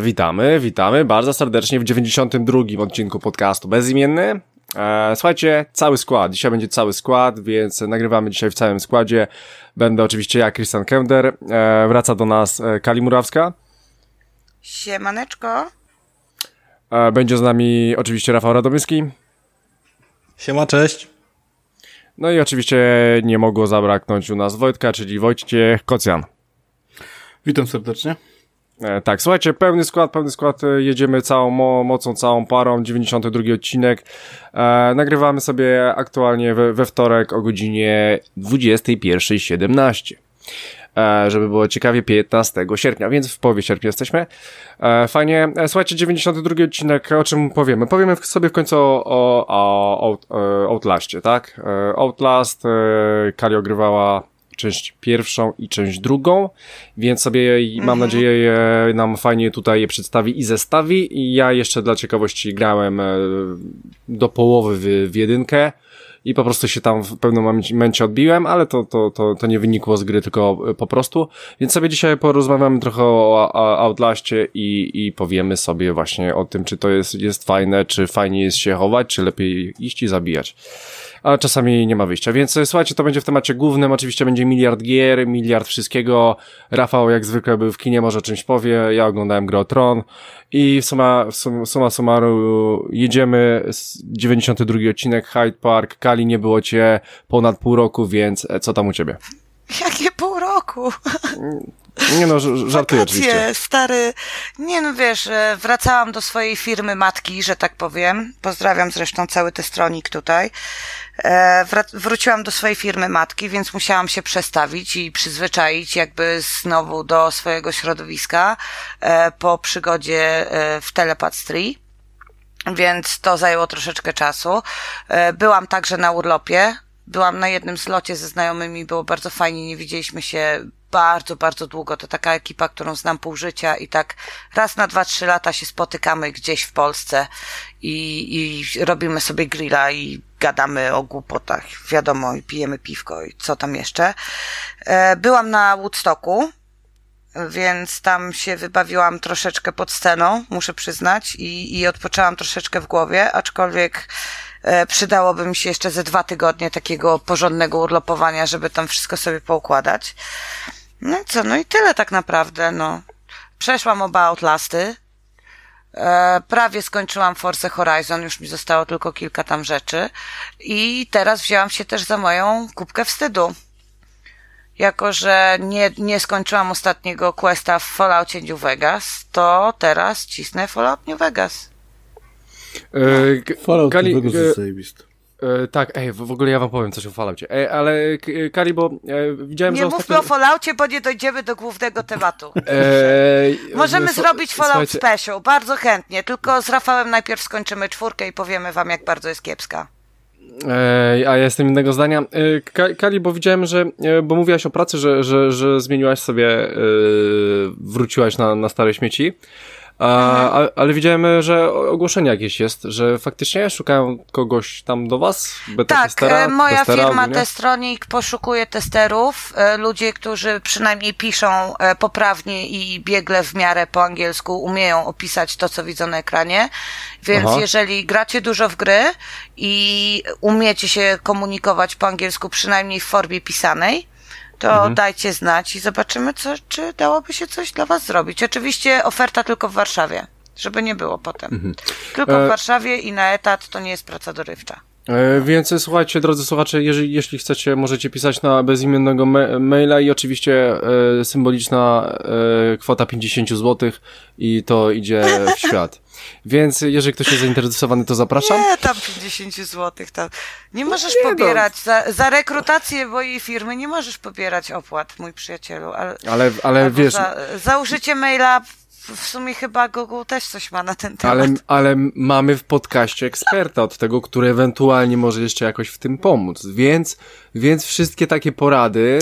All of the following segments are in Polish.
Witamy, witamy bardzo serdecznie w 92 odcinku podcastu Bezimienny. E, słuchajcie, cały skład. Dzisiaj będzie cały skład, więc nagrywamy dzisiaj w całym składzie. Będę oczywiście ja, Christian Kender. E, wraca do nas e, Kali Murawska. Siemaneczko. Będzie z nami oczywiście Rafał Radomyski. Siema, cześć. No i oczywiście nie mogło zabraknąć u nas Wojtka, czyli Wojciech Kocjan. Witam serdecznie. E, tak, słuchajcie, pełny skład, pełny skład, e, jedziemy całą mo mocą, całą parą, 92 odcinek. E, nagrywamy sobie aktualnie we, we wtorek o godzinie 21.17. E, żeby było ciekawie 15 sierpnia, więc w połowie sierpnia jesteśmy. E, fajnie. E, słuchajcie, 92 odcinek, o czym powiemy? Powiemy sobie w końcu o, o, o, o Outlastie, tak? Outlast, e, Kali ogrywała część pierwszą i część drugą, więc sobie mam mhm. nadzieję nam fajnie tutaj je przedstawi i zestawi i ja jeszcze dla ciekawości grałem e, do połowy w, w jedynkę i po prostu się tam w pewnym momencie odbiłem, ale to, to, to, to nie wynikło z gry, tylko po prostu. Więc sobie dzisiaj porozmawiamy trochę o, o Outlaście i, i powiemy sobie właśnie o tym, czy to jest, jest fajne, czy fajnie jest się chować, czy lepiej iść i zabijać ale czasami nie ma wyjścia. Więc e, słuchajcie, to będzie w temacie głównym. Oczywiście będzie miliard gier, miliard wszystkiego. Rafał jak zwykle był w kinie, może czymś powie. Ja oglądałem grę o Tron. I suma, suma, suma summarum jedziemy, 92 odcinek Hyde Park. Kali nie było cię ponad pół roku, więc e, co tam u ciebie? Jakie pół roku? Nie no, żartuję Wakacje, oczywiście. stary. Nie no, wiesz, e, wracałam do swojej firmy matki, że tak powiem. Pozdrawiam zresztą cały testronik tutaj. E, wróciłam do swojej firmy matki, więc musiałam się przestawić i przyzwyczaić jakby znowu do swojego środowiska e, po przygodzie w Telepath 3 więc to zajęło troszeczkę czasu. Byłam także na urlopie. Byłam na jednym zlocie ze znajomymi, było bardzo fajnie, nie widzieliśmy się bardzo, bardzo długo. To taka ekipa, którą znam pół życia i tak raz na dwa, trzy lata się spotykamy gdzieś w Polsce i, i robimy sobie grilla i gadamy o głupotach, wiadomo, i pijemy piwko i co tam jeszcze. E, byłam na Woodstocku, więc tam się wybawiłam troszeczkę pod sceną, muszę przyznać, i, i odpoczęłam troszeczkę w głowie, aczkolwiek e, przydałoby mi się jeszcze ze dwa tygodnie takiego porządnego urlopowania, żeby tam wszystko sobie poukładać. No i co, no i tyle tak naprawdę, no. Przeszłam oba Outlasty. E, prawie skończyłam Force Horizon, już mi zostało tylko kilka tam rzeczy. I teraz wzięłam się też za moją kubkę wstydu. Jako, że nie, nie skończyłam ostatniego questa w Fallout New Vegas, to teraz cisnę Fallout New Vegas. E, Fallout New Vegas jest zajebisty. E, tak, ej, w, ogóle ja wam powiem coś o Falloutie. Ej, ale Kari, bo e, widziałem, nie że Nie ostatnio... mówmy o Falloutie, bo nie dojdziemy do głównego tematu. E, Możemy zrobić Fallout słuchajcie... Special, bardzo chętnie, tylko z Rafałem najpierw skończymy czwórkę i powiemy wam, jak bardzo jest kiepska. E, a ja jestem innego zdania. E, Kali, bo widziałem, że, e, bo mówiłaś o pracy, że, że, że zmieniłaś sobie, wróciłaś na, na stare śmieci. A, ale widziałem, że ogłoszenie jakieś jest, że faktycznie szukają kogoś tam do was? Beta tak, testera, moja testera, firma ogólnie? Testronik poszukuje testerów, e, ludzie, którzy przynajmniej piszą e, poprawnie i biegle w miarę po angielsku umieją opisać to, co widzą na ekranie. Więc Aha. jeżeli gracie dużo w gry i umiecie się komunikować po angielsku przynajmniej w formie pisanej, to mhm. dajcie znać i zobaczymy, co, czy dałoby się coś dla Was zrobić. Oczywiście oferta tylko w Warszawie, żeby nie było potem. Mhm. Tylko w e, Warszawie i na etat to nie jest praca dorywcza. E, więc słuchajcie, drodzy słuchacze, jeżeli, jeśli chcecie, możecie pisać na bezimiennego ma maila i oczywiście e, symboliczna e, kwota 50 zł i to idzie w świat. Więc jeżeli ktoś jest zainteresowany, to zapraszam. Nie, tam 50 zł. Tam. Nie możesz nie pobierać no. za, za rekrutację mojej firmy, nie możesz pobierać opłat, mój przyjacielu. Ale, ale, ale wiesz. Za, za użycie maila w sumie chyba Google też coś ma na ten temat. Ale, ale mamy w podcaście eksperta od tego, który ewentualnie może jeszcze jakoś w tym pomóc, więc, więc wszystkie takie porady,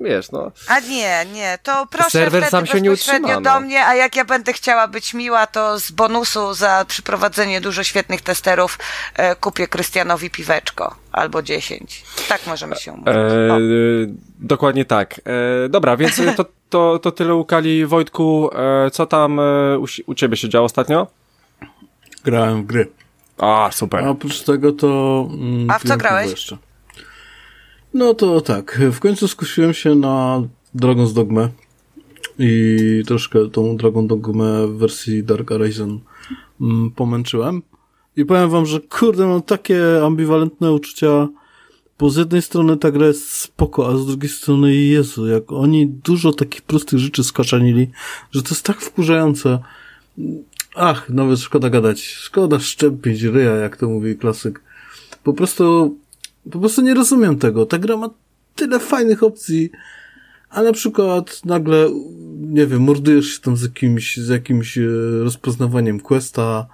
wiesz, no. A nie, nie, to proszę Serwer sam się nie utrzyma, do no. mnie, a jak ja będę chciała być miła, to z bonusu za przyprowadzenie dużo świetnych testerów e, kupię Krystianowi piweczko albo 10. Tak możemy się umówić. E, dokładnie tak. E, dobra, więc to, to, to tyle u Kali. Wojtku, e, co tam e, u, u ciebie się działo ostatnio? Grałem w gry. A, super. A oprócz tego to... Mm, A w co grałeś? Jeszcze. No to tak, w końcu skusiłem się na Dragon's Dogma i troszkę tą Dragon Dogmę w wersji Dark Horizon mm, pomęczyłem. I powiem wam, że kurde, mam takie ambiwalentne uczucia, bo z jednej strony ta gra jest spoko, a z drugiej strony Jezu, jak oni dużo takich prostych rzeczy skaczanili, że to jest tak wkurzające. Ach, nawet szkoda gadać. Szkoda szczepić ryja, jak to mówi klasyk. Po prostu, po prostu nie rozumiem tego. Ta gra ma tyle fajnych opcji, a na przykład nagle, nie wiem, mordujesz się tam z jakimś, z jakimś e, rozpoznawaniem questa,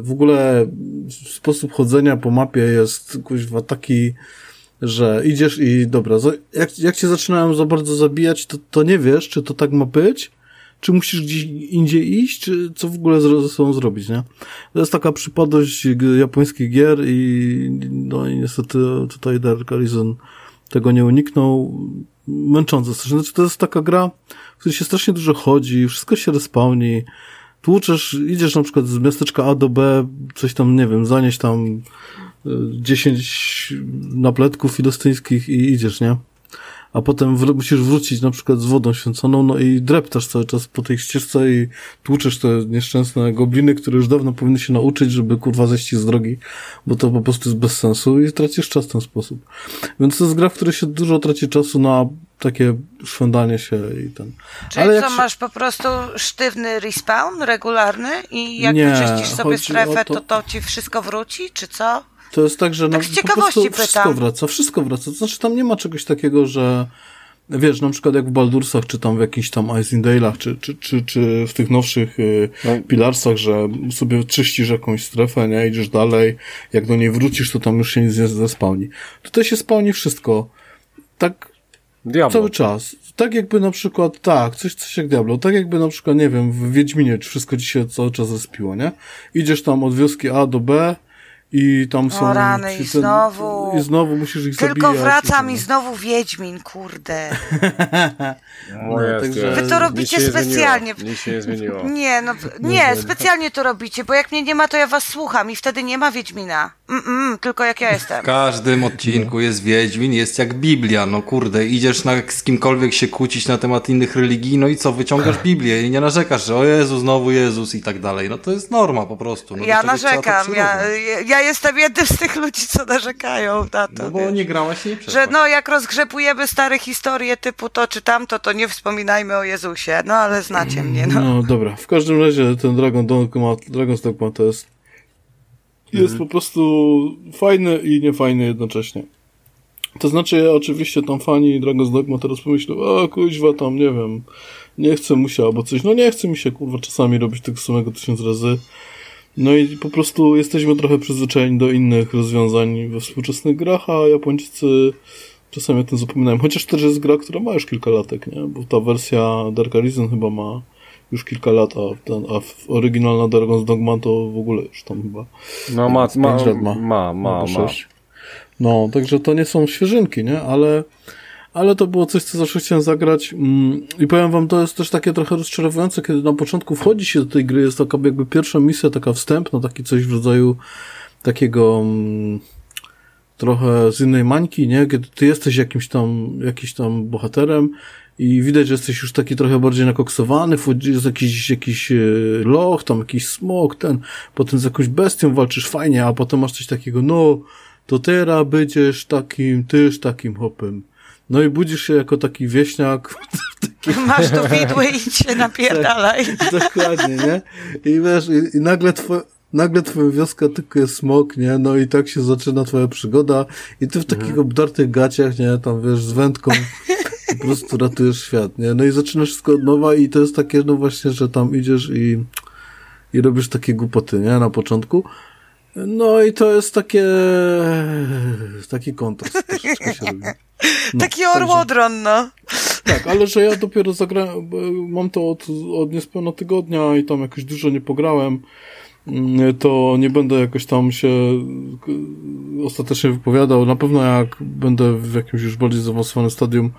w ogóle sposób chodzenia po mapie jest kuźwa taki, że idziesz i dobra, jak, jak cię zaczynałem za bardzo zabijać, to, to nie wiesz, czy to tak ma być, czy musisz gdzieś indziej iść, czy co w ogóle ze sobą zrobić, nie? To jest taka przypadłość japońskich gier i no i niestety tutaj Dark Horizon tego nie uniknął. Męczące strasznie. Znaczy to jest taka gra, w której się strasznie dużo chodzi, wszystko się respawni, tłuczesz, idziesz na przykład z miasteczka A do B, coś tam, nie wiem, zanieść tam 10 napletków filostyńskich i idziesz, nie? A potem wr musisz wrócić na przykład z wodą święconą, no i dreptasz cały czas po tej ścieżce i tłuczesz te nieszczęsne gobliny, które już dawno powinny się nauczyć, żeby kurwa zejść z drogi, bo to po prostu jest bez sensu i tracisz czas w ten sposób. Więc to jest gra, w której się dużo traci czasu na takie szwendanie się i ten. Czyli Ale co, się... masz po prostu sztywny respawn regularny i jak Nie, wyczyścisz sobie strefę, to... to to ci wszystko wróci, czy co? To jest tak, że tak no, po prostu pytam. wszystko wraca, wszystko wraca. To znaczy tam nie ma czegoś takiego, że wiesz, na przykład jak w Baldursach, czy tam w jakichś tam Isindale'ach, czy, czy, czy, czy w tych nowszych y, no. Pilarsach, że sobie czyścisz jakąś strefę, nie, idziesz dalej, jak do niej wrócisz, to tam już się nic nie zespałni. Tutaj się spełni wszystko. Tak Diablo. cały czas. Tak jakby na przykład, tak, coś, coś jak Diablo, tak jakby na przykład, nie wiem, w Wiedźminie, czy wszystko się cały czas zespiło, nie? Idziesz tam od wioski A do B, i tam są... O rany, i znowu... I znowu musisz ich Tylko zabijać. Tylko wracam i, i znowu Wiedźmin, kurde. no, Wy to robicie specjalnie. Nic się nie zmieniło. Nie, no, nie, specjalnie to robicie, bo jak mnie nie ma, to ja was słucham i wtedy nie ma Wiedźmina. Mm -mm, tylko jak ja jestem. W każdym odcinku jest Wiedźmin, jest jak Biblia, no kurde, idziesz na, z kimkolwiek się kłócić na temat innych religii, no i co, wyciągasz Biblię i nie narzekasz, że o Jezu, znowu Jezus i tak dalej. No to jest norma po prostu. No, ja narzekam, ja, ja ja jestem jednym z tych ludzi, co narzekają na to. No bo wiesz, nie grałaś nie Że no, jak rozgrzepujemy stare historie typu to czy tamto, to nie wspominajmy o Jezusie. No, ale znacie mnie, no. No, dobra. W każdym razie ten Dragon Dogma, Dragon's Dogma to jest jest mhm. po prostu fajny i niefajny jednocześnie. To znaczy, oczywiście tam fani Dragon's Dogma teraz pomyślą, o kuźwa tam, nie wiem, nie chcę mu się albo coś. No nie chce mi się, kurwa, czasami robić tego samego tysiąc razy. No i po prostu jesteśmy trochę przyzwyczajeni do innych rozwiązań we współczesnych grach, a Japończycy czasami o tym zapominają. Chociaż też jest gra, która ma już kilka latek, nie? Bo ta wersja Dark Arisen chyba ma już kilka lat, a, ten, a oryginalna Dragon's Dogma to w ogóle już tam chyba no, ma, ma, ma, ma, ma, ma. No, także to nie są świeżynki, nie? Ale ale to było coś, co zawsze chciałem zagrać mm, i powiem wam, to jest też takie trochę rozczarowujące, kiedy na początku wchodzi się do tej gry, jest taka jakby pierwsza misja, taka wstępna, taki coś w rodzaju takiego mm, trochę z innej mańki, nie? Kiedy ty jesteś jakimś tam, jakiś tam bohaterem i widać, że jesteś już taki trochę bardziej nakoksowany, jest jakiś, jakiś e, loch, tam jakiś smok, ten, potem z jakąś bestią walczysz fajnie, a potem masz coś takiego, no, to teraz będziesz takim, tyż takim hopem. No i budzisz się jako taki wieśniak. Taki... Masz tu widły i się napierdalaj. Tak, dokładnie, nie? I wiesz, i, i nagle twoje nagle twoja wioska tylko jest smok, nie? No i tak się zaczyna twoja przygoda i ty w takich mhm. obdartych gaciach, nie? Tam wiesz, z wędką Po prostu ratujesz świat, nie? No i zaczynasz wszystko od nowa i to jest takie, no właśnie, że tam idziesz i, i robisz takie głupoty, nie? Na początku. No i to jest takie, taki kontrast troszeczkę się robi. No, Taki orłodron, no. Tak, ale że ja dopiero zagrałem, mam to od, od niespełna tygodnia i tam jakoś dużo nie pograłem, mm, to nie będę jakoś tam się ostatecznie wypowiadał. Na pewno jak będę w jakimś już bardziej zaawansowanym stadium,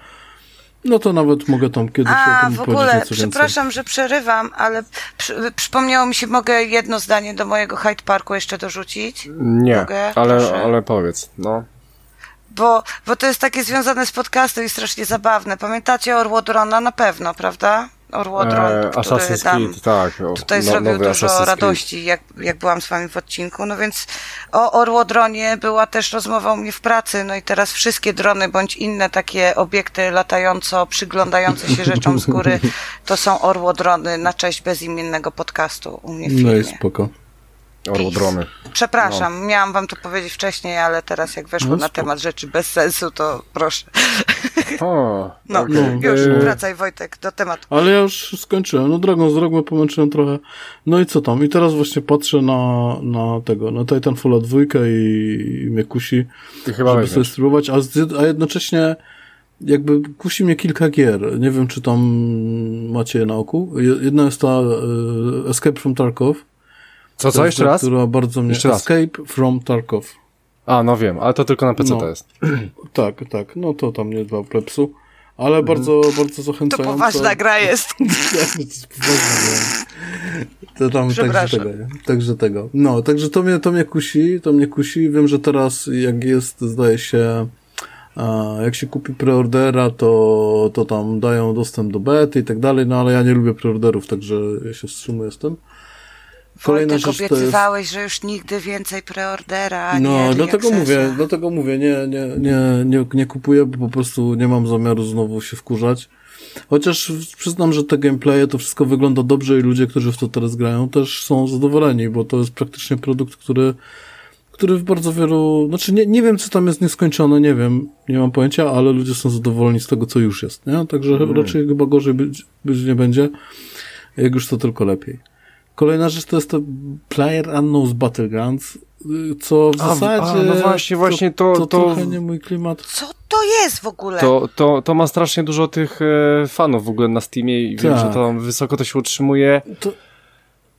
no to nawet mogę tam kiedyś o A, tym w powiedzieć ogóle, nieco więcej. przepraszam, że przerywam, ale przy, przypomniało mi się, mogę jedno zdanie do mojego Hyde Parku jeszcze dorzucić? Nie, Mogę? ale, Proszę. ale powiedz, no. Bo, bo to jest takie związane z podcastem i strasznie zabawne. Pamiętacie Orłodrona na pewno, prawda? Orłodron, E, który Assassin's tam Creed, tak. tutaj no- zrobił dużo Assassin's radości, jak, jak byłam z wami w odcinku. No więc o Orłodronie była też rozmowa u mnie w pracy, no i teraz wszystkie drony bądź inne takie obiekty latająco, przyglądające się rzeczom z góry, to są Orłodrony na cześć bezimiennego podcastu u mnie w No i spoko. Orłodrony. Przepraszam, miałam wam to powiedzieć wcześniej, ale teraz jak weszło No na temat rzeczy bez sensu, to proszę. O, No, okej. już E, wracaj Wojtek do tematu. Ale ja już skończyłem. No drogą z drogą pomęczyłem trochę. No i co tam? I teraz właśnie patrzę na, na tego, na Titanfalla dwójkę i, i mnie kusi. Ty chyba żeby sobie spróbować, a, z, a jednocześnie jakby kusi mnie kilka gier. Nie wiem, czy tam macie je na oku. Je- Jedna jest ta e, Escape from Tarkov. Co, To co, jeszcze raz? Która bardzo mnie... Jeszcze raz. Escape from Tarkov. A, no wiem, ale to tylko na PC No. to jest. Tak, tak. No to tam nie dwa plepsu. Ale Mhm. bardzo, bardzo To zachęcające. poważna gra jest. to jest poważna gra. To tam także tego? Także tego. No, także to mnie, to mnie kusi, to mnie kusi. Wiem, że teraz jak jest, zdaje się, a, jak się kupi preordera, to, to tam dają dostęp do bety i tak dalej, no ale ja nie lubię preorderów, także ja się wstrzymuję z tym. Kolejna Wojtek, rzecz to jest... obiecywałeś, że już nigdy więcej preordera. No, nie dlatego mówię, dlatego mówię, nie, nie, nie, nie, nie kupuję, bo po prostu nie mam zamiaru znowu się wkurzać. Chociaż przyznam, że te gameplaye to wszystko wygląda dobrze i ludzie, którzy w to teraz grają, też są zadowoleni, bo to jest praktycznie produkt, który, który w bardzo wielu, znaczy nie, nie wiem, co tam jest nieskończone, nie wiem, nie mam pojęcia, ale ludzie są zadowoleni z tego, co już jest, nie? Także raczej chyba gorzej być, być nie będzie. Jak już to tylko lepiej. Kolejna rzecz to jest to Player Unknown's Battlegrounds, y, co w A, zasadzie... a, no właśnie, właśnie to- to, to- trochę nie mój klimat. Co to jest w ogóle? To, to, to ma strasznie dużo tych e, fanów w ogóle na Steamie i wiem, Tak. że tam wysoko to się utrzymuje. To,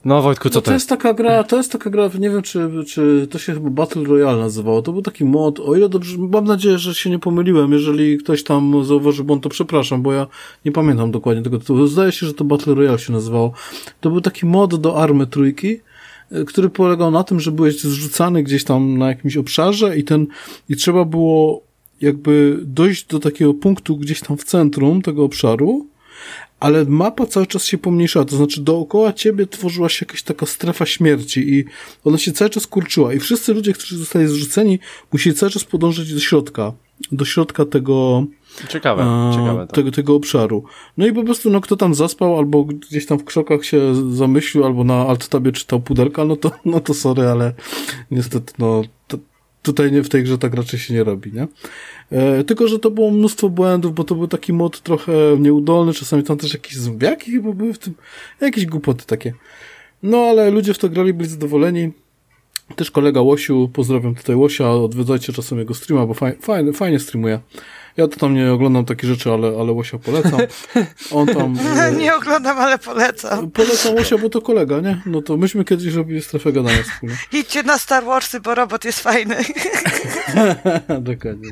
No Wojtku, co no, to to jest? taka gra, to jest taka gra, nie wiem czy, czy to się chyba Battle Royale nazywało, to był taki mod, o ile dobrze, mam nadzieję, że się nie pomyliłem, jeżeli ktoś tam zauważył błąd, to przepraszam, bo ja nie pamiętam dokładnie tego tytułu, zdaje się, że to Battle Royale się nazywało. To był taki mod do Army Trójki, y, który polegał na tym, że byłeś zrzucany gdzieś tam na jakimś obszarze i ten, i trzeba było jakby dojść do takiego punktu gdzieś tam w centrum tego obszaru, ale mapa cały czas się pomniejszała, to znaczy dookoła ciebie tworzyła się jakaś taka strefa śmierci i ona się cały czas kurczyła i wszyscy ludzie, którzy zostali zrzuceni, musieli cały czas podążać do środka, do środka tego, Ciekawe, a, ciekawe to. tego, tego obszaru. No i po prostu, no kto tam zaspał, albo gdzieś tam w krzokach się zamyślił, albo na alt-tabie czytał pudelka, no to, no to sorry, ale niestety, no, tutaj nie, w tej grze tak raczej się nie robi, nie? E, tylko, że to było mnóstwo błędów, bo to był taki mod trochę nieudolny, czasami tam też jakieś zombiaki chyba były w tym, jakieś głupoty takie. No, ale ludzie w to grali, byli zadowoleni. Też kolega Łosiu, pozdrawiam tutaj Łosia, odwiedzajcie czasem jego streama, bo fajnie, fajnie, fajnie streamuje. Ja to tam nie oglądam takie rzeczy, ale, ale Łosia polecam. On tam... e, Nie oglądam, ale polecam. Polecam Łosia, bo to kolega, nie? No to myśmy kiedyś robili strefę gadania wspólnie. Idźcie na Star Warsy, bo robot jest fajny. Dokładnie.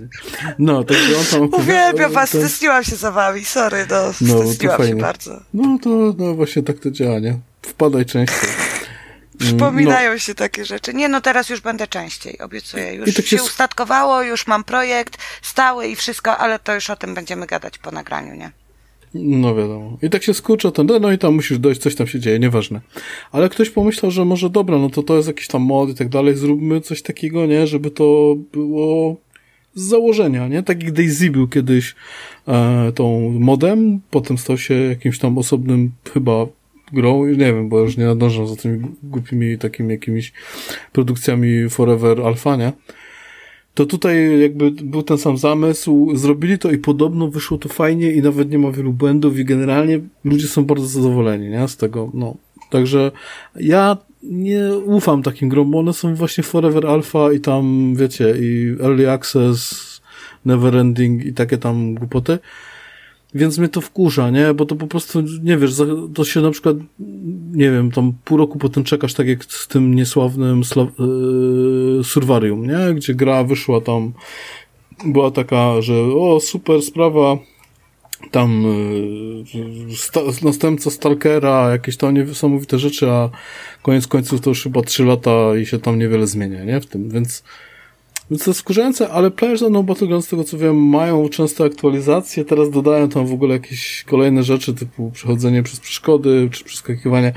No, także on tam... Uwielbiam was, ten- stęskiłam się za wami, sorry, no, No, to stęskiłam się bardzo. No to no właśnie tak to działa, nie? Wpadaj częściej. Przypominają się takie rzeczy. Nie, no teraz już będę częściej, obiecuję. Już tak się s- ustatkowało, już mam projekt stały i wszystko, ale to już o tym będziemy gadać po nagraniu, nie? No wiadomo. I tak się skurcza ten, no i tam musisz dojść, coś tam się dzieje, nieważne. Ale ktoś pomyślał, że może dobra, no to to jest jakiś tam mod i tak dalej, zróbmy coś takiego, nie? Żeby to było z założenia, nie? Tak jak Daisy był kiedyś e, tą modem, potem stał się jakimś tam osobnym chyba grą, nie wiem, bo już nie nadążam za tymi głupimi takimi jakimiś produkcjami Forever Alpha, nie? to tutaj jakby był ten sam zamysł, zrobili to i podobno wyszło to fajnie i nawet nie ma wielu błędów i generalnie ludzie są bardzo zadowoleni, nie? Z tego, no. Także ja nie ufam takim grom, bo one są właśnie Forever Alpha i tam, wiecie, i Early Access, Neverending i takie tam głupoty. Więc mnie to wkurza, nie? Bo to po prostu, nie wiesz, to się na przykład, nie wiem, tam pół roku potem czekasz, tak jak z tym niesławnym Sla- yy, nie? Gdzie gra wyszła tam, była taka, że o, super sprawa, tam yy, sta- następca Stalkera, jakieś tam niesamowite rzeczy, a koniec końców to już chyba trzy lata i się tam niewiele zmienia, nie? W tym, więc więc to skurzające, ale Players Unknown Battlegrounds, z tego co wiem, mają często aktualizacje, teraz dodają tam w ogóle jakieś kolejne rzeczy, typu przechodzenie przez przeszkody, czy przeskakiwanie.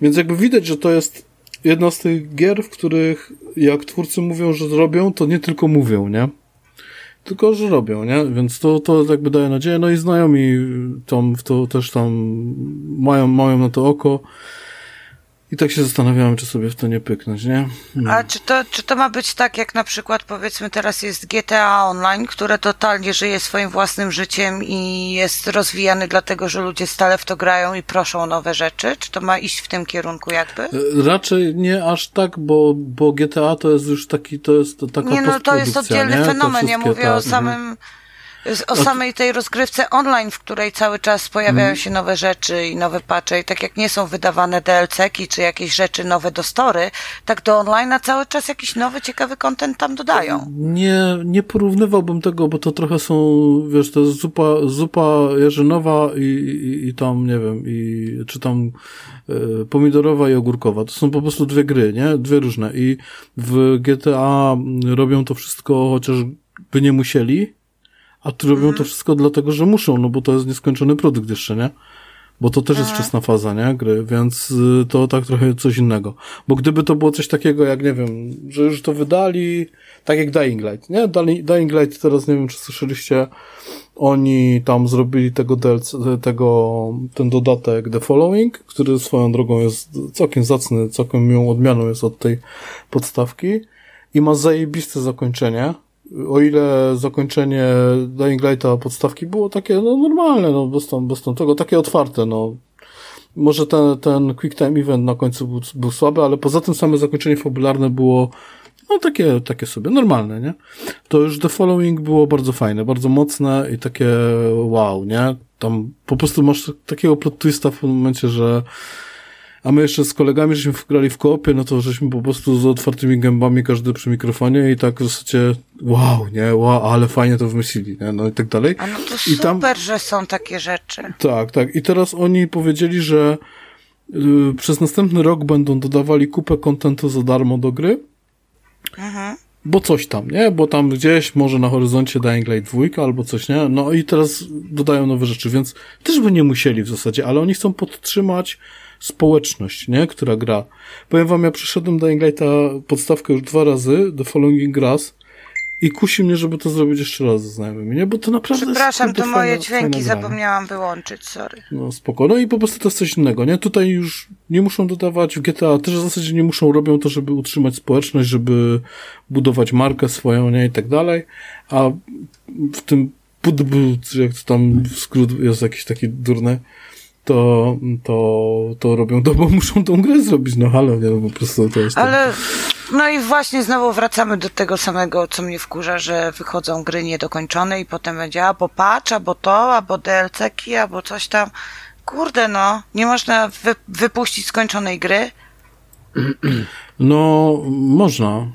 Więc jakby widać, że to jest jedna z tych gier, w których jak twórcy mówią, że zrobią, to nie tylko mówią, nie? Tylko, że robią, nie? Więc to, to jakby daje nadzieję. No i znajomi tam w to też tam mają, mają na to oko. I tak się zastanawiałem, czy sobie w to nie pyknąć, nie? No. A czy to, czy to ma być tak, jak na przykład powiedzmy teraz jest GTA Online, które totalnie żyje swoim własnym życiem i jest rozwijany dlatego, że ludzie stale w to grają i proszą o nowe rzeczy? Czy to ma iść w tym kierunku jakby? E, raczej nie aż tak, bo, bo GTA to jest już taki, to jest taka Nie, no to jest oddzielny nie? fenomen, ja mówię o samym o samej tej rozgrywce online, w której cały czas pojawiają mhm. się nowe rzeczy i nowe patche i tak jak nie są wydawane DLC-ki czy jakieś rzeczy nowe do story, tak do online na cały czas jakiś nowy, ciekawy content tam dodają. Nie, nie porównywałbym tego, bo to trochę są, wiesz, to jest zupa, zupa jarzynowa i, i, i tam, nie wiem, i, czy tam y, pomidorowa i ogórkowa. To są po prostu dwie gry, nie? Dwie różne. I w GTA robią to wszystko, chociaż by nie musieli, a tu robią to mhm. wszystko dlatego, że muszą, no bo to jest nieskończony produkt jeszcze, nie? Bo to też jest mhm. wczesna faza, nie? Gry, więc y, to tak trochę coś innego. Bo gdyby to było coś takiego, jak nie wiem, że już to wydali, tak jak Dying Light, nie? Dying Light teraz, nie wiem, czy słyszeliście, oni tam zrobili tego DLC, tego, ten dodatek The Following, który swoją drogą jest całkiem zacny, całkiem miłą odmianą jest od tej podstawki i ma zajebiste zakończenie, o ile zakończenie Dying Lighta podstawki było takie, no normalne, no bez tam, bez tam tego, takie otwarte, no. Może ten, ten Quick Time Event na końcu był, był słaby, ale poza tym same zakończenie fabularne było, no takie, takie sobie, normalne, nie? To już The Following było bardzo fajne, bardzo mocne i takie wow, nie? Tam po prostu masz takiego plot twista w momencie, że a my jeszcze z kolegami, żeśmy grali w koopie, no to żeśmy po prostu z otwartymi gębami, każdy przy mikrofonie i tak w zasadzie wow, nie, wow, ale fajnie to wymyślili, nie, no i tak dalej. A no to I super, tam, że są takie rzeczy. Tak, tak. I teraz oni powiedzieli, że y, przez następny rok będą dodawali kupę kontentu za darmo do gry. Mhm. Bo coś tam, nie? Bo tam gdzieś może na horyzoncie Dying Light 2 albo coś, nie? No i teraz dodają nowe rzeczy, więc też by nie musieli w zasadzie, ale oni chcą podtrzymać społeczność, nie? Która gra. Powiem wam, ja przeszedłem Dying Lighta podstawkę już dwa razy, The Following Grass i kusi mnie, żeby to zrobić jeszcze raz ze znajomymi, nie? Bo to naprawdę Przepraszam, to moje fajna, dźwięki fajna zapomniałam wyłączyć, sorry. No spoko. No i po prostu to jest coś innego, nie? Tutaj już nie muszą dodawać w GTA, też w zasadzie nie muszą, robią to, żeby utrzymać społeczność, żeby budować markę swoją, nie? I tak dalej. A w tym jak to tam skrót jest jakiś taki durny, to, to, to robią to, bo muszą tą grę zrobić, no halo, nie, no po prostu to jest... Ale, no i właśnie znowu wracamy do tego samego, co mnie wkurza, że wychodzą gry niedokończone i potem będzie albo patch, albo to, albo DLC-ki, albo coś tam. Kurde, no, nie można wy, wypuścić skończonej gry? No, można.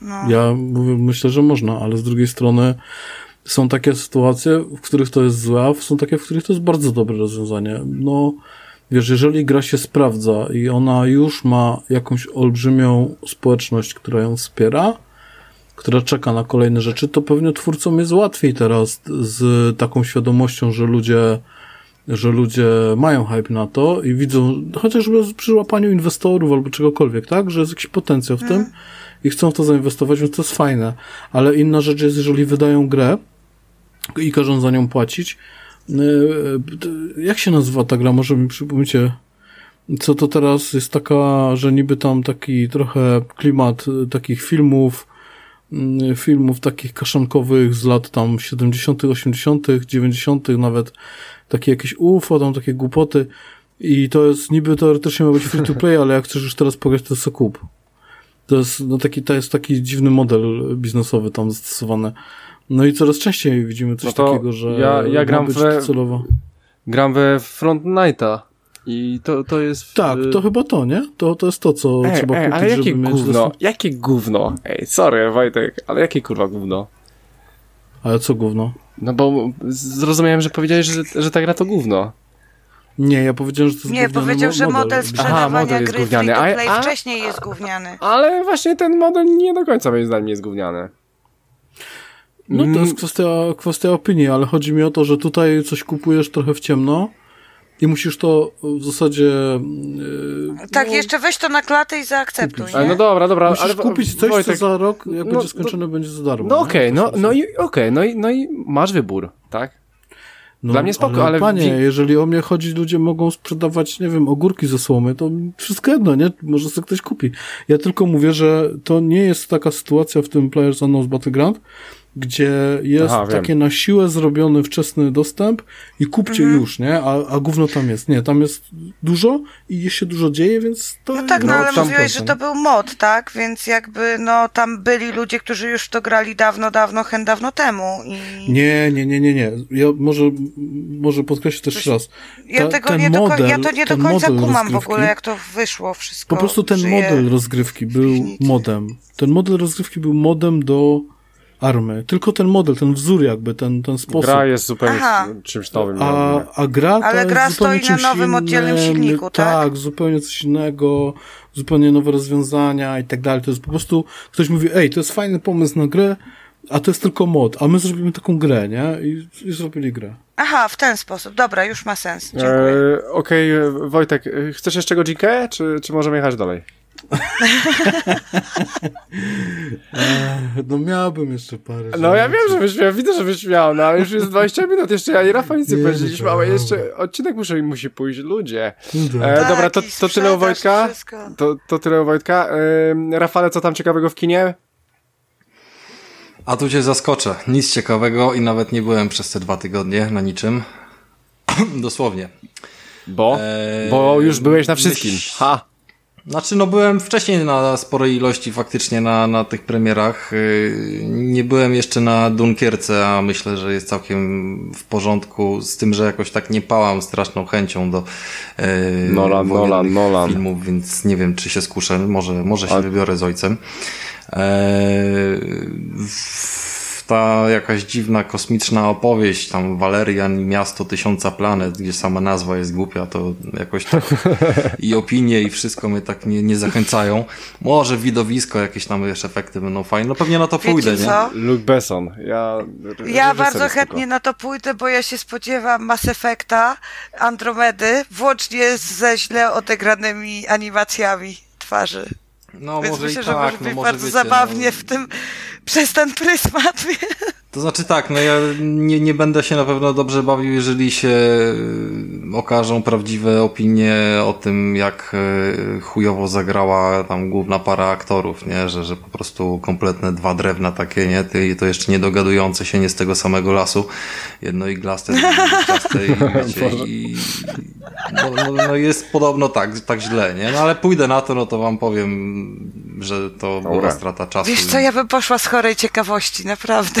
No. Ja mówię, myślę, że można, ale z drugiej strony są takie sytuacje, w których to jest złe, a są takie, w których to jest bardzo dobre rozwiązanie. No, wiesz, jeżeli gra się sprawdza i ona już ma jakąś olbrzymią społeczność, która ją wspiera, która czeka na kolejne rzeczy, to pewnie twórcom jest łatwiej teraz z taką świadomością, że ludzie, że ludzie mają hype na to i widzą, chociażby przy łapaniu inwestorów albo czegokolwiek, tak, że jest jakiś potencjał w tym mhm. i chcą w to zainwestować, więc to jest fajne. Ale inna rzecz jest, jeżeli wydają grę, i każą za nią płacić. E, e, jak się nazywa ta gra? Może mi przypomnicie, co to teraz jest taka, że niby tam taki trochę klimat e, takich filmów mm, filmów takich kaszankowych z lat tam 70., 80., 90., nawet takie jakieś UFO, tam takie głupoty. I to jest niby teoretycznie ma być free to play, ale jak chcesz już teraz pograć, to sobie. To jest, no taki, to jest taki dziwny model biznesowy tam zastosowany. No i coraz częściej widzimy coś No takiego, że ja- ja gram być we- celowo. Gram we Front Nighta i to, to jest... Tak, y, to chyba to, nie? To, to jest to, co Ej, trzeba ej, kupić, ale jakie żeby mieć gówno, dostęp. jakie gówno? Ej, sorry Wojtek, ale jakie kurwa gówno? Ale co gówno? No bo zrozumiałem, że powiedziałeś, że, że ta gra to gówno. Nie, ja powiedziałem, że to jest Nie, powiedział, że model sprzedawania model jest gry free to a- play a- wcześniej jest gówniany. Ale właśnie ten model nie do końca moim zdaniem jest gówniany. No to Mm. jest kwestia, kwestia opinii, ale chodzi mi o to, że tutaj coś kupujesz trochę w ciemno i musisz to w zasadzie... Yy, Tak, no, jeszcze weź to na klatę i zaakceptuj, Kupić. Ale nie? no dobra, dobra, Musisz ale kupić coś, Wojtek, co za rok, jak no, będzie to- skończone, będzie za darmo. No okej, To no, no i okej, no, i, no i masz wybór, tak? No, dla mnie spoko, ale Panie, wi- jeżeli o mnie chodzi, ludzie mogą sprzedawać, nie wiem, ogórki ze słomy, to wszystko jedno, nie? Może sobie ktoś kupi. Ja tylko mówię, że to nie jest taka sytuacja w tym Players Unknown's Battleground, gdzie jest Aha, takie na siłę zrobiony wczesny dostęp i kupcie Mhm. już, nie? A, a gówno tam jest. Nie, tam jest dużo i się dużo dzieje, więc to... No tak, no, No, ale mówiłeś, że to był mod, tak? Więc jakby, no, tam byli ludzie, którzy już to grali dawno, dawno, hen dawno temu i... Nie, nie, nie, nie, nie. Ja może, może podkreślę też jeszcze raz. Ja Ta- tego ten nie do końca, model- ja to nie do końca kumam w ogóle, jak to wyszło wszystko. Po prostu ten model rozgrywki był modem. Ten model rozgrywki był modem do army. Tylko ten model, ten wzór jakby, ten, ten sposób. Gra jest zupełnie Aha. czymś nowym. A, a gra Ale gra stoi na nowym, oddzielnym silniku, tak? Tak, zupełnie coś innego, zupełnie nowe rozwiązania i tak dalej. To jest po prostu, ktoś mówi, ej, to jest fajny pomysł na grę, a to jest tylko mod, a my zrobimy taką grę, nie? I, i zrobili grę. Aha, w ten sposób. Dobra, już ma sens. Dziękuję. E, Okej, e, Wojtek, chcesz jeszcze godzinkę, czy, czy możemy jechać dalej? No miałbym jeszcze parę No ja wiem, że byś miał, widzę, że byś miał, no ale już jest 20 minut, jeszcze ja i Rafał nic nie powiedzieliśmy, ale jeszcze odcinek musi, musi pójść, ludzie. No dobra. E, Tak, dobra, to, i to tyle u Wojtka. To, to tyle u Wojtka. E, Rafale, co tam ciekawego w kinie? A tu cię zaskoczę. Nic ciekawego i nawet nie byłem przez te dwa tygodnie na niczym. Dosłownie. Bo? Eee, Bo już byłeś na wszystkim. Ha! Znaczy, no byłem wcześniej na sporej ilości faktycznie na, na tych premierach. Yy, Nie byłem jeszcze na Dunkierce, a myślę, że jest całkiem w porządku z tym, że jakoś tak nie pałam straszną chęcią do yy, Nolan, Nolan, Nolan. filmów, więc nie wiem, czy się skuszę. Może, może się A- wybiorę z ojcem. Eee, w- ta jakaś dziwna kosmiczna opowieść, tam Valerian i miasto tysiąca planet, gdzie sama nazwa jest głupia, to jakoś tak i opinie i wszystko mnie tak nie, nie zachęcają. Może widowisko, jakieś tam jeszcze efekty będą fajne. No pewnie na to Wiecie pójdę, nie? co? Luke Besson. Ja, Ja bardzo chętnie na to pójdę, bo ja się spodziewam Mass Effecta, Andromedy, włącznie ze źle odegranymi animacjami twarzy. No Więc może myślę, i że tak, może no być może bardzo wiecie, zabawnie no. w tym, przez ten pryzmat. To znaczy tak, no ja nie, nie będę się na pewno dobrze bawił, jeżeli się e, okażą prawdziwe opinie o tym, jak e, chujowo zagrała tam główna para aktorów, nie? Że, że po prostu kompletne dwa drewna takie, nie? Ty, to jeszcze nie dogadujące się nie z tego samego lasu. Jedno iglaste, drugie iglaste i, wiecie, i no, no, no jest podobno tak, tak źle, nie? No ale pójdę na to, no to wam powiem, że to była Dobra. strata czasu. Wiesz co, ja bym poszła z chorej ciekawości, naprawdę.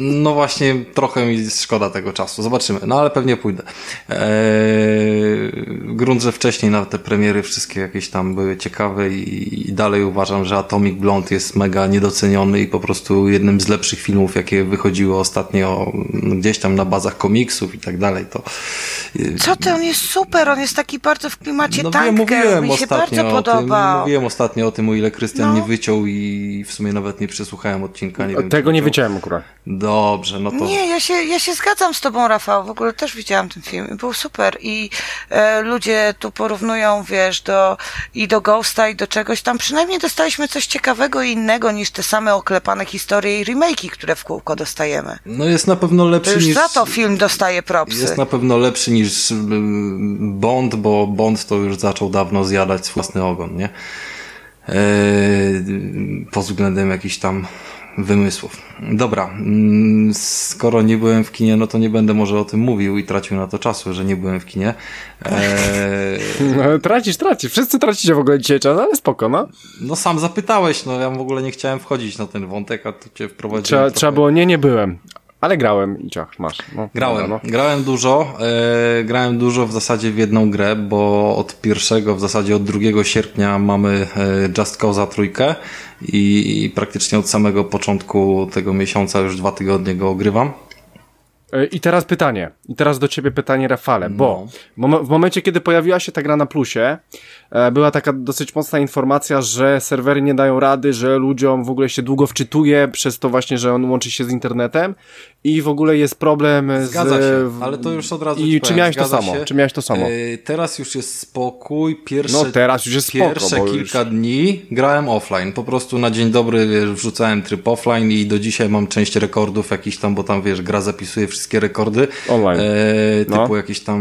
No właśnie, trochę mi szkoda tego czasu. Zobaczymy. No ale pewnie pójdę. Eee, grunt, że wcześniej na te premiery wszystkie jakieś tam były ciekawe i, i dalej uważam, że Atomic Blonde jest mega niedoceniony i po prostu jednym z lepszych filmów, jakie wychodziły ostatnio no, gdzieś tam na bazach komiksów i tak dalej. To e, Co ty, on jest super, on jest taki bardzo w klimacie no tank wiem, girl, mówiłem mi się ostatnio bardzo o tym, podobał. mówiłem ostatnio o tym, o ile Krystian No. nie wyciął i w sumie nawet nie przesłuchałem odcinka. Nie wiem, Tego nie wyciął. wyciąłem akurat. Dobrze, no to... Nie, ja się, ja się zgadzam z tobą, Rafał. W ogóle też widziałam ten film i był super. I e, ludzie tu porównują, wiesz, do, i do Ghosta, i do czegoś tam. Przynajmniej dostaliśmy coś ciekawego i innego niż te same oklepane historie i remake'i, które w kółko dostajemy. No jest na pewno lepszy już niż... za to film dostaje propsy. Jest na pewno lepszy niż ym, Bond, bo Bond to już zaczął dawno zjadać swój własny ogon, nie? Eee, pod względem jakichś tam wymysłów. Dobra, mm, skoro nie byłem w kinie, no to nie będę może o tym mówił i tracił na to czasu, że nie byłem w kinie. Eee... No, tracisz, tracisz. Wszyscy tracicie w ogóle dzisiaj czas, ale spoko, no. No sam zapytałeś, no ja w ogóle nie chciałem wchodzić na ten wątek, a tu cię wprowadziłem. Trzeba, trochę. trzeba było, nie, nie byłem. Ale grałem i ciach, masz. No, Grałem, no. grałem dużo, e, grałem dużo w zasadzie w jedną grę, bo od pierwszego, w zasadzie od 2 sierpnia mamy e, Just Cause'a trójkę i, i praktycznie od samego początku tego miesiąca już dwa tygodnie go ogrywam. E, I teraz pytanie. I teraz do ciebie pytanie, Rafale, bo No. mom- w momencie, kiedy pojawiła się ta gra na plusie, była taka dosyć mocna informacja, że serwery nie dają rady, że ludziom w ogóle się długo wczytuje przez to właśnie, że on łączy się z internetem i w ogóle jest problem Zgadza z... się, ale to już od razu I czy miałeś to samo? się. Czy miałeś to samo? E, teraz już jest spokój. Pierwsze, No, teraz już jest spoko, Pierwsze bo już- kilka dni grałem offline. Po prostu na dzień dobry wiesz, wrzucałem tryb offline i do dzisiaj mam część rekordów jakiś tam, bo tam wiesz, gra zapisuje wszystkie rekordy. Online. E, typu No. jakieś tam,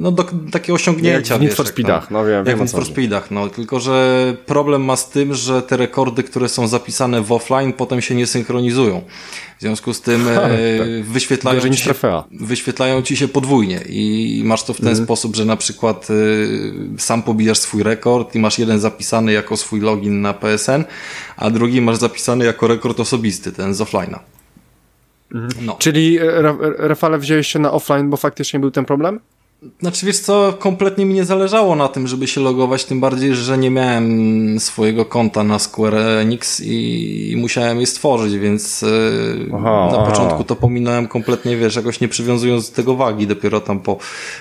no do, takie osiągnięcia. Jak w Need for Speedach, tam, no wiem, Jak wiem, w Need for. Speedach, no. Tylko, że problem ma z tym, że te rekordy, które są zapisane w offline, potem się nie synchronizują. W związku z tym e, wyświetlają ci się, wyświetlają ci się podwójnie i masz to w ten Mhm. sposób, że na przykład y, sam pobijasz swój rekord i masz jeden zapisany jako swój login na PSN, a drugi masz zapisany jako rekord osobisty, ten z offline'a. Mhm. No. Czyli e, Ra- Rafale wziąłeś się na offline, bo faktycznie był ten problem? Znaczy wiesz co, kompletnie mi nie zależało na tym, żeby się logować, tym bardziej, że nie miałem swojego konta na Square Enix i, i musiałem je stworzyć, więc yy, Aha, na aha. początku to pominąłem kompletnie, wiesz, jakoś nie przywiązując do tego wagi, dopiero tam po,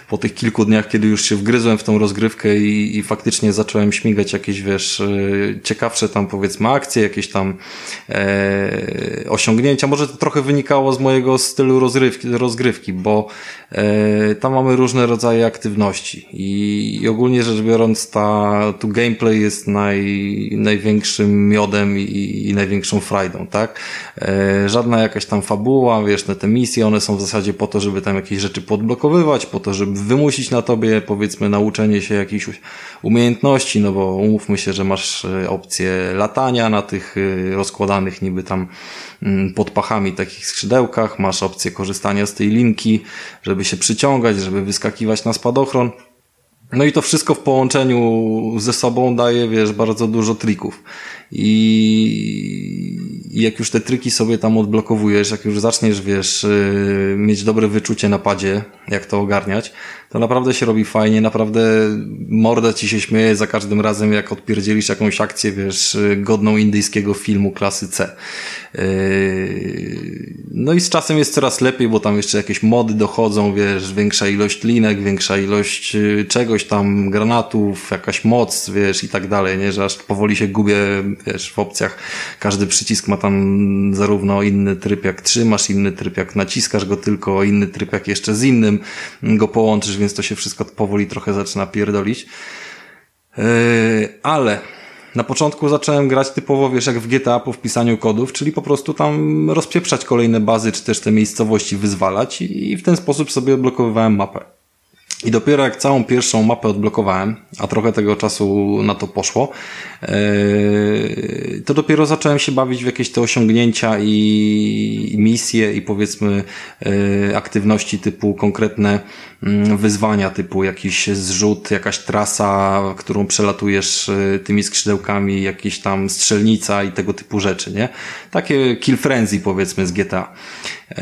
po tych kilku dniach, kiedy już się wgryzłem w tą rozgrywkę i, i faktycznie zacząłem śmigać jakieś, wiesz, yy, ciekawsze tam powiedzmy akcje, jakieś tam e, osiągnięcia. Może to trochę wynikało z mojego stylu rozgrywki, rozgrywki bo e, tam mamy różne rodzaje aktywności i, i ogólnie rzecz biorąc ta, tu gameplay jest naj, największym miodem i, i największą frajdą, tak? E, żadna jakaś tam fabuła, wiesz, te, te misje, one są w zasadzie po to, żeby tam jakieś rzeczy podblokowywać, po to, żeby wymusić na tobie, powiedzmy, nauczenie się jakichś umiejętności, no bo umówmy się, że masz e, opcję latania na tych e, rozkładanych niby tam pod pachami takich skrzydełkach, masz opcję korzystania z tej linki, żeby się przyciągać, żeby wyskakiwać na spadochron. No i to wszystko w połączeniu ze sobą daje, wiesz, bardzo dużo trików. I jak już te triki sobie tam odblokowujesz, jak już zaczniesz, wiesz, yy, mieć dobre wyczucie na padzie, jak to ogarniać, to naprawdę się robi fajnie, naprawdę morda ci się śmieje za każdym razem, jak odpierdzielisz jakąś akcję, wiesz, yy, godną indyjskiego filmu klasy C. Yy, No i z czasem jest coraz lepiej, bo tam jeszcze jakieś mody dochodzą, wiesz, większa ilość linek, większa ilość czegoś tam, granatów, jakaś moc, wiesz, i tak dalej, nie, że aż powoli się gubię, wiesz, w opcjach. Każdy przycisk ma tam zarówno inny tryb jak trzymasz, inny tryb jak naciskasz go tylko, inny tryb jak jeszcze z innym go połączysz, więc to się wszystko powoli trochę zaczyna pierdolić. Yy, ale na początku zacząłem grać typowo, wiesz, jak w GTA po wpisaniu kodów, czyli po prostu tam rozpieprzać kolejne bazy, czy też te miejscowości wyzwalać i, i w ten sposób sobie odblokowywałem mapę. I dopiero jak całą pierwszą mapę odblokowałem, a trochę tego czasu na to poszło, yy, to dopiero zacząłem się bawić w jakieś te osiągnięcia i, misje i powiedzmy yy, aktywności typu konkretne wyzwania, typu jakiś zrzut, jakaś trasa, którą przelatujesz yy, tymi skrzydełkami, jakieś tam strzelnica i tego typu rzeczy, nie? Takie kill frenzy powiedzmy z GTA. Yy,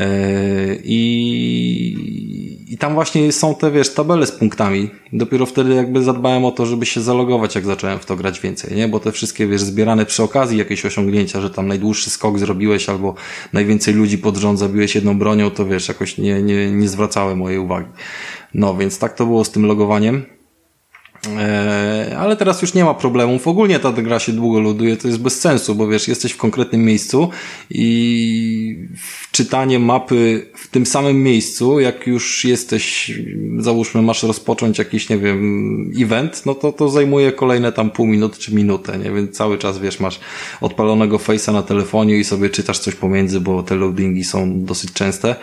I, I tam właśnie są te, wiesz, tabele z punktami. Dopiero wtedy jakby zadbałem o to, żeby się zalogować, jak zacząłem w to grać więcej, nie? Bo te wszystkie, wiesz, zbierane przy okazji jakieś osiągnięcia, że tam najdłuższy skok zrobiłeś albo najwięcej ludzi pod rząd zabiłeś jedną bronią, to wiesz, jakoś nie, nie, nie zwracały mojej uwagi. No, więc tak to było z tym logowaniem. Eee, ale teraz już nie ma problemów. Ogólnie ta gra się długo luduje, to jest bez sensu, bo wiesz, jesteś w konkretnym miejscu i wczytanie mapy w tym samym miejscu, jak już jesteś, załóżmy, masz rozpocząć jakiś, nie wiem, event, no to to zajmuje kolejne tam pół minuty czy minutę, nie? Więc cały czas, wiesz, masz odpalonego face'a na telefonie i sobie czytasz coś pomiędzy, bo te loadingi są dosyć częste.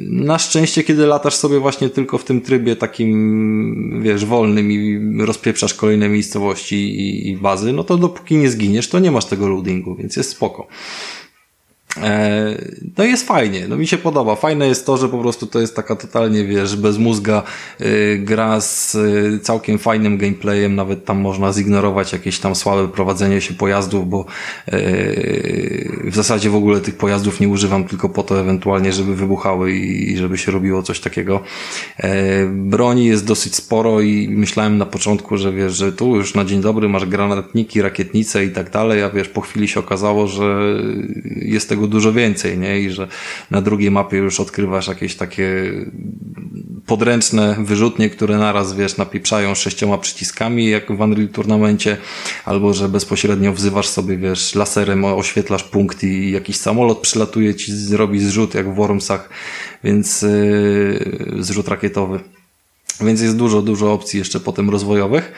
Na szczęście, kiedy latasz sobie właśnie tylko w tym trybie takim, wiesz, wolnym i rozpieprzasz kolejne miejscowości i, i bazy, no to dopóki nie zginiesz, to nie masz tego loadingu, więc jest spoko. E, no jest fajnie, no mi się podoba. Fajne jest to, że po prostu to jest taka totalnie, wiesz, bez mózga yy, gra z yy, całkiem fajnym gameplayem, nawet tam można zignorować jakieś tam słabe prowadzenie się pojazdów, bo w zasadzie w ogóle tych pojazdów nie używam tylko po to ewentualnie, żeby wybuchały i żeby się robiło coś takiego. broni jest dosyć sporo i myślałem na początku, że wiesz, że tu już na dzień dobry masz granatniki, rakietnice i tak dalej, a wiesz, po chwili się okazało, że jest tego tego dużo więcej, nie? I że na drugiej mapie już odkrywasz jakieś takie podręczne wyrzutnie, które naraz, wiesz, napieprzają sześcioma przyciskami, jak w Unreal Tournamencie, albo że bezpośrednio wzywasz sobie, wiesz, laserem oświetlasz punkt i jakiś samolot przylatuje ci, zrobi zrzut, jak w Wormsach, więc yy, zrzut rakietowy. Więc jest dużo, dużo opcji jeszcze potem rozwojowych.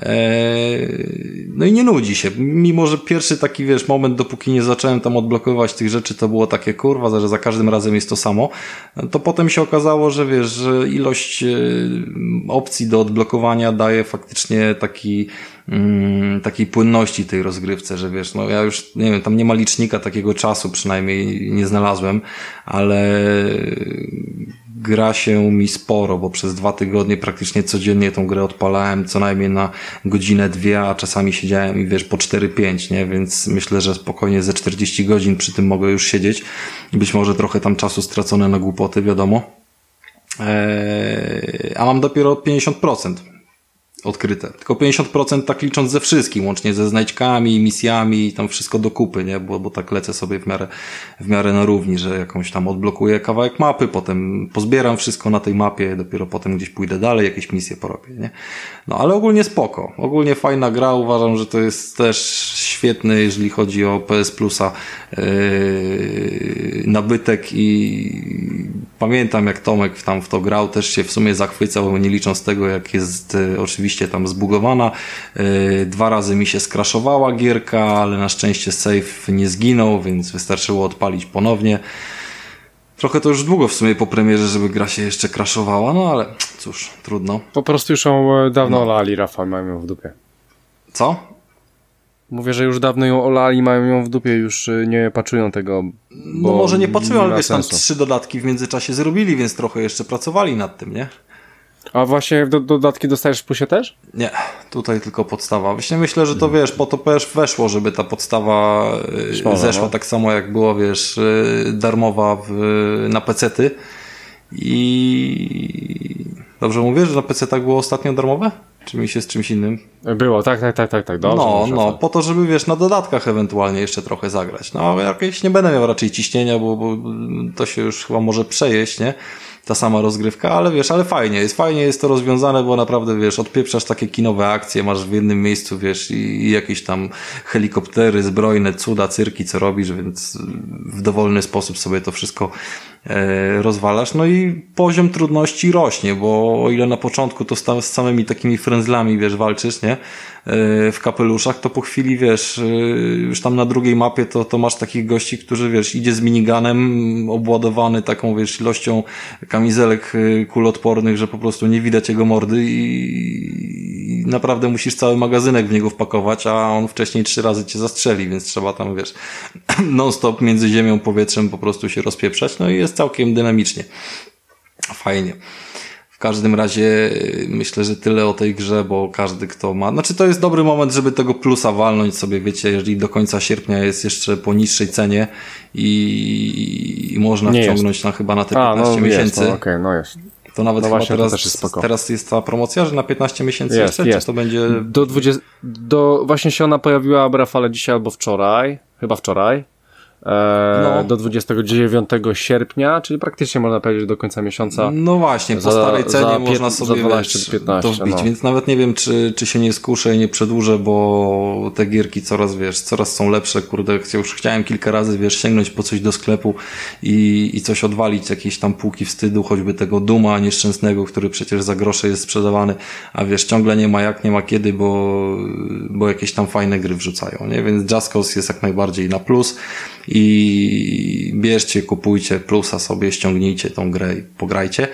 Eee, no i nie nudzi się. Mimo, że pierwszy taki, wiesz, moment, dopóki nie zacząłem tam odblokowywać tych rzeczy, to było takie kurwa, że za każdym razem jest to samo. To potem się okazało, że wiesz, że ilość e, opcji do odblokowania daje faktycznie taki, mm, takiej płynności tej rozgrywce, że wiesz, no ja już, nie wiem, tam nie ma licznika takiego czasu przynajmniej nie znalazłem, ale gra się mi sporo, bo przez dwa tygodnie praktycznie codziennie tą grę odpalałem co najmniej na godzinę, dwie, a czasami siedziałem i wiesz po 4-5, nie? Więc myślę, że spokojnie ze 40 godzin przy tym mogę już siedzieć. Być może trochę tam czasu stracone na głupoty, wiadomo. Eee, a mam dopiero 50% odkryte. Tylko 50% tak licząc ze wszystkim, łącznie ze znajdźkami, misjami, tam wszystko do kupy, nie? Bo, bo tak lecę sobie w miarę, w miarę na równi, że jakąś tam odblokuję kawałek mapy, potem pozbieram wszystko na tej mapie, dopiero potem gdzieś pójdę dalej, jakieś misje porobię, nie? No ale ogólnie spoko. Ogólnie fajna gra, uważam, że to jest też świetny, jeżeli chodzi o PS Plusa yy, nabytek i pamiętam jak Tomek tam w to grał, też się w sumie zachwycał, nie licząc tego, jak jest yy, oczywiście tam zbugowana. Y, dwa razy mi się skraszowała gierka, ale na szczęście save nie zginął, więc wystarczyło odpalić ponownie. Trochę to już długo w sumie po premierze, żeby gra się jeszcze kraszowała, no ale cóż, trudno. Po prostu już ją e, dawno no. olali, Rafał, mają ją w dupie. Co? Mówię, że już dawno ją olali, mają ją w dupie, już e, nie paczują tego. No może nie paczują, ale wiesz, tam trzy dodatki w międzyczasie zrobili, więc trochę jeszcze pracowali nad tym, nie? A właśnie do, dodatki dostajesz w plusie też? Nie, tutaj tylko podstawa. Właśnie myślę, że to wiesz, po to też weszło, żeby ta podstawa y, zeszła no. tak samo jak było, wiesz, y, darmowa w, na pecety. I dobrze mówię, że na PC tak było ostatnio darmowe? Czy mi się z czymś innym? Było, tak, tak, tak, tak, tak. Dobrze, no, no, po to, żeby wiesz, na dodatkach ewentualnie jeszcze trochę zagrać. No, ale jakieś nie będę miał raczej ciśnienia, bo, bo to się już chyba może przejeść, nie? Ta sama rozgrywka, ale wiesz, ale fajnie jest, fajnie jest to rozwiązane, bo naprawdę, wiesz, odpieprzasz takie kinowe akcje, masz w jednym miejscu, wiesz, i, i jakieś tam helikoptery, zbrojne, cuda, cyrki, co robisz, więc w dowolny sposób sobie to wszystko rozwalasz. No i poziom trudności rośnie, bo o ile na początku to z samymi takimi frędzlami, wiesz, walczysz, nie? E, w kapeluszach, to po chwili, wiesz, e, już tam na drugiej mapie to, to masz takich gości, którzy, wiesz, idzie z miniganem obładowany taką, wiesz, ilością kamizelek e, kulotpornych, że po prostu nie widać jego mordy i naprawdę musisz cały magazynek w niego wpakować, a on wcześniej trzy razy cię zastrzeli, więc trzeba tam, wiesz, non-stop między ziemią, powietrzem po prostu się rozpieprzać, no i jest całkiem dynamicznie. Fajnie. W każdym razie y, myślę, że tyle o tej grze, bo każdy kto ma, znaczy to jest dobry moment, żeby tego plusa walnąć sobie, wiecie, jeżeli do końca sierpnia jest jeszcze po niższej cenie i, i można Nie wciągnąć jest. na chyba na te 15 A, no miesięcy. Jest, no, okay, no jest. To nawet no chyba teraz, jest teraz jest ta promocja, że na 15 miesięcy jest, jeszcze, jest. to będzie... Do 20, do, właśnie się ona pojawiła, Rafale, dzisiaj albo wczoraj, chyba wczoraj, no. do 29 sierpnia, czyli praktycznie można powiedzieć do końca miesiąca. No właśnie, po za, starej cenie można sobie 12, 15, to wbić, no. więc nawet nie wiem, czy, czy się nie skuszę i nie przedłużę, bo te gierki coraz, wiesz, coraz są lepsze, kurde, już chciałem kilka razy, wiesz, sięgnąć po coś do sklepu i, i coś odwalić, jakieś tam półki wstydu, choćby tego Duma nieszczęsnego, który przecież za grosze jest sprzedawany, a wiesz, ciągle nie ma jak, nie ma kiedy, bo, bo jakieś tam fajne gry wrzucają, nie? Więc Just Cause jest jak najbardziej na plus. I bierzcie, kupujcie plusa sobie, ściągnijcie tą grę i pograjcie.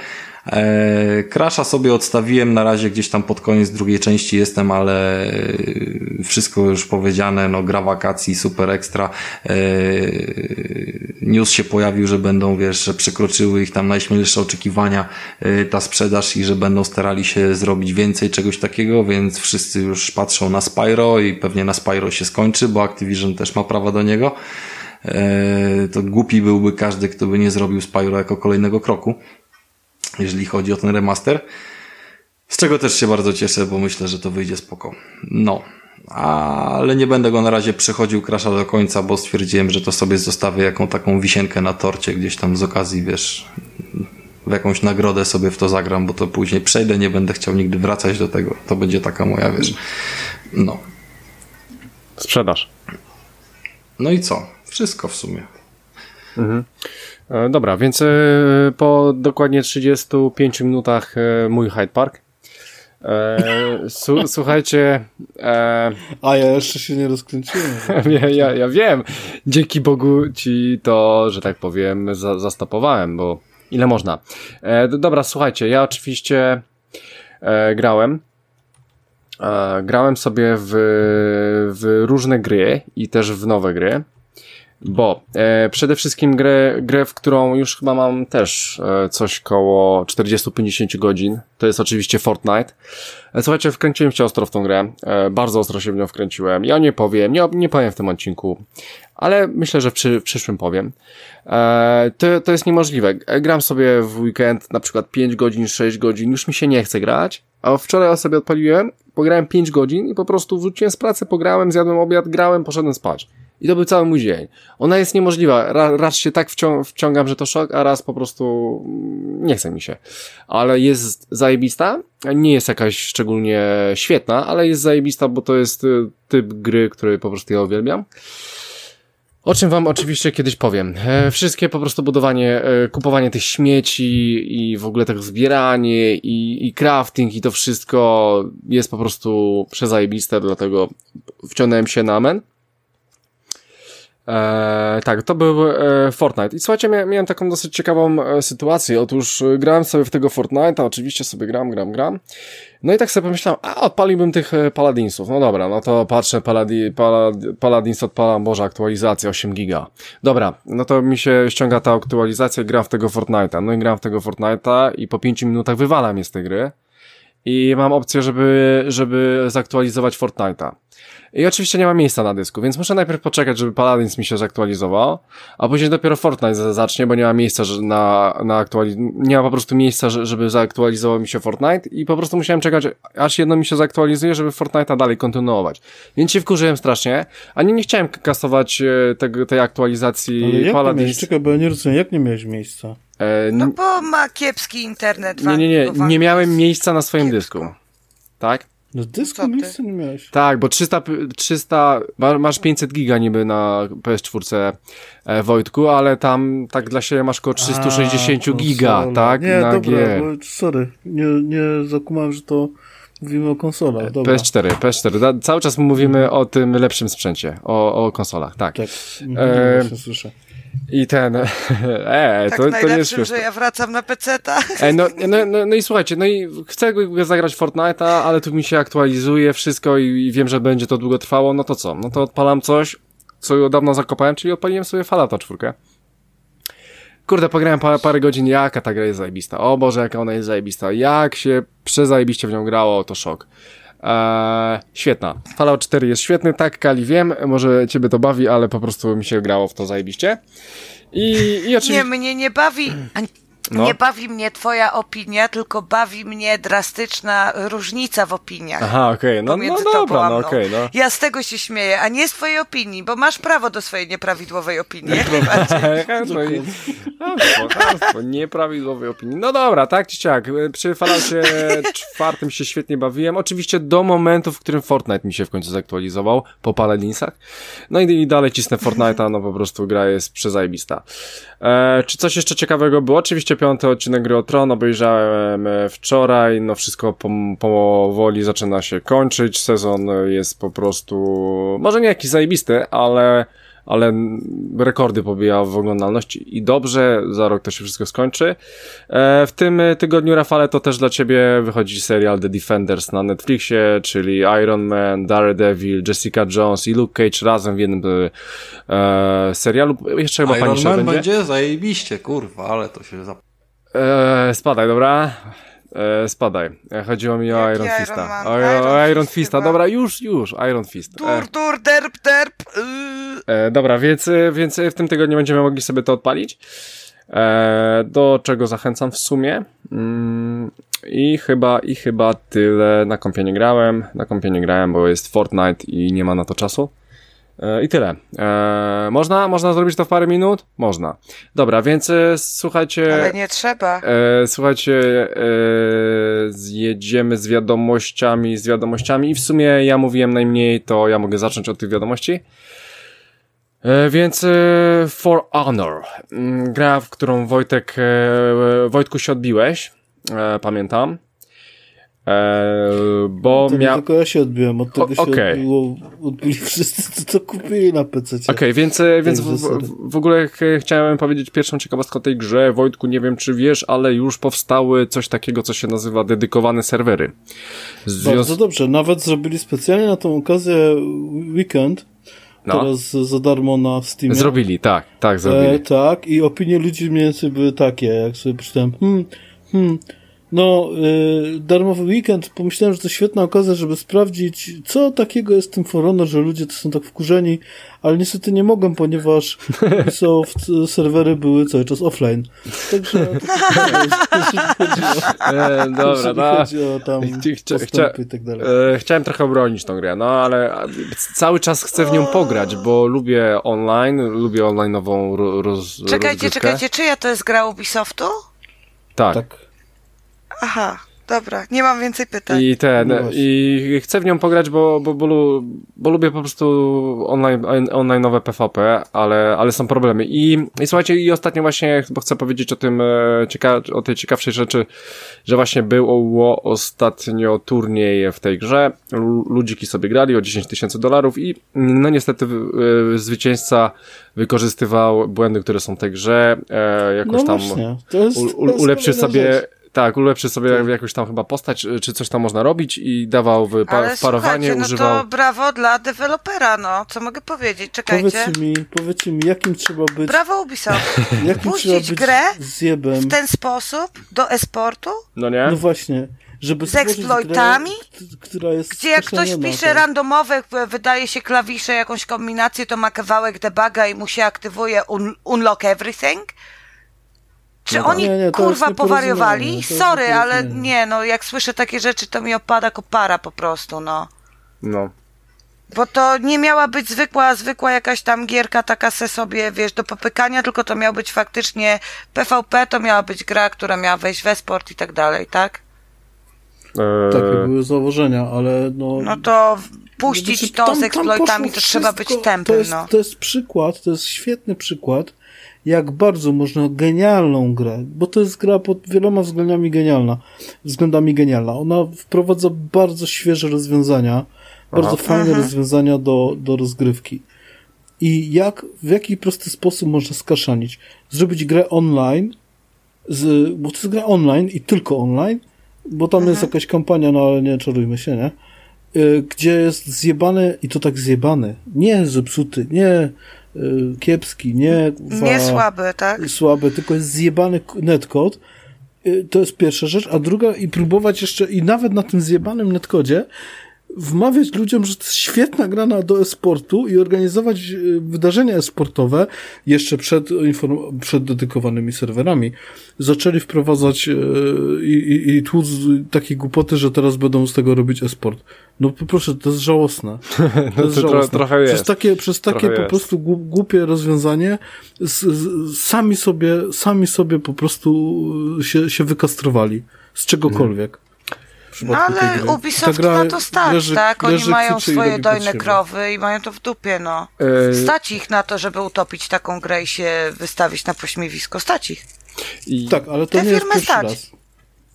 E, Crasha sobie odstawiłem na razie gdzieś tam pod koniec drugiej części jestem, ale e, wszystko już powiedziane, no gra wakacji, super ekstra. E, news się pojawił, że będą, wiesz, że przekroczyły ich tam najśmielsze oczekiwania ta sprzedaż i że będą starali się zrobić więcej czegoś takiego, więc wszyscy już patrzą na Spyro i pewnie na Spyro się skończy, bo Activision też ma prawa do niego. To głupi byłby każdy, kto by nie zrobił Spyro jako kolejnego kroku jeżeli chodzi o ten remaster. Z czego też się bardzo cieszę, bo myślę, że to wyjdzie spoko. No. Ale nie będę go na razie przechodził krasza do końca, bo stwierdziłem, że to sobie zostawię jaką taką wisienkę na torcie gdzieś tam z okazji, wiesz, w jakąś nagrodę sobie w to zagram, bo to później przejdę, nie będę chciał nigdy wracać do tego. To będzie taka moja, wiesz, no. Sprzedaż. No i co? Wszystko w sumie. Mhm. E, dobra, więc e, po dokładnie 35 minutach e, mój Hyde Park. słuchajcie. A ja jeszcze się nie rozkręciłem. ja, ja, ja wiem. Dzięki Bogu ci to, że tak powiem, za, zastopowałem, bo ile można. dobra, słuchajcie, ja oczywiście grałem. grałem sobie w, w różne gry i też w nowe gry. Bo e, przede wszystkim grę, grę, w którą już chyba mam też e, coś koło 40-50 godzin. To jest oczywiście Fortnite. E, słuchajcie, wkręciłem się ostro w tą grę. E, bardzo ostro się w nią wkręciłem. Ja nie powiem, nie, nie powiem w tym odcinku, ale myślę, że przy, w przyszłym powiem. E, to, to jest niemożliwe. E, gram sobie w weekend na przykład 5 godzin, 6 godzin, już mi się nie chce grać. A wczoraj sobie odpaliłem, pograłem 5 godzin i po prostu wróciłem z pracy, pograłem, zjadłem obiad, grałem, poszedłem spać. I to był cały mój dzień. Ona jest niemożliwa. Raz, raz się tak wcią wciągam, że to szok, a raz po prostu mm, nie chce mi się. Ale jest zajebista. Nie jest jakaś szczególnie świetna, ale jest zajebista, bo to jest y, typ gry, który po prostu ja uwielbiam. O czym wam oczywiście kiedyś powiem. E, wszystkie po prostu budowanie, e, kupowanie tych śmieci i w ogóle tak zbieranie i, i crafting i to wszystko jest po prostu przezajebiste, dlatego wciągnąłem się na amen. E, tak, to był e, Fortnite. I słuchajcie, mia miałem taką dosyć ciekawą e, sytuację. Otóż e, grałem sobie w tego Fortnite'a, oczywiście sobie gram, gram, gram. No i tak sobie pomyślałem, a odpaliłbym tych e, Paladinsów. No dobra, no to patrzę, Paladi Palad Paladins odpalam, boże, aktualizacja 8 giga. Dobra, no to mi się ściąga ta aktualizacja i gram w tego Fortnite'a. No i gram w tego Fortnite'a i po 5 minutach wywalam je z tej gry. I mam opcję, żeby, żeby zaktualizować Fortnite'a. I oczywiście nie ma miejsca na dysku, więc muszę najpierw poczekać, żeby Paladins mi się zaktualizował, a później dopiero Fortnite zacznie, bo nie ma miejsca na, na aktualiz... nie ma po prostu miejsca, żeby zaktualizował mi się Fortnite i po prostu musiałem czekać, aż jedno mi się zaktualizuje, żeby Fortnite'a dalej kontynuować. Więc się wkurzyłem strasznie, ani nie chciałem kasować e, tego, tej aktualizacji Ale jak Paladins. Nie Czekaj, bo ja nie rozumiem, jak nie miałeś miejsca? E, no bo ma kiepski internet. Nie, nie, nie, nie miałem miejsca na swoim kiepsko. dysku. Tak? No dysku miejsca nie miałeś. Tak, bo 300, 300, masz 500 giga niby na PS4 e, Wojtku, ale tam tak dla siebie masz około 360 A, giga, tak? Nie, na dobra, G. sorry, nie, nie zakumałem, że to mówimy o konsolach. Dobra. PS4, PS4, da, cały czas mówimy o tym lepszym sprzęcie, o, o konsolach, tak. Tak, e, słyszę. I ten, e, tak to, to nie jest śmieszne. że ja wracam na PC-ta. E, no, no, no, no, i słuchajcie, no i chcę zagrać Fortnite'a, ale tu mi się aktualizuje wszystko i, i, wiem, że będzie to długo trwało, no to co? No to odpalam coś, co dawno zakopałem, czyli odpaliłem sobie Fallouta czwórkę. Kurde, pograłem parę, parę godzin, jaka ta gra jest zajebista. O Boże, jaka ona jest zajebista. Jak się przezajebiście w nią grało, to szok. Eee, świetna. Fallout 4 jest świetny, tak, Kali, wiem, może ciebie to bawi, ale po prostu mi się grało w to zajebiście. I, i oczywiście... Nie, mnie nie bawi, no. Nie bawi mnie twoja opinia, tylko bawi mnie drastyczna różnica w opiniach. Aha, okej, okay. no, no dobra, no okej, okay, no. Ja z tego się śmieję, a nie z twojej opinii, bo masz prawo do swojej nieprawidłowej opinii. nieprawidłowej opinii. No dobra, tak czy siak. Przy Falloutie czwartym się świetnie bawiłem. Oczywiście do momentu, w którym Fortnite mi się w końcu zaktualizował, po Paladinsach. No i, i dalej cisnę Fortnite'a, no po prostu gra jest przezajebista. E, czy coś jeszcze ciekawego było? Oczywiście piąty odcinek Gry o Tron obejrzałem e, wczoraj, no wszystko powoli zaczyna się kończyć, sezon jest po prostu, może nie jakiś zajebisty, ale ale rekordy pobija w oglądalności i dobrze, za rok to się wszystko skończy. E, w tym tygodniu, Rafale, to też dla ciebie wychodzi serial The Defenders na Netflixie, czyli Iron Man, Daredevil, Jessica Jones i Luke Cage razem w jednym e, serialu. Jeszcze chyba Iron Punisher Man będzie. będzie zajebiście, kurwa, ale to się zap... E, spadaj, dobra? E, spadaj. E, chodziło mi o Iron Iron Fista. Man? O, o Iron Iron Fist Fista, chyba. dobra, już, już, Iron Fist. E, Tur, tur, derp, derp. Yy. e, dobra, więc, e, więc w tym tygodniu będziemy mogli sobie to odpalić. E, do czego zachęcam w sumie. Mm, I chyba, i chyba tyle. Na kompie nie grałem. Na kompie nie grałem, bo jest Fortnite i nie ma na to czasu. E, I tyle. E, można? Można zrobić to w parę minut? Można. Dobra, więc e, słuchajcie. Ale nie trzeba. E, słuchajcie, e, zjedziemy z wiadomościami, z wiadomościami i w sumie ja mówiłem najmniej, to ja mogę zacząć od tych wiadomości. E, więc e, For Honor, mm, gra, w którą Wojtek, Wojtku się odbiłeś, pamiętam. E, bo To miał... tylko ja się odbiłem, od tego się okej. odbiło, odbili wszyscy, co to kupili na PC. Okej, więc, e, więc w, w, w ogóle ch chciałem powiedzieć pierwszą ciekawostkę o tej grze. Wojtku, nie wiem czy wiesz, ale już powstały coś takiego, co się nazywa dedykowane serwery. W Bardzo związ- dobrze, nawet zrobili specjalnie na tą okazję weekend, No. teraz za darmo na Steamie. Zrobili, tak, tak, zrobili. E, tak, i opinie ludzi mniej więcej były takie, jak sobie przeczytałem, hmm, hmm, no, y, darmowy weekend, pomyślałem, że to świetna okazja, żeby sprawdzić, co takiego jest w tym For Honor, że ludzie to są tak wkurzeni, ale niestety nie mogłem, ponieważ Ubisoft y, serwery były cały czas offline. Także, E, dobra, no. chodzi o tam Chcia- chcia- i tak dalej. E, chciałem trochę obronić tą grę, no ale cały czas chcę w nią pograć, bo lubię online, lubię online'ową ro, roz, Czekajcie, rozgrywkę. czekajcie, czyja to jest gra Ubisoftu? Tak. Tak. Aha, dobra, nie mam więcej pytań. I ten, No i chcę w nią pograć, bo, bo, bo, bo lubię po prostu online, online nowe PvP, ale, ale są problemy. I, I słuchajcie, i ostatnio właśnie, bo chcę powiedzieć o tym, e, cieka o tej ciekawszej rzeczy, że właśnie było ostatnio turniej w tej grze. Lu- Ludziki sobie grali o 10 tysięcy dolarów i no niestety e, zwycięzca wykorzystywał błędy, które są w tej grze, e, jakoś No tam właśnie, to jest, u, u, jest ulepszy kolejna sobie, rzecz. Tak, ulepszy sobie jakąś tam chyba postać, czy- coś tam można robić i dawał w, pa, Ale w parowanie, no używał... to brawo dla dewelopera, no. Co mogę powiedzieć? Czekajcie. Powiedzcie mi, powiedzcie mi, jakim trzeba być, Brawo Ubisoft. jakim puścić trzeba być grę zjebem. W ten sposób do esportu, No nie? No właśnie, żeby Z exploitami? grę, k- która jest gdzie jak ktoś pisze tak. randomowe, wydaje się klawisze, jakąś kombinację, to ma kawałek debuga i mu się aktywuje un unlock everything? Czy No oni Nie, nie, kurwa powariowali? jest Sorry, ale nie, no jak słyszę takie rzeczy, to mi opada kopara po prostu, no. No. Bo to nie miała być zwykła, zwykła jakaś tam gierka taka se sobie, wiesz, do popykania, tylko to miał być faktycznie PvP, to miała być gra, która miała wejść w esport i tak dalej, tak? E, Takie były założenia, ale no... No to puścić Znaczy, to tam- z tam exploitami, to trzeba być tempem, to jest, no. To jest przykład, to jest świetny przykład, jak bardzo można genialną grę, bo to jest gra pod wieloma względami genialna, względami genialna. Ona wprowadza bardzo świeże rozwiązania, bardzo fajne rozwiązania do, do rozgrywki. I jak, w jaki prosty sposób można skaszanić? Zrobić grę online, z, bo to jest gra online i tylko online, bo tam jest jakaś kampania, no ale nie czarujmy się, nie? Y, Gdzie jest zjebany, i to tak zjebany, nie zepsuty, nie kiepski, nie, kurwa, Nie słaby, tak? słaby, tylko jest zjebany netcode. Y, To jest pierwsza rzecz, a druga i próbować jeszcze, i nawet na tym zjebanym netkodzie wmawiać ludziom, że to jest świetna gra na, do e-sportu i organizować y, wydarzenia e-sportowe jeszcze przed, przed dedykowanymi serwerami. Zaczęli wprowadzać y, i, i, i tłuc takie głupoty, że teraz będą z tego robić e-sport. No proszę, to jest żałosne. To jest tro- żałosne. trochę jest. Przez takie, przez takie po prostu głup- głupie rozwiązanie z, z, sami sobie, sami sobie po prostu y, się, się wykastrowali. Z czegokolwiek. W No tej ale. Ubisoft gra na to stać, leży- tak? Oni leży, mają swoje dojne krowy i mają to w dupie, no. E, Stać ich na to, żeby utopić taką grę i się wystawić na pośmiewisko. Stać ich. i, Tak, ale to Te nie jest pierwszy stać. raz.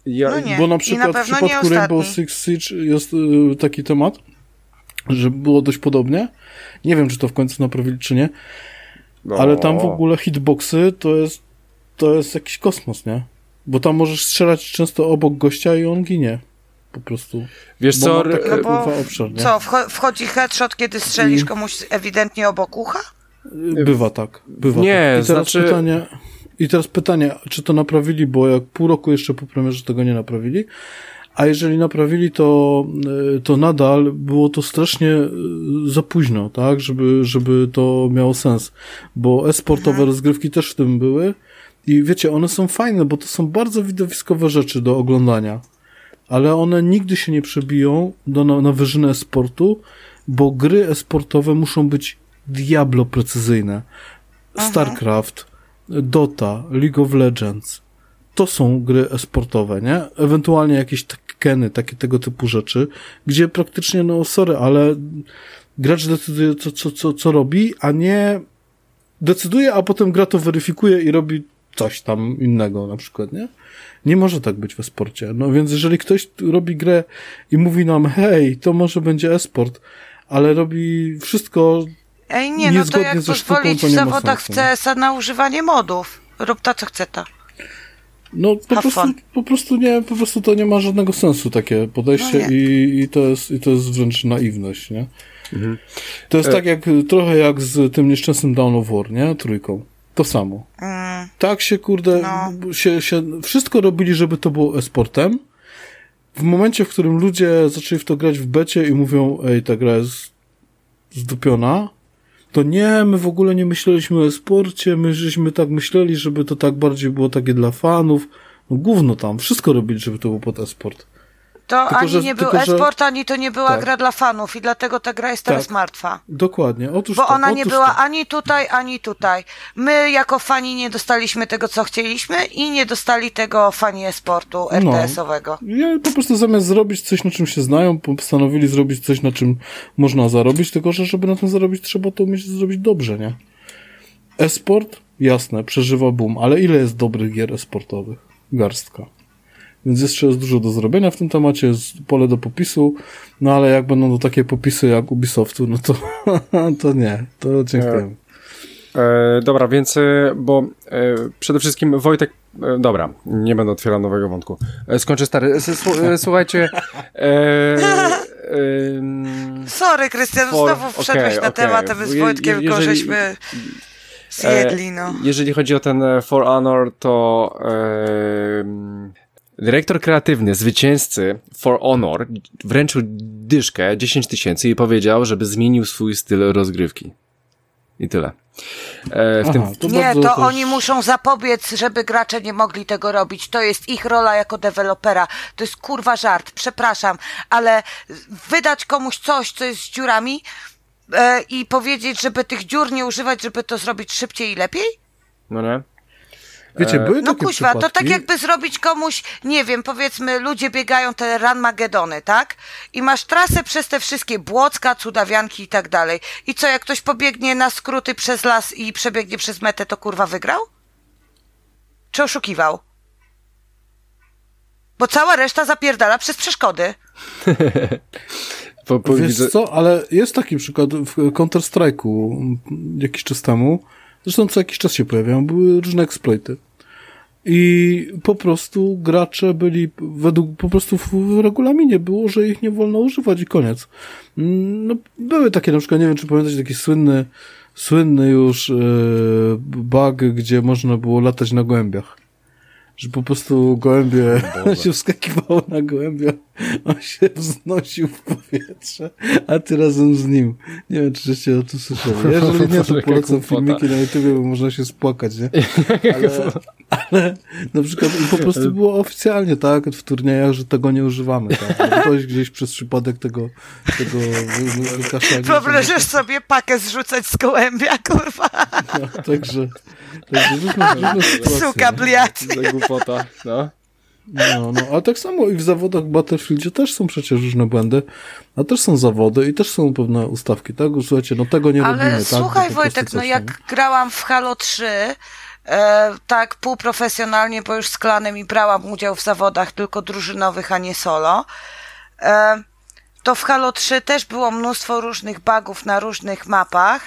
ja, No nie. Bo na I przykład na w pewno nie przypadku Rainbow. Six Siege jest y, taki temat, że było dość podobnie. Nie wiem, czy to w końcu naprawili, czy nie, No. ale tam w ogóle hitboxy to jest, to jest jakiś kosmos, nie? Bo tam możesz strzelać często obok gościa i on ginie. Po prostu. Wiesz co, e, No bo obszar, nie? Co, wcho- wchodzi headshot, kiedy strzelisz I- komuś ewidentnie obok ucha? Bywa tak. Bywa Nie, tak. I teraz znaczy- pytanie, I teraz pytanie, czy to naprawili, bo jak pół roku jeszcze po premierze tego nie naprawili, a jeżeli naprawili, to, y, to nadal było to strasznie y, za późno, tak, żeby, żeby to miało sens, bo e-sportowe rozgrywki też w tym były i wiecie, one są fajne, bo to są bardzo widowiskowe rzeczy do oglądania, ale one nigdy się nie przebiją do, na, na wyżynę e-sportu, bo gry e-sportowe muszą być diablo precyzyjne. StarCraft, Dota, League of Legends. To są gry e-sportowe, nie? Ewentualnie jakieś keny, takie tego typu rzeczy, gdzie praktycznie, no sorry, ale gracz decyduje, co, co, co, co robi, a nie decyduje, a potem gra to weryfikuje i robi coś tam innego na przykład, nie? Nie może tak być w sporcie. No więc jeżeli ktoś robi grę i mówi nam, hej, to może będzie e-sport, ale robi wszystko Ej, nie, no to Niezgodnie jak sztuką, pozwolić w zawodach? CS-a na używanie modów. Rób to, co chce ta. No po Have prostu, fun. po prostu nie, po prostu to nie ma żadnego sensu takie podejście No i, i to jest, i to jest wręcz naiwność, nie? To jest E- tak jak, trochę jak z tym nieszczęsnym Down of War, nie? Trójką. To samo. Mm, Tak się, kurde, No. się, się, wszystko robili, żeby to było e-sportem. W momencie, w którym ludzie zaczęli w to grać w becie i mówią, ej, ta gra jest zdupiona, to nie, my w ogóle nie myśleliśmy o e-sporcie, my żeśmy tak myśleli, żeby to tak bardziej było takie dla fanów. No gówno tam, wszystko robili, żeby to był pod e-sport. To Tylko, ani że- nie był tylko, że- e-sport, ani to nie była Tak. gra dla fanów i dlatego ta gra jest teraz Tak. martwa. Dokładnie, otóż Bo tak, ona nie otóż była tak. ani tutaj, ani tutaj. My jako fani nie dostaliśmy tego, co chcieliśmy i nie dostali tego fani e-sportu No. RTS-owego. Nie, po prostu zamiast zrobić coś, na czym się znają, postanowili zrobić coś, na czym można zarobić, tylko że żeby na tym zarobić, trzeba to umieć zrobić dobrze, nie? E-sport, jasne, przeżywa boom, ale ile jest dobrych gier e-sportowych? Garstka. Więc jeszcze jest dużo do zrobienia w tym temacie, jest pole do popisu, no ale jak będą to takie popisy jak Ubisoftu, no to, to nie, to dziękuję. E, dobra, więc, e, bo e, przede wszystkim Wojtek, e, dobra, nie będę otwierał nowego wątku. E, skończę stary. E, s- e, słuchajcie, e, em, Sorry, Krystian, For- znowu wszedłeś okej, na okej. temat, a my z Je- Wojtkiem jeżeli- go żeśmy zjedli, no. jeżeli chodzi o ten e, For Honor, to dyrektor kreatywny, zwycięzcy For Honor wręczył dyszkę 10 tysięcy i powiedział, żeby zmienił swój styl rozgrywki. I tyle. E, w tym, Aha, to Nie, to też- oni muszą zapobiec, żeby gracze nie mogli tego robić. To jest ich rola jako dewelopera. To jest kurwa żart, przepraszam, ale wydać komuś coś, co jest z dziurami e, i powiedzieć, żeby tych dziur nie używać, żeby to zrobić szybciej i lepiej? no nie? Wiecie, były No takie kuźwa, to tak jakby zrobić komuś, nie wiem, powiedzmy, ludzie biegają te Ranmagedony, tak? I masz trasę przez te wszystkie błocka, cudawianki i tak dalej. I co, jak ktoś pobiegnie na skróty przez las i przebiegnie przez metę, to kurwa wygrał? Czy oszukiwał? Bo cała reszta zapierdala przez przeszkody. Po, po, Wiesz widzę- co, ale jest taki przykład w Counter-Strike'u jakiś czas temu. Zresztą co jakiś czas się pojawiają, były różne exploity. I po prostu gracze byli, według, po prostu w regulaminie było, że ich nie wolno używać i koniec. Mm, No, były takie na przykład, nie wiem czy pamiętacie, taki słynny, słynny już e, bug, gdzie można było latać na gołębiach. Że po prostu gołębie się wskakiwało na gołębia, on się wznosił w powietrze, a ty razem z nim. Nie wiem, czy żeście o tym słyszeli. Jeżeli nie, to polecam filmiki na YouTube, bo można się spłakać, nie? Ale, ale na przykład i po prostu było oficjalnie, tak, w turniejach, że tego nie używamy, tak. Ktoś gdzieś przez przypadek tego, tego wykaszania. Wyobrażasz sobie pakę zrzucać z gołębia, kurwa. No, także, także różne, różne. Suka, bliat. Za głupota, no. No, no, ale tak samo i w zawodach w Battlefieldzie też są przecież różne błędy, a też są zawody i też są pewne ustawki, tak? Słuchajcie, no tego nie Ale robimy, tak? słuchaj prostu Wojtek, no jak tam. grałam w Halo 3, e, tak półprofesjonalnie, bo już z klanem i brałam udział w zawodach tylko drużynowych, a nie solo, e, to w Halo 3 też było mnóstwo różnych bugów na różnych mapach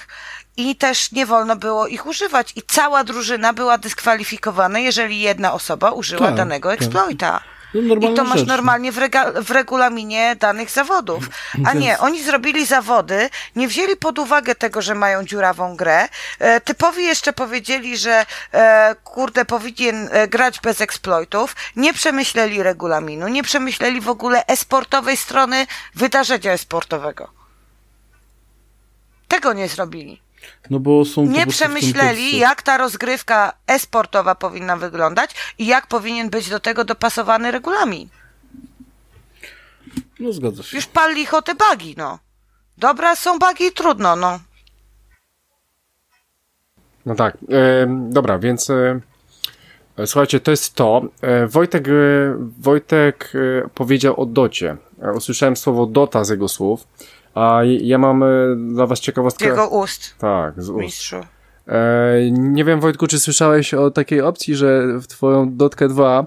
i też nie wolno było ich używać. I cała drużyna była dyskwalifikowana, jeżeli jedna osoba użyła Tak, danego tak. eksploita. No, I to masz rzecz. normalnie w, rega- w regulaminie danych zawodów. A nie, oni zrobili zawody, nie wzięli pod uwagę tego, że mają dziurawą grę. E, typowi jeszcze powiedzieli, że e, kurde, powinien e, grać bez eksploitów. Nie przemyśleli regulaminu, nie przemyśleli w ogóle esportowej strony wydarzenia esportowego. Tego nie zrobili. No bo są Nie przemyśleli, jak ta rozgrywka esportowa powinna wyglądać i jak powinien być do tego dopasowany regulamin. No zgadza się. Już pal licho te bugi, no. Dobra, są bugi i trudno, no. No tak, e, dobra, więc e, słuchajcie, to jest to. E, Wojtek, e, Wojtek e, powiedział o docie. E, usłyszałem słowo dota z jego słów, a ja mam e, dla was Z ciekawostkę. jego ust, Tak, z ust. mistrzu. E, nie wiem, Wojtku, czy słyszałeś o takiej opcji, że w twoją Dotkę 2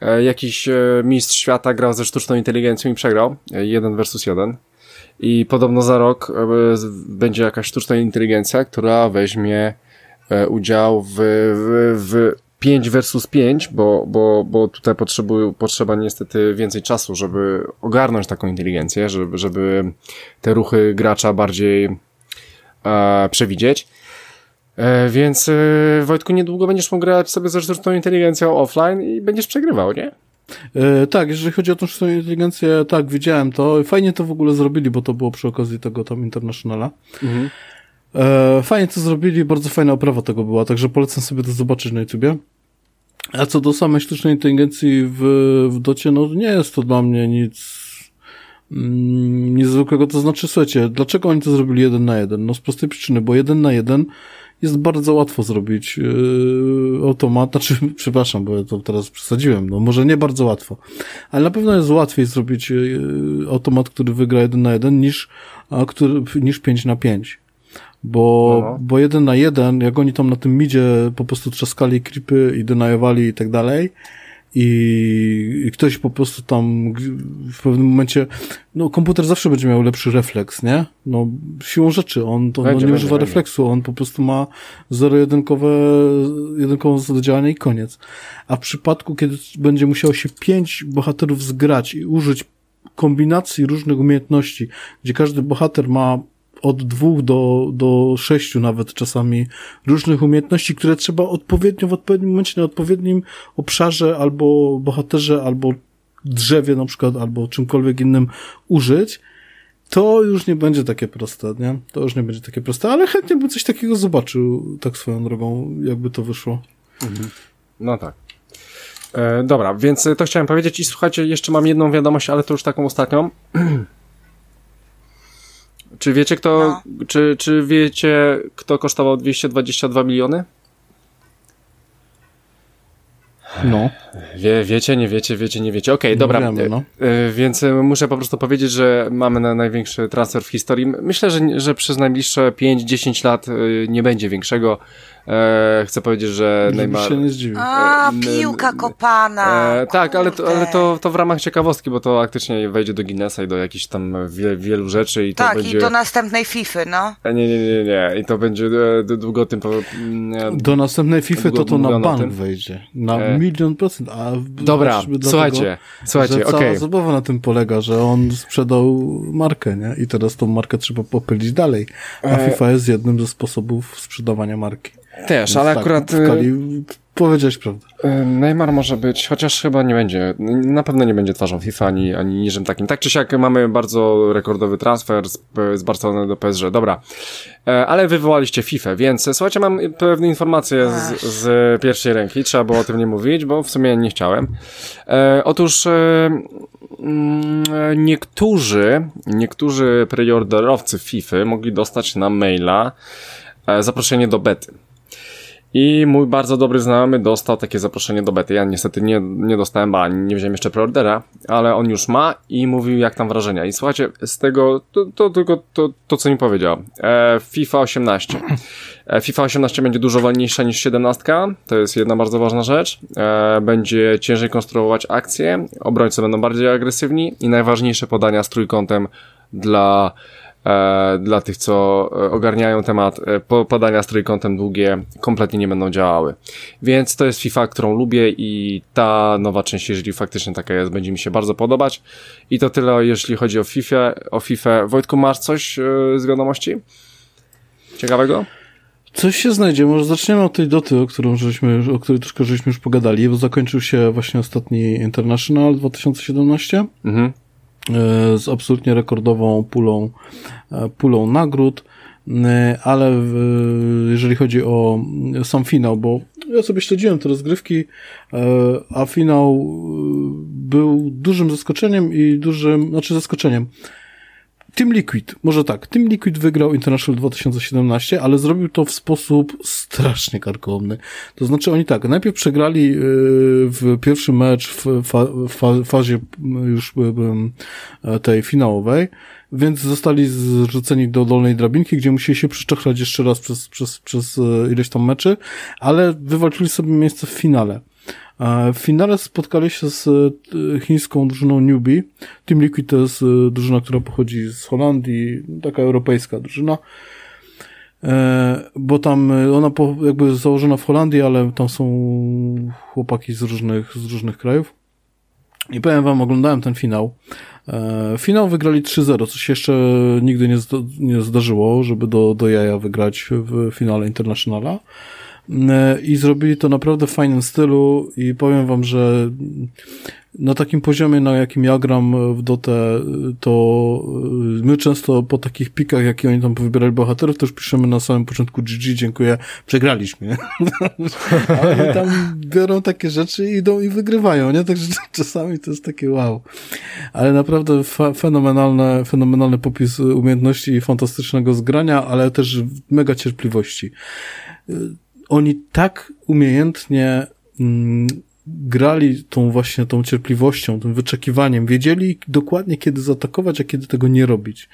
e, jakiś mistrz świata grał ze sztuczną inteligencją i przegrał. Jeden versus jeden. I podobno za rok z- będzie jakaś sztuczna inteligencja, która weźmie udział w, w, w 5 versus 5, bo, bo, bo tutaj potrzebują, potrzeba niestety więcej czasu, żeby ogarnąć taką inteligencję, żeby, żeby te ruchy gracza bardziej e, przewidzieć. E, więc e, Wojtku, niedługo będziesz mógł grać sobie ze sztuczną inteligencją offline i będziesz przegrywał, nie? E, tak, jeżeli chodzi o tą sztuczną inteligencję, tak, widziałem to. Fajnie to w ogóle zrobili, bo to było przy okazji tego tam Internationala. E, fajnie to zrobili, bardzo fajna oprawa tego była, także polecam sobie to zobaczyć na YouTubie. A co do samej sztucznej inteligencji w, w docie, no nie jest to dla mnie nic mm, niezwykłego. To znaczy, słuchajcie, dlaczego oni to zrobili jeden na jeden? No z prostej przyczyny, bo jeden na jeden jest bardzo łatwo zrobić yy, automat, znaczy, przepraszam, bo ja to teraz przesadziłem, no może nie bardzo łatwo, ale na pewno jest łatwiej zrobić yy, automat, który wygra jeden na jeden niż, a, który, niż 5 na 5. Bo, No. bo jeden na jeden, jak oni tam na tym midzie po prostu trzaskali creepy i denajowali i tak dalej, i, i ktoś po prostu tam w pewnym momencie, no komputer zawsze będzie miał lepszy refleks, nie? No siłą rzeczy, on to Będzie, no, nie będzie, używa będzie. refleksu, on po prostu ma zero-jedynkowe, jedynkową zasadę działania i koniec. A w przypadku, kiedy będzie musiało się pięć bohaterów zgrać i użyć kombinacji różnych umiejętności, gdzie każdy bohater ma od dwóch do, do sześciu nawet czasami różnych umiejętności, które trzeba odpowiednio w odpowiednim momencie, na odpowiednim obszarze albo bohaterze, albo drzewie na przykład, albo czymkolwiek innym użyć, to już nie będzie takie proste, nie? To już nie będzie takie proste, ale chętnie bym coś takiego zobaczył, tak swoją drogą, jakby to wyszło. No tak. E, dobra, więc to chciałem powiedzieć i słuchajcie, jeszcze mam jedną wiadomość, ale to już taką ostatnią. czy wiecie kto, czy, czy wiecie kto kosztował 222 miliony? No. Wie, wiecie, nie wiecie, wiecie, nie wiecie. Okej, dobra. wiemy, no. E, Więc e, muszę po prostu powiedzieć, że mamy na największy transfer w historii. Myślę, że, że przez najbliższe 5-10 lat e, nie będzie większego. E, chcę powiedzieć, że Neymar... się nie zdziwił. A, E, piłka kopana. E, tak, ale to, ale to, to w ramach ciekawostki, bo to faktycznie wejdzie do Guinnessa i do jakichś tam wie, wielu rzeczy i to Tak, będzie... i do następnej FIFA, no. E, Nie, nie, nie, nie. I to będzie e, długo tym... Po... mm, Do następnej FIFA to Długo to na bank tym. wejdzie. Na E. milion procent. A Dobra, dlatego, słuchajcie, słuchajcie, okej. zabawa na tym polega, że on sprzedał markę, nie? I teraz tą markę trzeba popylić dalej. A E. FIFA jest jednym ze sposobów sprzedawania marki. Też, ale tak, akurat... W powiedziałeś prawdę. E, Neymar może być, chociaż chyba nie będzie, na pewno nie będzie twarzą FIFA ani, ani niżem takim. Tak czy siak mamy bardzo rekordowy transfer z, z Barcelony do PSG. Dobra, E, ale wywołaliście FIFA, więc słuchajcie, mam pewne informacje z, z pierwszej ręki, trzeba było o tym nie mówić, bo w sumie nie chciałem. E, otóż e, mm, niektórzy, niektórzy preorderowcy FIFA mogli dostać na maila zaproszenie do bety. I mój bardzo dobry znajomy dostał takie zaproszenie do bety. Ja niestety nie, nie dostałem, bo nie wziąłem jeszcze preordera, ale on już ma i mówił jak tam wrażenia. I słuchajcie, z tego, to tylko to, to, to, co mi powiedział. E, FIFA 18. E, FIFA 18 będzie dużo wolniejsza niż 17. To jest jedna bardzo ważna rzecz. E, będzie ciężej konstruować akcje, obrońcy będą bardziej agresywni i najważniejsze podania z trójkątem dla dla tych, co e, ogarniają temat, e, podania z trójkątem długie kompletnie nie będą działały. Więc to jest FIFA, którą lubię i ta nowa część, jeżeli faktycznie taka jest, będzie mi się bardzo podobać. I to tyle, jeśli chodzi o FIFA. O FIFA. Wojtku, masz coś e, z wiadomości? Ciekawego? Coś się znajdzie. Może zaczniemy od tej doty, o, którą żeśmy, o której troszkę żeśmy już pogadali, bo zakończył się właśnie ostatni International 2017. Mhm. E, z absolutnie rekordową pulą, e, pulą nagród, e, ale jeżeli chodzi o sam finał, bo ja sobie śledziłem te rozgrywki, a finał był dużym zaskoczeniem i dużym, znaczy zaskoczeniem. Team Liquid, może tak, Team Liquid wygrał International 2017, ale zrobił to w sposób strasznie karkołomny. To znaczy oni tak, najpierw przegrali yy, w pierwszy mecz w fa fa fazie już yy, tej finałowej, więc zostali zrzuceni do dolnej drabinki, gdzie musieli się przyczochrać jeszcze raz przez, przez, przez yy, ileś tam meczy, ale wywalczyli sobie miejsce w finale. W finale spotkali się z e, chińską drużyną Newbie. Team Liquid to jest e, drużyna, która pochodzi z Holandii, taka europejska drużyna. E, bo tam ona jakby założona w Holandii, ale tam są chłopaki z różnych, z różnych krajów. I powiem wam, oglądałem ten finał. Finał wygrali 3-0, co się jeszcze nigdy nie zdarzyło, żeby do, do jaja wygrać w finale Internationala. E, i zrobili to naprawdę w fajnym stylu i powiem wam, że na takim poziomie, na jakim ja gram w Dotę, to e, my często po takich pikach, jakie oni tam wybierali bohaterów, też piszemy na samym początku GG, dziękuję, przegraliśmy. A oni tam biorą takie rzeczy i idą i wygrywają, nie? Także czasami to jest takie wow. Ale naprawdę fenomenalne, fenomenalny popis umiejętności i fantastycznego zgrania, ale też mega cierpliwości oni tak umiejętnie mm, grali tą właśnie tą cierpliwością, tym wyczekiwaniem, wiedzieli dokładnie kiedy zaatakować, a kiedy tego nie robić.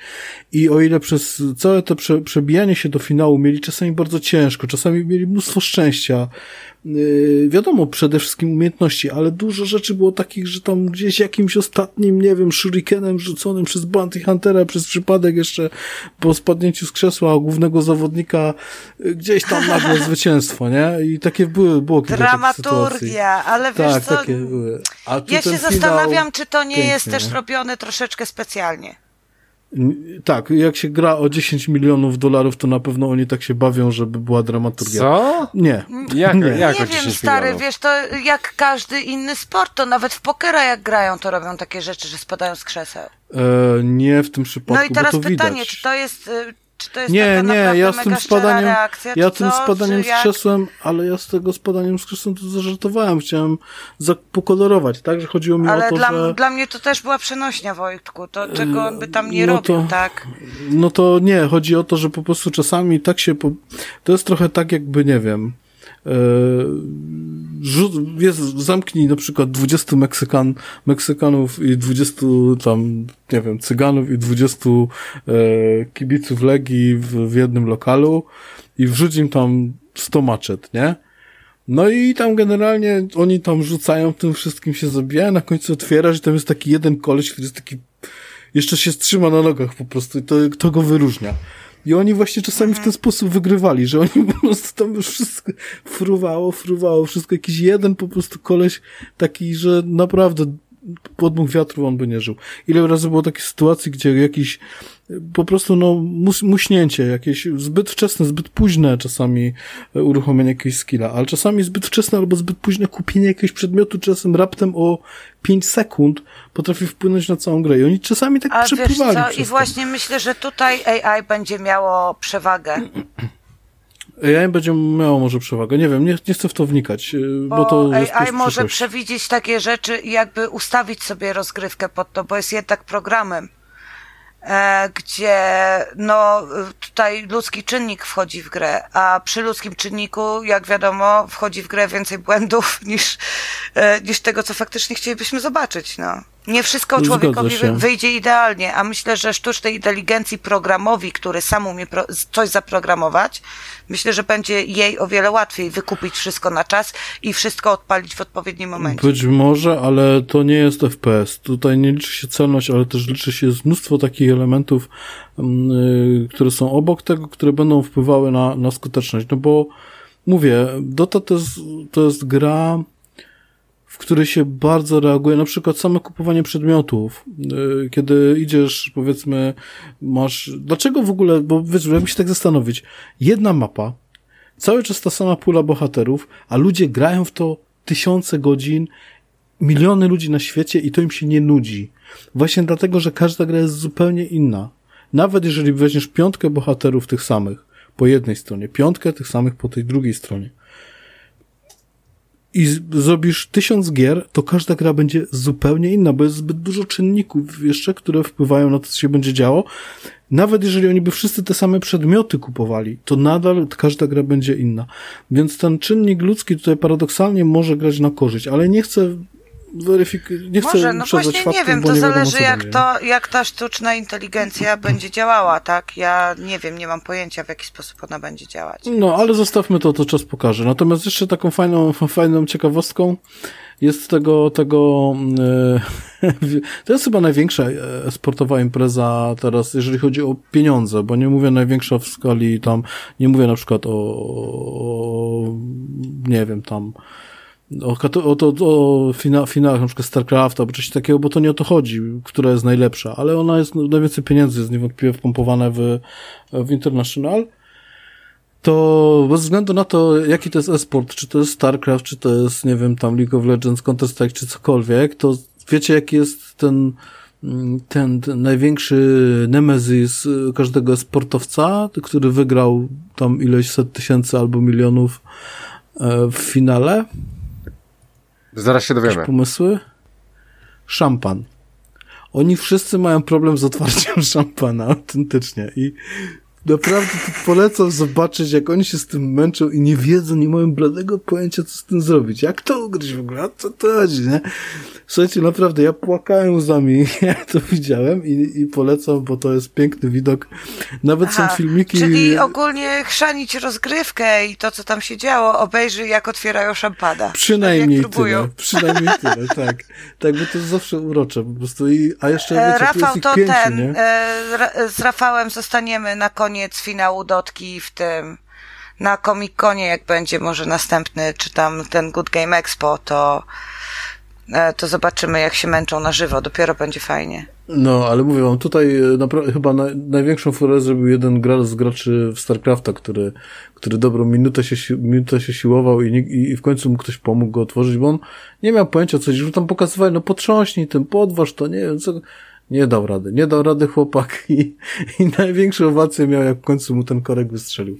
I o ile przez całe to prze, przebijanie się do finału mieli czasami bardzo ciężko, czasami mieli mnóstwo szczęścia, wiadomo, przede wszystkim umiejętności, ale dużo rzeczy było takich, że tam gdzieś jakimś ostatnim, nie wiem, shurikenem rzuconym przez Bounty Huntera, przez przypadek jeszcze po spadnięciu z krzesła głównego zawodnika, yy, gdzieś tam nagle zwycięstwo, nie? I takie były, było kilka Dramaturgia, ale wiesz tak, co, takie były. ja się zastanawiam, czy to nie pięknie, jest też robione troszeczkę specjalnie. Tak, jak się gra o 10 milionów dolarów, to na pewno oni tak się bawią, żeby była dramaturgia. Co? Nie. Jak, nie. jak nie wiem, stary, milionów? wiesz, to jak każdy inny sport, to nawet w pokera jak grają, to robią takie rzeczy, że spadają z krzeseł. E, nie w tym przypadku, No i teraz pytanie, widać. czy to jest y, czy to jest nie, nie, ja z tym spadaniem, reakcja, ja tym spadaniem z krzesłem, ale ja z tego spadaniem z krzesłem to zażartowałem, chciałem pokolorować, tak, że chodziło mi ale o to, dla, że... dla mnie to też była przenośnia, Wojtku, to czego on by tam nie no robił, to, tak? No to nie, chodzi o to, że po prostu czasami tak się, po... to jest trochę tak jakby, nie wiem, jest, zamknij na przykład 20 Meksykan, Meksykanów i 20 tam, nie wiem, Cyganów i 20 e, kibiców Legii w, w jednym lokalu i wrzuć im tam 100 maczet, nie? No i tam generalnie oni tam rzucają, tym wszystkim się zabija, na końcu otwierasz i tam jest taki jeden koleś, który jest taki, jeszcze się trzyma na nogach po prostu i to, to go wyróżnia. I oni właśnie czasami w ten sposób wygrywali, że oni po prostu tam już wszystko fruwało, fruwało, wszystko. Jakiś jeden po prostu koleś taki, że naprawdę podmuch wiatru on by nie żył. Ile razy było takie sytuacji, gdzie jakiś po prostu no mus, muśnięcie, jakieś zbyt wczesne, zbyt późne czasami uruchomienie jakiegoś skilla, ale czasami zbyt wczesne albo zbyt późne kupienie jakiegoś przedmiotu czasem raptem o 5 sekund potrafi wpłynąć na całą grę i oni czasami tak A przepływali wiesz co? I właśnie myślę, że tutaj AI będzie miało przewagę. AI będzie miało może przewagę. Nie wiem, nie, nie chcę w to wnikać, bo, bo to jest AI może przewidzieć takie rzeczy i jakby ustawić sobie rozgrywkę pod to, bo jest jednak programem. E, gdzie no tutaj ludzki czynnik wchodzi w grę, a przy ludzkim czynniku, jak wiadomo, wchodzi w grę więcej błędów niż, e, niż tego, co faktycznie chcielibyśmy zobaczyć, no. Nie wszystko człowiekowi wyjdzie idealnie, a myślę, że sztucznej inteligencji programowi, który sam umie coś zaprogramować, myślę, że będzie jej o wiele łatwiej wykupić wszystko na czas i wszystko odpalić w odpowiednim momencie. Być może, ale to nie jest FPS. Tutaj nie liczy się celność, ale też liczy się mnóstwo takich elementów, mm, y, które są obok tego, które będą wpływały na, na skuteczność. No bo mówię, Dota to jest, to jest gra, w której się bardzo reaguje, na przykład same kupowanie przedmiotów, y, kiedy idziesz, powiedzmy, masz, dlaczego w ogóle, bo wiesz, jakby się tak zastanowić, jedna mapa, cały czas ta sama pula bohaterów, a ludzie grają w to tysiące godzin, miliony ludzi na świecie i to im się nie nudzi. Właśnie dlatego, że każda gra jest zupełnie inna. Nawet jeżeli weźmiesz piątkę bohaterów tych samych po jednej stronie, piątkę tych samych po tej drugiej stronie i zrobisz tysiąc gier, to każda gra będzie zupełnie inna, bo jest zbyt dużo czynników jeszcze, które wpływają na to, co się będzie działo. Nawet jeżeli oni by wszyscy te same przedmioty kupowali, to nadal każda gra będzie inna. Więc ten czynnik ludzki tutaj paradoksalnie może grać na korzyść, ale nie chcę weryfikować, nie chcę Może, no właśnie faktów, nie wiem, to nie zależy jak będzie, to, jak ta sztuczna inteligencja będzie działała, tak? Ja nie wiem, nie mam pojęcia w jaki sposób ona będzie działać. No, ale zostawmy to, to czas pokaże. Natomiast jeszcze taką fajną, fajną ciekawostką jest tego, tego, e, to jest chyba największa e, sportowa impreza teraz, jeżeli chodzi o pieniądze, bo nie mówię największa w skali tam, nie mówię na przykład o, o nie wiem, tam, o, o, to, o fina, finałach na przykład StarCrafta, albo coś takiego, bo to nie o to chodzi, która jest najlepsza, ale ona jest, no, najwięcej pieniędzy jest niewątpliwie wpompowane w, w International to bez względu na to, jaki to jest esport, czy to jest StarCraft, czy to jest, nie wiem, tam League of Legends, Counter-Strike, czy cokolwiek, to wiecie, jaki jest ten, mm, ten, ten największy nemezis y, każdego sportowca, który wygrał tam ileś set tysięcy albo milionów e, w finale? Zaraz się dowiemy. Jakieś pomysły? Szampan. Oni wszyscy mają problem z otwarciem szampana, autentycznie. I naprawdę polecam zobaczyć, jak oni się z tym męczą i nie wiedzą, nie mają bladego pojęcia, co z tym zrobić. Jak to ugryźć w ogóle? Co to chodzi, nie? Słuchajcie, naprawdę, ja płakałem łzami, jak to widziałem i, i polecam, bo to jest piękny widok. Nawet Aha, są filmiki... Czyli ogólnie chrzanić rozgrywkę i to, co tam się działo, obejrzy jak otwierają szampada. Przynajmniej tak tyle, przynajmniej tyle, tak. Tak, bo to jest zawsze urocze po prostu. I, a jeszcze E, wiecie, Rafał, to pięciu, ten, nie? e, z Rafałem zostaniemy na koniec finału Dotki w tym, na Comic-Conie, jak będzie może następny, czy tam ten Good Game Expo, to, e, to zobaczymy, jak się męczą na żywo, dopiero będzie fajnie. No, ale mówię wam, tutaj e, chyba na, największą furę zrobił jeden gra z graczy w StarCrafta, który, który dobrą minutę się, si- minutę się siłował i, i, w końcu mu ktoś pomógł go otworzyć, bo on nie miał pojęcia, co że tam pokazywali, no potrząśnij tym, podważ to, nie wiem, co... Nie dał rady, nie dał rady chłopak i, i największą owację miał, jak w końcu mu ten korek wystrzelił.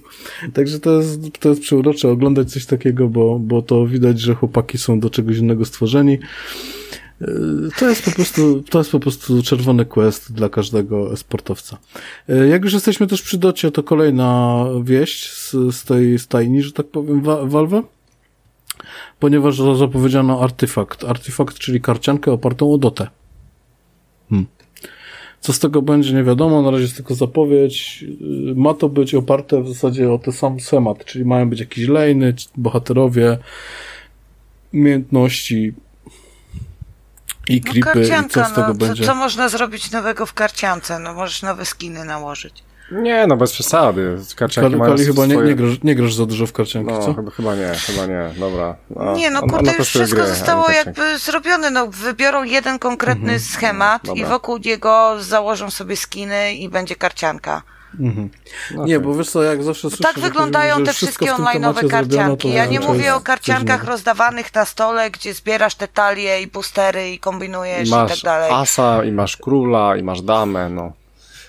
Także to jest, to jest przeurocze oglądać coś takiego, bo, bo to widać, że chłopaki są do czegoś innego stworzeni. To jest po prostu, to jest po prostu czerwony quest dla każdego sportowca. E, Jak już jesteśmy też przy docie, to kolejna wieść z, z tej stajni, że tak powiem, Valve. Ponieważ za- zapowiedziano artefakt. Artefakt, czyli karciankę opartą o dotę. Co z tego będzie, nie wiadomo, na razie jest tylko zapowiedź. Yy, Ma to być oparte w zasadzie o ten sam schemat, czyli mają być jakieś lejny, bohaterowie, umiejętności i No creepy, i co z tego no, będzie. co, co można zrobić nowego w karciance? No możesz nowe skiny nałożyć. Nie, no bez przesady. Karcianki Kali, chyba nie, swoje... nie, grasz, nie grasz za dużo w karcianki, No, co? chyba, chyba nie, chyba nie, dobra. No, Nie, no kurde, już wszystko gry, zostało jakby zrobione. No, wybiorą jeden konkretny schemat i wokół niego założą sobie skiny i będzie karcianka. Mhm. No Nie, okej. bo wiesz co, jak zawsze słyszę, tak że wyglądają ktoś mówi, te wszystkie online'owe karcianki. Ja nie mówię o karciankach rozdawanych na stole, gdzie zbierasz te talie i boostery i kombinujesz I i, tak masz dalej. asa, i masz króla, i masz damę, no.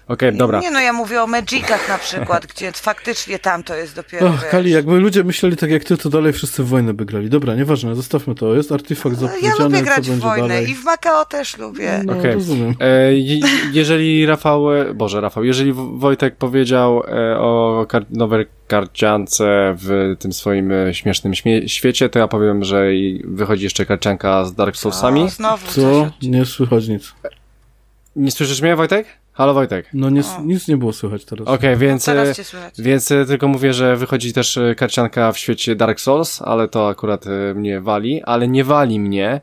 Okej, dobra. Nie no, ja mówię o Magicach na przykład, gdzie faktycznie tam to jest dopiero, Och, wiesz. Kali, jakby ludzie myśleli tak jak ty, to dalej wszyscy w wojnę by grali. Dobra, nieważne, zostawmy to. Jest artefakt No, Ja zapowiedziany, lubię co grać w wojnę dalej. i w Macao też lubię. No, Okej. rozumiem. E, je- jeżeli Rafał, e, Boże Rafał, jeżeli Wojtek powiedział e, o kar nowej karciance w tym swoim e, śmiesznym śmie świecie, to ja powiem, że i wychodzi jeszcze karcianka z Dark Soulsami. O, znowu Co? Nie słychać nic. Nie słyszysz mnie, Wojtek? Halo Wojtek. No nie, O. nic nie było słychać teraz. Okej, więc, e, Teraz cię słychać. więc e, tylko mówię, że wychodzi też e, karcianka w świecie Dark Souls, ale to akurat e, mnie wali, ale nie wali mnie e,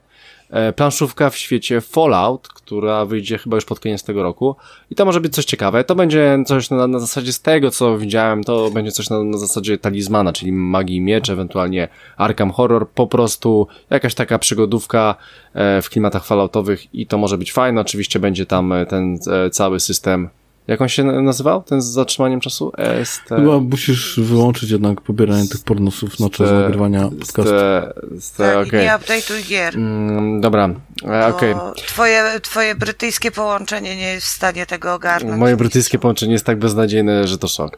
planszówka w świecie Fallout, która wyjdzie chyba już pod koniec tego roku i to może być coś ciekawe. To będzie coś na, na zasadzie z tego, co widziałem, to będzie coś na, na zasadzie talizmana, czyli magii miecz, ewentualnie Arkham Horror, po prostu jakaś taka przygodówka e, w klimatach falloutowych i to może być fajne. Oczywiście będzie tam e, ten e, cały system jak on się na- nazywał? Ten z zatrzymaniem czasu? ST... Chyba musisz wyłączyć jednak pobieranie tych pornosów na czas nagrywania podcastu. Ste, Tak, okej. nie updateuj gier. Mm, dobra, e, okej. Twoje, twoje brytyjskie połączenie nie jest w stanie tego ogarnąć. Moje brytyjskie połączenie jest tak beznadziejne, że to szok.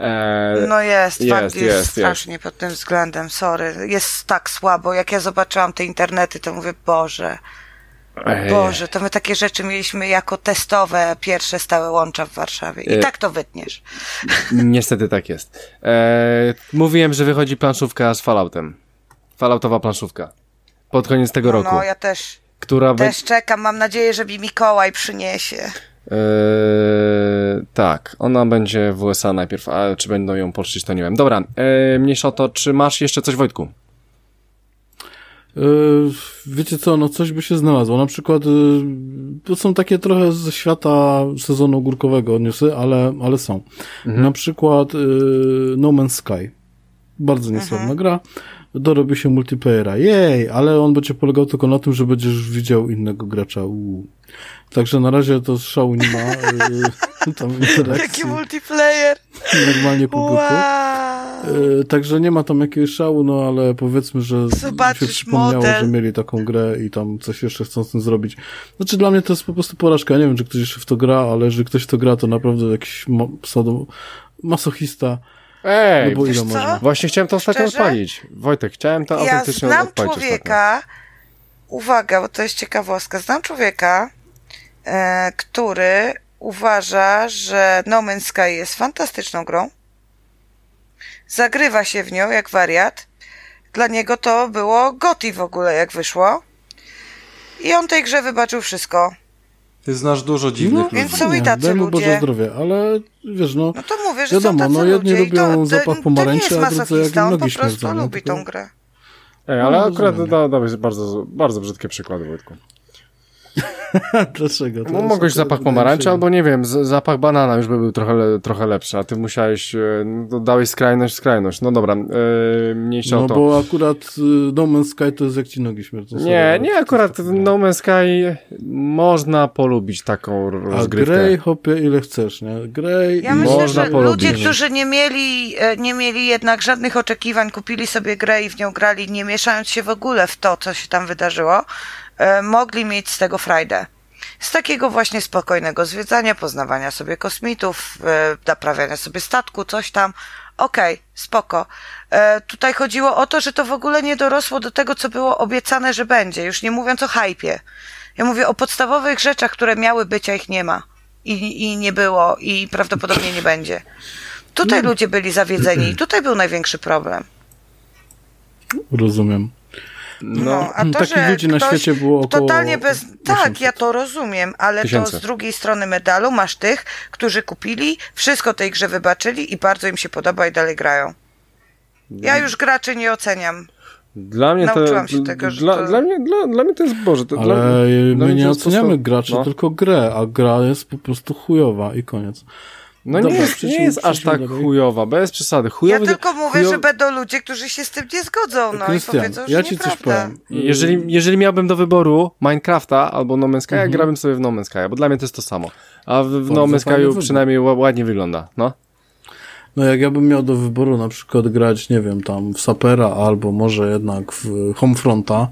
E, No jest, Jest, fakt jest, jest, strasznie pod tym względem, sorry. Jest tak słabo. Jak ja zobaczyłam te internety, to mówię, Boże, Boże, to my takie rzeczy mieliśmy jako testowe pierwsze stałe łącza w Warszawie. I E, tak to wytniesz. Niestety tak jest. E, mówiłem, że wychodzi planszówka z Falloutem. Falloutowa planszówka. Pod koniec tego roku. No, ja też, która be- też czekam. Mam nadzieję, że mi Mikołaj przyniesie. E, tak, ona będzie w USA najpierw, a czy będą ją polszyć, to nie wiem. Dobra, e, mniejsza o to, czy masz jeszcze coś, Wojtku? Yy, wiecie co, no coś by się znalazło. Na przykład yy, to są takie trochę ze świata sezonu ogórkowego newsy, ale, ale są. Na przykład yy, No Man's Sky. Bardzo niesławna gra. Dorobi się multiplayera. Jej, ale on będzie polegał tylko na tym, że będziesz widział innego gracza. Uuu. Także na razie to szału nie ma. Yy, tam interakcji Jaki multiplayer! normalnie po. Wow. Yy, Także nie ma tam jakiegoś szału, no ale powiedzmy, że Zobaczysz się przypomniało, model. że mieli taką grę i tam coś jeszcze chcą z tym zrobić. Znaczy dla mnie to jest po prostu porażka. Ja nie wiem, czy ktoś jeszcze w to gra, ale jeżeli ktoś w to gra, to naprawdę jakiś pseudo masochista. Ej, No bo ile można? Właśnie chciałem to ostatnio Szczerze? odpalić. Wojtek, chciałem to Ja autentycznie znam odpalić ostatnio. człowieka, uwaga, bo to jest ciekawostka, znam człowieka, e, który uważa, że No Man's Sky jest fantastyczną grą, zagrywa się w nią jak wariat, dla niego to było goti w ogóle jak wyszło i on tej grze wybaczył wszystko. Ty znasz dużo dziwnych ludzi. więc są i nie, tacy daj mu Boże ludzie. zdrowie, ale wiesz, no, No to mówię, że Wiadomo, są tacy no jedni ludzie lubią to, zapach to pomarańczy, nie jest a drudzy jak masochista, im on po nogi prostu śmierdzą, nie? lubi Tylko- tą grę. Ej, ale No, akurat da, dałeś bardzo, bardzo brzydkie przykłady, Wojtku. dlaczego? To No, mogłeś zapach pomarańczy, albo nie wiem, zapach banana już by był trochę, le, trochę lepszy, a ty musiałeś, e, no, dałeś skrajność, skrajność. No dobra, e, mniejsza No o to. bo akurat y, No Man's Sky to jest jak ci nogi śmierdzą. Nie, nie, akurat No Man's Sky można polubić taką A rozgrywkę. Grey hopie ile chcesz, nie? Grey Ja myślę, że polubić. ludzie, którzy nie mieli, e, nie mieli jednak żadnych oczekiwań, kupili sobie grę i w nią grali, nie mieszając się w ogóle w to, co się tam wydarzyło, e, mogli mieć z tego frajdę. Z takiego właśnie spokojnego zwiedzania, poznawania sobie kosmitów, e, naprawiania sobie statku, coś tam. Okej, spoko. E, tutaj chodziło o to, że to w ogóle nie dorosło do tego, co było obiecane, że będzie. Już nie mówiąc o hypie. Ja mówię o podstawowych rzeczach, które miały być, a ich nie ma. I, I nie było, i prawdopodobnie nie będzie. Tutaj ludzie byli zawiedzeni i tutaj był największy problem. Rozumiem. No, a to, Takich że ludzi na świecie było około Totalnie bez... Tak, 800. ja to rozumiem, ale Tysięcy. to z drugiej strony medalu masz tych, którzy kupili, wszystko tej grze wybaczyli i bardzo im się podoba i dalej grają. Ja już graczy nie oceniam. Dla mnie to, Nauczyłam się tego, że dla, to- dla, mnie, dla, dla mnie to jest Boże. To Ale dla, my nie to oceniamy graczy, no. tylko grę, a gra jest po prostu chujowa i koniec. No Dobra, nie, jest, nie jest aż tak dalej. chujowa, bez przesady. Ja Chujowy, tylko mówię, chujowy- że będą ludzie, którzy się z tym nie zgodzą, no Krystian, i powiedzą, że ja ci coś powiem. Jeżeli, jeżeli miałbym do wyboru Minecrafta albo No Man's Sky, Mhm. grałbym sobie w No Man's Sky, bo dla mnie to jest to samo. A w, w No Man's Sky przynajmniej ła- ładnie wygląda, no. No jak ja bym miał do wyboru na przykład grać, nie wiem, tam w Sapera albo może jednak w Homefronta,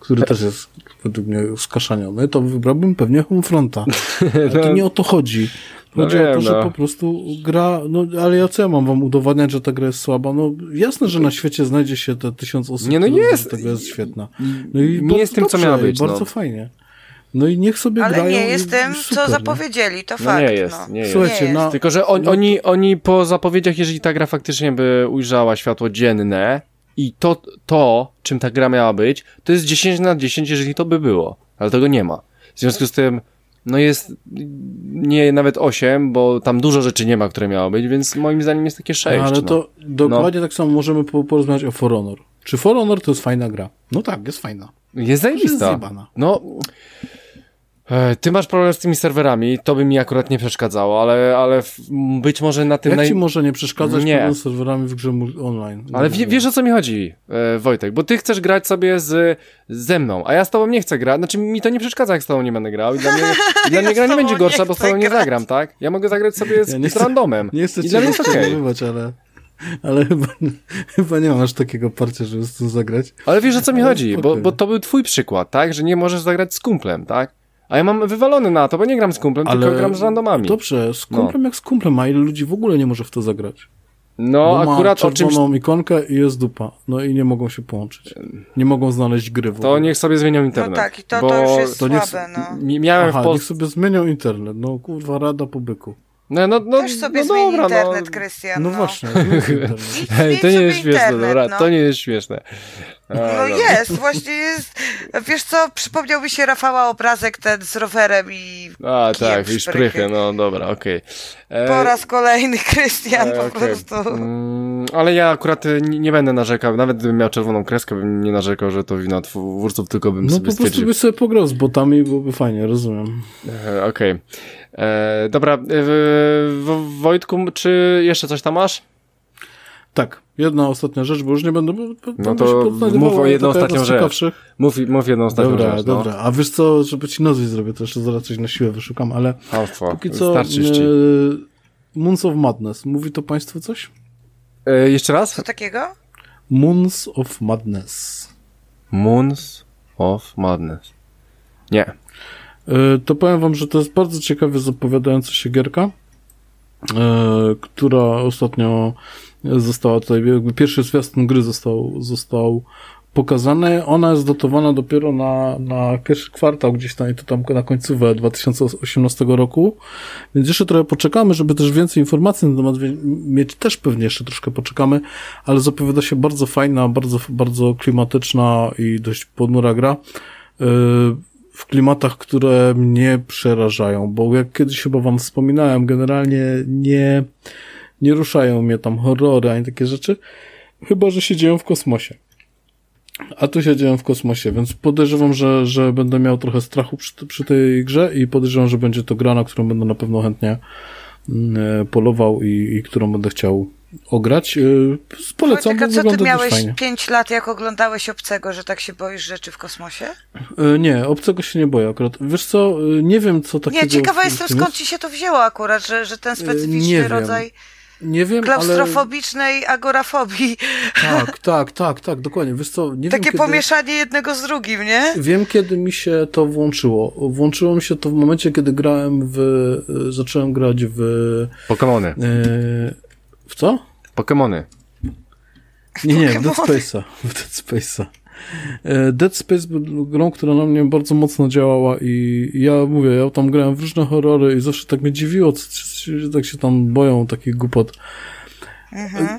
który też jest według mnie skaszaniony, to wybrałbym pewnie Homefronta. Ale to nie o to chodzi. Chodzi No o to, że no. po prostu gra, no ale ja co ja mam wam udowadniać, że ta gra jest słaba? No jasne, że na świecie znajdzie się te tysiąc osób, Nie, no które jest. uważa, że ta gra jest świetna. No i Nie jest tym, co miała być, Bardzo no. fajnie. No i niech sobie Ale grają. nie i- jest tym, co super, no. zapowiedzieli, to No fakt. nie jest, no. nie jest. Słuchajcie, Nie na, jest. Tylko, że on, No oni, oni po zapowiedziach, jeżeli ta gra faktycznie by ujrzała światło dzienne i to, to, czym ta gra miała być, to jest 10 na 10, jeżeli to by było. Ale tego nie ma. W związku z tym, no jest nie nawet 8, bo tam dużo rzeczy nie ma, które miało być, więc moim zdaniem jest takie 6. Ale no. to dokładnie tak samo możemy po- porozmawiać o For Honor. Czy For Honor to jest fajna gra? No tak, jest fajna. Jest jest zajebista. zjebana. No, ty masz problem z tymi serwerami, to by mi akurat nie przeszkadzało, ale, ale być może na tym Jak naj... ci może nie przeszkadzać Nie. problem z serwerami w grze online? Ale Nie wie, wiem. wiesz o co mi chodzi, e, Wojtek, bo ty chcesz grać sobie z, ze mną, a ja z tobą nie chcę grać, znaczy mi to nie przeszkadza, jak z tobą nie będę grał i dla mnie, i dla Ja mnie gra z nie będzie gorsza, nie bo z tobą nie zagram, tak? Ja mogę zagrać sobie z, Ja nie z chcę- randomem Nie chcę i cię rozczarowywać, ale, ale chyba, chyba nie aż takiego parcia, żeby z tym zagrać. Ale wiesz o co mi Ale chodzi, bo, bo to był twój przykład, tak? Że nie możesz zagrać z kumplem, tak? A ja mam wywalony na to, bo nie gram z kumplem, Ale tylko gram z randomami. Dobrze, z kumplem jak z kumplem, a ile ludzi w ogóle nie może w to zagrać? No, Bo akurat ma o czymś ikonkę i jest dupa. No i nie mogą się połączyć. Nie mogą znaleźć gry w To niech sobie zmienią internet. No tak, i to, bo to już jest to niech- słabe, no. mi- Miałem Aha, w niech Polsce. sobie zmienią internet. No kurwa, rada po byku. No, no, no, Też sobie no zmieni dobra, internet, no. Krystian, No, no. właśnie, Hej, to nie jest śmieszne, internet, dobra, no. to nie jest śmieszne. A, No dobra. jest, właśnie jest. Wiesz co, przypomniał mi się Rafała obrazek ten z rowerem i A, tak, i szprychy, no dobra, okej. E, po raz kolejny Krystian e, po okej. prostu. Mm, ale ja akurat y, nie, będę narzekał, nawet gdybym miał czerwoną kreskę, bym nie narzekał, że to wina twórców, tylko bym No sobie po prostu byś sobie pograł z botami, byłoby fajnie, rozumiem. E, Okej. E, Dobra, e, w- Wojtku, czy jeszcze coś tam masz? Tak, jedna ostatnia rzecz, bo już nie będę... No to mów o jedną ostatnią rzecz. Mów, mów jedną ostatnią Dobra, rzecz, no. dobra. A wiesz co, żeby ci nazwy zrobię, to jeszcze zaraz coś na siłę wyszukam, ale Alfa, póki co... starczy e, Moons of Madness. Mówi to państwu coś? E, jeszcze raz? Co takiego? Moons of Madness. Moons of Madness. Nie. E, To powiem wam, że to jest bardzo ciekawie zapowiadająca się gierka, e, która ostatnio została tutaj, jakby pierwszy zwiastun gry został, został pokazany. Ona jest datowana dopiero na, na pierwszy kwartał gdzieś tam i to tam na końcówę 2018 roku, więc jeszcze trochę poczekamy, żeby też więcej informacji na temat mieć, też pewnie jeszcze troszkę poczekamy, ale zapowiada się bardzo fajna, bardzo, bardzo klimatyczna i dość ponura gra. Yy, w klimatach, które mnie przerażają, bo jak kiedyś chyba wam wspominałem, generalnie nie, nie ruszają mnie tam horrory ani takie rzeczy, chyba, że się dzieją w kosmosie. A tu się dzieją w kosmosie, więc podejrzewam, że, że będę miał trochę strachu przy, przy tej grze i podejrzewam, że będzie to gra, na którą będę na pewno chętnie mm, e, polował i, i którą będę chciał ograć. Yy, Polecam, Wojtek, bo co ty miałeś fajnie. 5 lat, jak oglądałeś Obcego, że tak się boisz rzeczy w kosmosie? E, Nie, obcego się nie boję akurat. Wiesz co, e, nie wiem co takiego... Nie, ciekawa jestem skąd ci się to wzięło akurat, że, że ten specyficzny wiem, rodzaj Nie wiem, ale... klaustrofobicznej agorafobii. Tak, tak, tak, tak, dokładnie. Wiesz co, nie Takie wiem kiedy... pomieszanie jednego z drugim, nie? Wiem, kiedy mi się to włączyło. Włączyło mi się to w momencie, kiedy grałem w... e, Zacząłem grać w... Pokemony. e, W co? Pokemony. Nie, nie, w Dead. Space'a. W Dead Space'a. E, Dead Space był grą, która na mnie bardzo mocno działała i ja mówię, ja tam grałem w różne horrory i zawsze tak mnie dziwiło, że tak się tam boją takich głupot.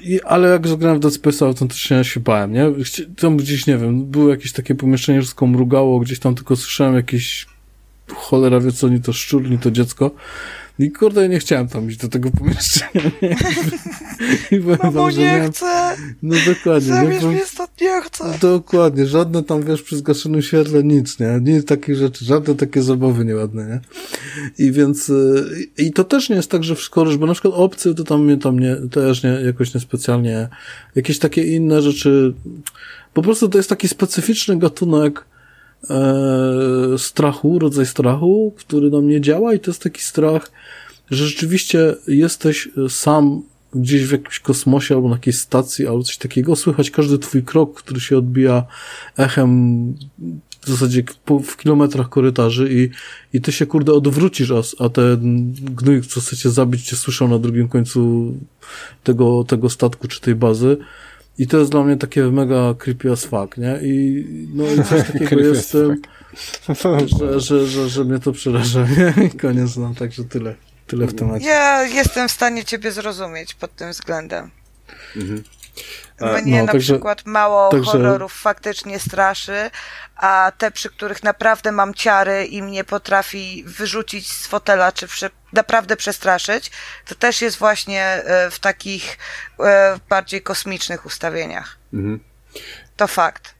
I, ale jak zagrałem w Dead Space'a, autentycznie się bałem, nie? Tam gdzieś, nie wiem, było jakieś takie pomieszczenie, że wszystko mrugało, gdzieś tam tylko słyszałem jakieś cholera wie co, ni to szczur, ni to dziecko. I kurde, ja nie chciałem tam iść do tego pomieszczenia, nie? I powiem wam, że nie miałem... chcę! No dokładnie. Zabierz no, bo- mnie stąd, nie chcę! Dokładnie, żadne tam, wiesz, przy zgaszonym świetle nic, nie? Nic takich rzeczy, żadne takie zabawy nieładne, nie? I więc, y, i to też nie jest tak, że wszystko, bo na przykład obcy to tam mnie tam nie, też nie, jakoś niespecjalnie, jakieś takie inne rzeczy, po prostu to jest taki specyficzny gatunek e, strachu, rodzaj strachu, który na mnie działa i to jest taki strach, że rzeczywiście jesteś sam gdzieś w jakimś kosmosie albo na jakiejś stacji albo coś takiego, słychać każdy twój krok, który się odbija echem w zasadzie w, kilometrach korytarzy i, i ty się kurde odwrócisz, a, a te gnój, co chcecie zabić, cię słyszą na drugim końcu tego, tego statku czy tej bazy. I to jest dla mnie takie mega creepy as fuck, nie? I no i coś takiego jest tym, że, że, że, że mnie to przeraża, nie? I koniec, no, także tyle. Tyle w temacie. Ja jestem w stanie ciebie zrozumieć pod tym względem. Mhm. Mnie no, na także, przykład mało także... horrorów faktycznie straszy, a te, przy których naprawdę mam ciary i mnie potrafi wyrzucić z fotela, czy przy, naprawdę przestraszyć, to też jest właśnie e, w takich e, bardziej kosmicznych ustawieniach. Mhm. To fakt.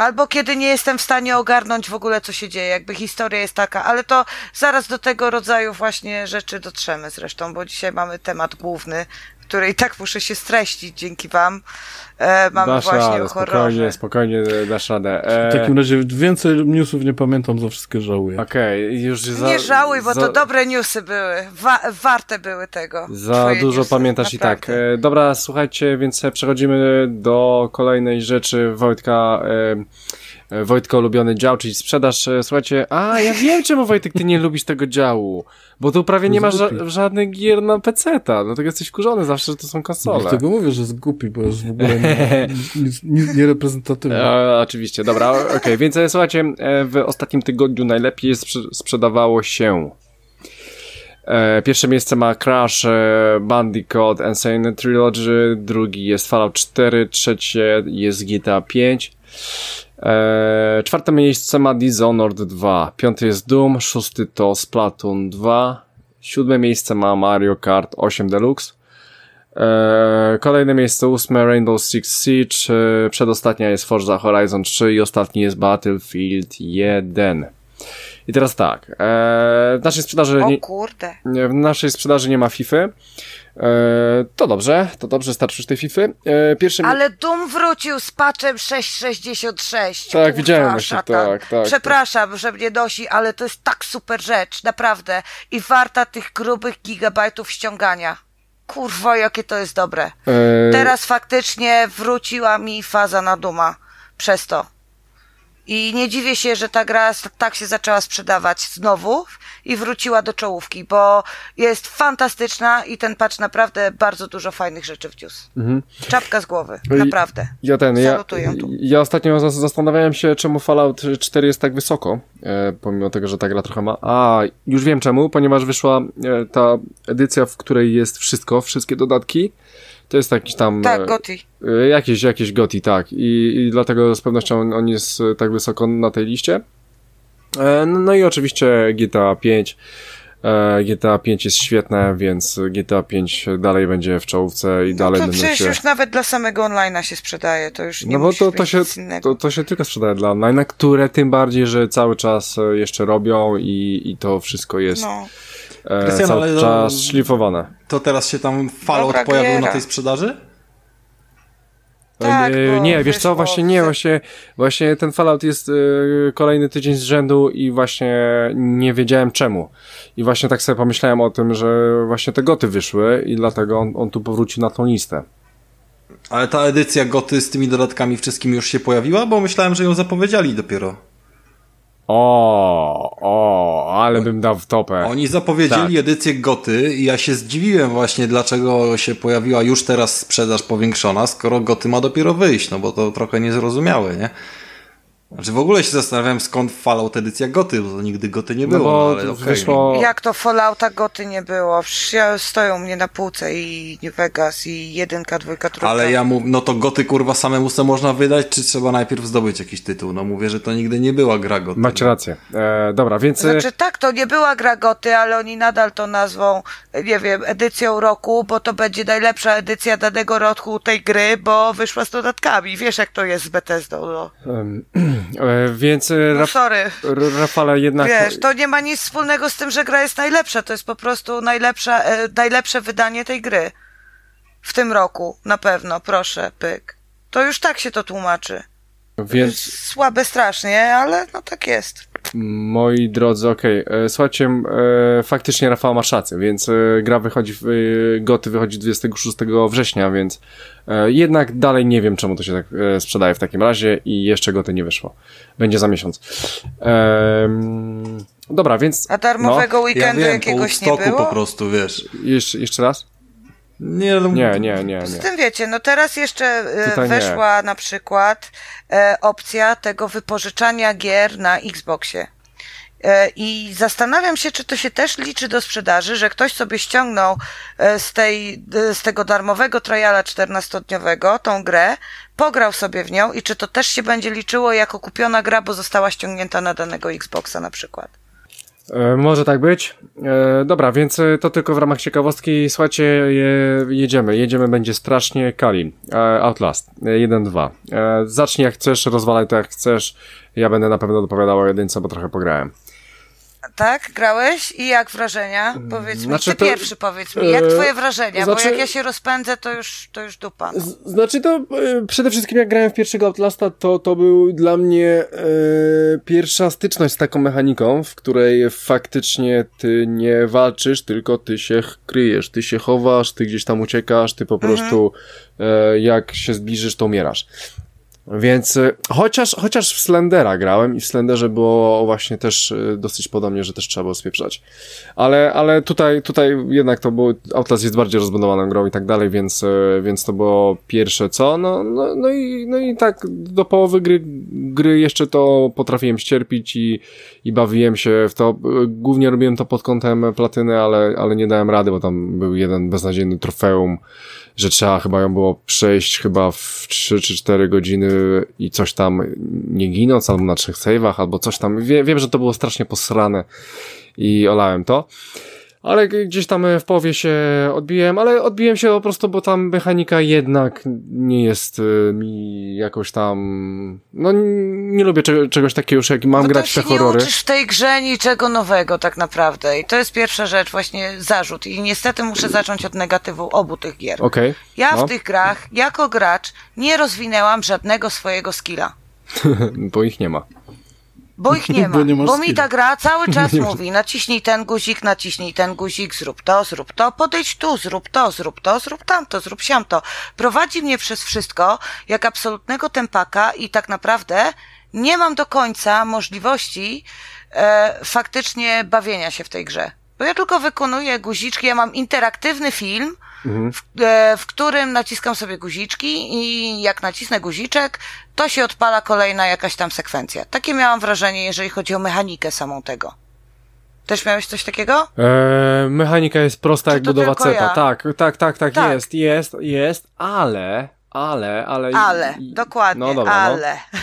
Albo kiedy nie jestem w stanie ogarnąć w ogóle, co się dzieje, jakby historia jest taka, ale to zaraz do tego rodzaju właśnie rzeczy dotrzemy zresztą, bo dzisiaj mamy temat główny, który i tak muszę się streścić dzięki wam. E, mamy dasz właśnie radę. Spokojnie, spokojnie dasz radę. E... W takim razie więcej newsów nie pamiętam, za wszystkie żałuję. Okej, okay, już za... Nie żałuj, bo za... to dobre newsy były. Wa warte były tego. Za dużo newsy, pamiętasz naprawdę. i tak. E, dobra, słuchajcie, więc przechodzimy do kolejnej rzeczy Wojtka. E, Wojtka ulubiony dział, czyli sprzedaż. E, słuchajcie, a ja wiem czemu Wojtek ty nie lubisz tego działu, bo tu prawie nie ma ża żadnych gier na PC-ta, dlatego jesteś wkurzony zawsze, że to są konsole. Dlatego mówię, że jest głupi, bo jest w ogóle niereprezentatywny. Nie, nie e, oczywiście, dobra, okej, okay. więc e, słuchajcie, w ostatnim tygodniu najlepiej sprzedawało się Pierwsze miejsce ma Crash Bandicoot Insane Trilogy, drugi jest Fallout 4, trzecie jest GTA 5, Eee, czwarte miejsce ma Dishonored 2, piąty jest Doom, szósty to Splatoon 2, siódme miejsce ma Mario Kart 8 Deluxe, eee, kolejne miejsce ósme Rainbow Six Siege, eee, przedostatnia jest Forza Horizon 3 i ostatni jest Battlefield 1. I teraz tak, eee, w naszej sprzedaży... O kurde. Nie, w naszej sprzedaży nie ma FIFA. E, to dobrze, to dobrze, starczy już tej FIFA. E, pierwszy... Ale Doom wrócił z patchem 666. Tak, Kurwa, widziałem właśnie, tak, tak. Przepraszam, tak. że mnie nosi, ale to jest tak super rzecz, naprawdę. I warta tych grubych gigabajtów ściągania. Kurwa, jakie to jest dobre. E... Teraz faktycznie wróciła mi faza na Duma. Przez to. I nie dziwię się, że ta gra tak się zaczęła sprzedawać znowu i wróciła do czołówki, bo jest fantastyczna i ten patch naprawdę bardzo dużo fajnych rzeczy wniósł. Mhm. Czapka z głowy, naprawdę. Ja ten, ja, ja ostatnio zastanawiałem się, czemu Fallout 4 jest tak wysoko, e, pomimo tego, że ta gra trochę ma... A, już wiem czemu, ponieważ wyszła e, ta edycja, w której jest wszystko, wszystkie dodatki, to jest jakiś tam... Tak, e, Goti. E, jakieś, jakieś Goti, tak. I, I dlatego z pewnością on jest e, tak wysoko na tej liście. No, no i oczywiście GTA 5. GTA 5 jest świetne, więc GTA 5 dalej będzie w czołówce i no dalej będą się... przecież już nawet dla samego online'a się sprzedaje, to już nie No bo to, to, się, to, to, się tylko sprzedaje dla online'a, które tym bardziej, że cały czas jeszcze robią i, i to wszystko jest... No Krystian, cały ale czas to, szlifowane. To teraz się tam Fallout Dobra, pojawił giera. na tej sprzedaży? Tak, e, nie, wiesz co, właśnie nie, właśnie, właśnie ten Fallout jest e, kolejny tydzień z rzędu i właśnie nie wiedziałem czemu. I właśnie tak sobie pomyślałem o tym, że właśnie te goty wyszły i dlatego on, on tu powrócił na tą listę. Ale ta edycja goty z tymi dodatkami wszystkimi już się pojawiła? Bo myślałem, że ją zapowiedzieli dopiero. O, o, ale bym dał w topę. Oni zapowiedzieli tak. edycję Goty i ja się zdziwiłem właśnie, dlaczego się pojawiła już teraz sprzedaż powiększona, skoro Goty ma dopiero wyjść, no bo to trochę niezrozumiałe, nie? Znaczy w ogóle się zastanawiałem skąd Fallout edycja Goty, bo to nigdy Goty nie no było, no, ale okay. wyszło... Jak to Fallouta Goty nie było? Przecież stoją mnie na półce i Vegas i jedynka, dwójka, trójka. Ale ja mówię, no to Goty kurwa samemu se można wydać, czy trzeba najpierw zdobyć jakiś tytuł? No mówię, że to nigdy nie była gra Goty. Macie rację. E, dobra, więc... E, znaczy tak, to nie była gra Goty, ale oni nadal to nazwą, nie wiem, edycją roku, bo to będzie najlepsza edycja danego roku tej gry, bo wyszła z dodatkami. Wiesz jak to jest z Bethesdą, no. Um, E, więc e, no sorry. Rafale jednak... Wiesz, to nie ma nic wspólnego z tym, że gra jest najlepsza. To jest po prostu najlepsza, e, najlepsze wydanie tej gry. W tym roku, na pewno, proszę, pyk. To już tak się to tłumaczy. Więc... Słabe strasznie, ale no tak jest. Moi drodzy, okej, okay. słuchajcie, e, faktycznie Rafał masz rację, więc e, gra wychodzi, w, e, goty wychodzi 26 września, więc e, jednak dalej nie wiem, czemu to się tak e, sprzedaje w takim razie i jeszcze goty nie wyszło. Będzie za miesiąc. dobra, więc... A darmowego no, weekendu ja wiem, jakiegoś po nie było? po prostu, wiesz. Jeszcze, jeszcze raz? Nie, no, nie, nie, nie. Z tym wiecie, no teraz jeszcze e, weszła nie. na przykład e, opcja tego wypożyczania gier na Xboxie. E, I zastanawiam się, czy to się też liczy do sprzedaży, że ktoś sobie ściągnął e, z, tej, e, z tego darmowego triala 14-dniowego tą grę, pograł sobie w nią i czy to też się będzie liczyło jako kupiona gra, bo została ściągnięta na danego Xboxa na przykład. E, może tak być. E, dobra, więc e, to tylko w ramach ciekawostki. Słuchajcie, je, jedziemy. Jedziemy, będzie strasznie Kali. Outlast 1-2. E, zacznij jak chcesz, rozwalaj to jak chcesz. Ja będę na pewno dopowiadał o jedynce, bo trochę pograłem. Tak, grałeś i jak wrażenia? Powiedz mi, znaczy ty to, pierwszy powiedz mi, jak twoje wrażenia, znaczy, bo jak ja się rozpędzę, to już, to już dupa. No. Znaczy to e, przede wszystkim jak grałem w pierwszego Outlasta, to, to był dla mnie e, pierwsza styczność z taką mechaniką, w której faktycznie ty nie walczysz, tylko ty się kryjesz, ty się chowasz, ty gdzieś tam uciekasz, ty po mhm. prostu e, jak się zbliżysz, to umierasz. Więc y, chociaż, chociaż w Slendera grałem i w Slenderze było właśnie też y, dosyć podobnie, że też trzeba było spieprzać. Ale, ale tutaj, tutaj jednak to było, Outlast jest bardziej rozbudowaną grą i tak dalej, więc, y, więc to było pierwsze co. No, no, no, i, no i tak do połowy gry, gry jeszcze to potrafiłem ścierpić i, i bawiłem się w to. Głównie robiłem to pod kątem platyny, ale, ale nie dałem rady, bo tam był jeden beznadziejny trofeum że trzeba chyba ją było przejść chyba w 3 czy 4 godziny i coś tam nie ginąc, albo na trzech save'ach, albo coś tam. Wie, wiem, że to było strasznie posrane i olałem to. Ale gdzieś tam w połowie się odbiłem, ale odbiłem się po prostu, bo tam mechanika jednak nie jest y, mi jakoś tam, no nie lubię czegoś takiego już jak mam bo grać w te horrory. nie uczysz w tej grze niczego nowego tak naprawdę i to jest pierwsza rzecz, właśnie zarzut i niestety muszę zacząć od negatywu obu tych gier. Okay. Ja no. w tych grach, jako gracz, nie rozwinęłam żadnego swojego skilla. bo ich nie ma. Bo ich nie ma. bo, bo mi ta gra cały czas mówi, naciśnij ten guzik, naciśnij ten guzik, zrób to, zrób to, podejdź tu, zrób to, zrób to, zrób tamto, zrób siamto. Prowadzi mnie przez wszystko jak absolutnego tempaka i tak naprawdę nie mam do końca możliwości e, faktycznie bawienia się w tej grze. Bo ja tylko wykonuję guziczki, ja mam interaktywny film, mhm. w, e, w, którym naciskam sobie guziczki i jak nacisnę guziczek, to się odpala kolejna jakaś tam sekwencja. Takie miałam wrażenie, jeżeli chodzi o mechanikę samą tego. Też miałeś coś takiego? Eee, mechanika jest prosta Czy jak budowa cepa. Ja? Tak, tak, tak, tak, tak, jest, jest, jest, ale, ale, ale... Ale, dokładnie, no dobra, no. ale. No.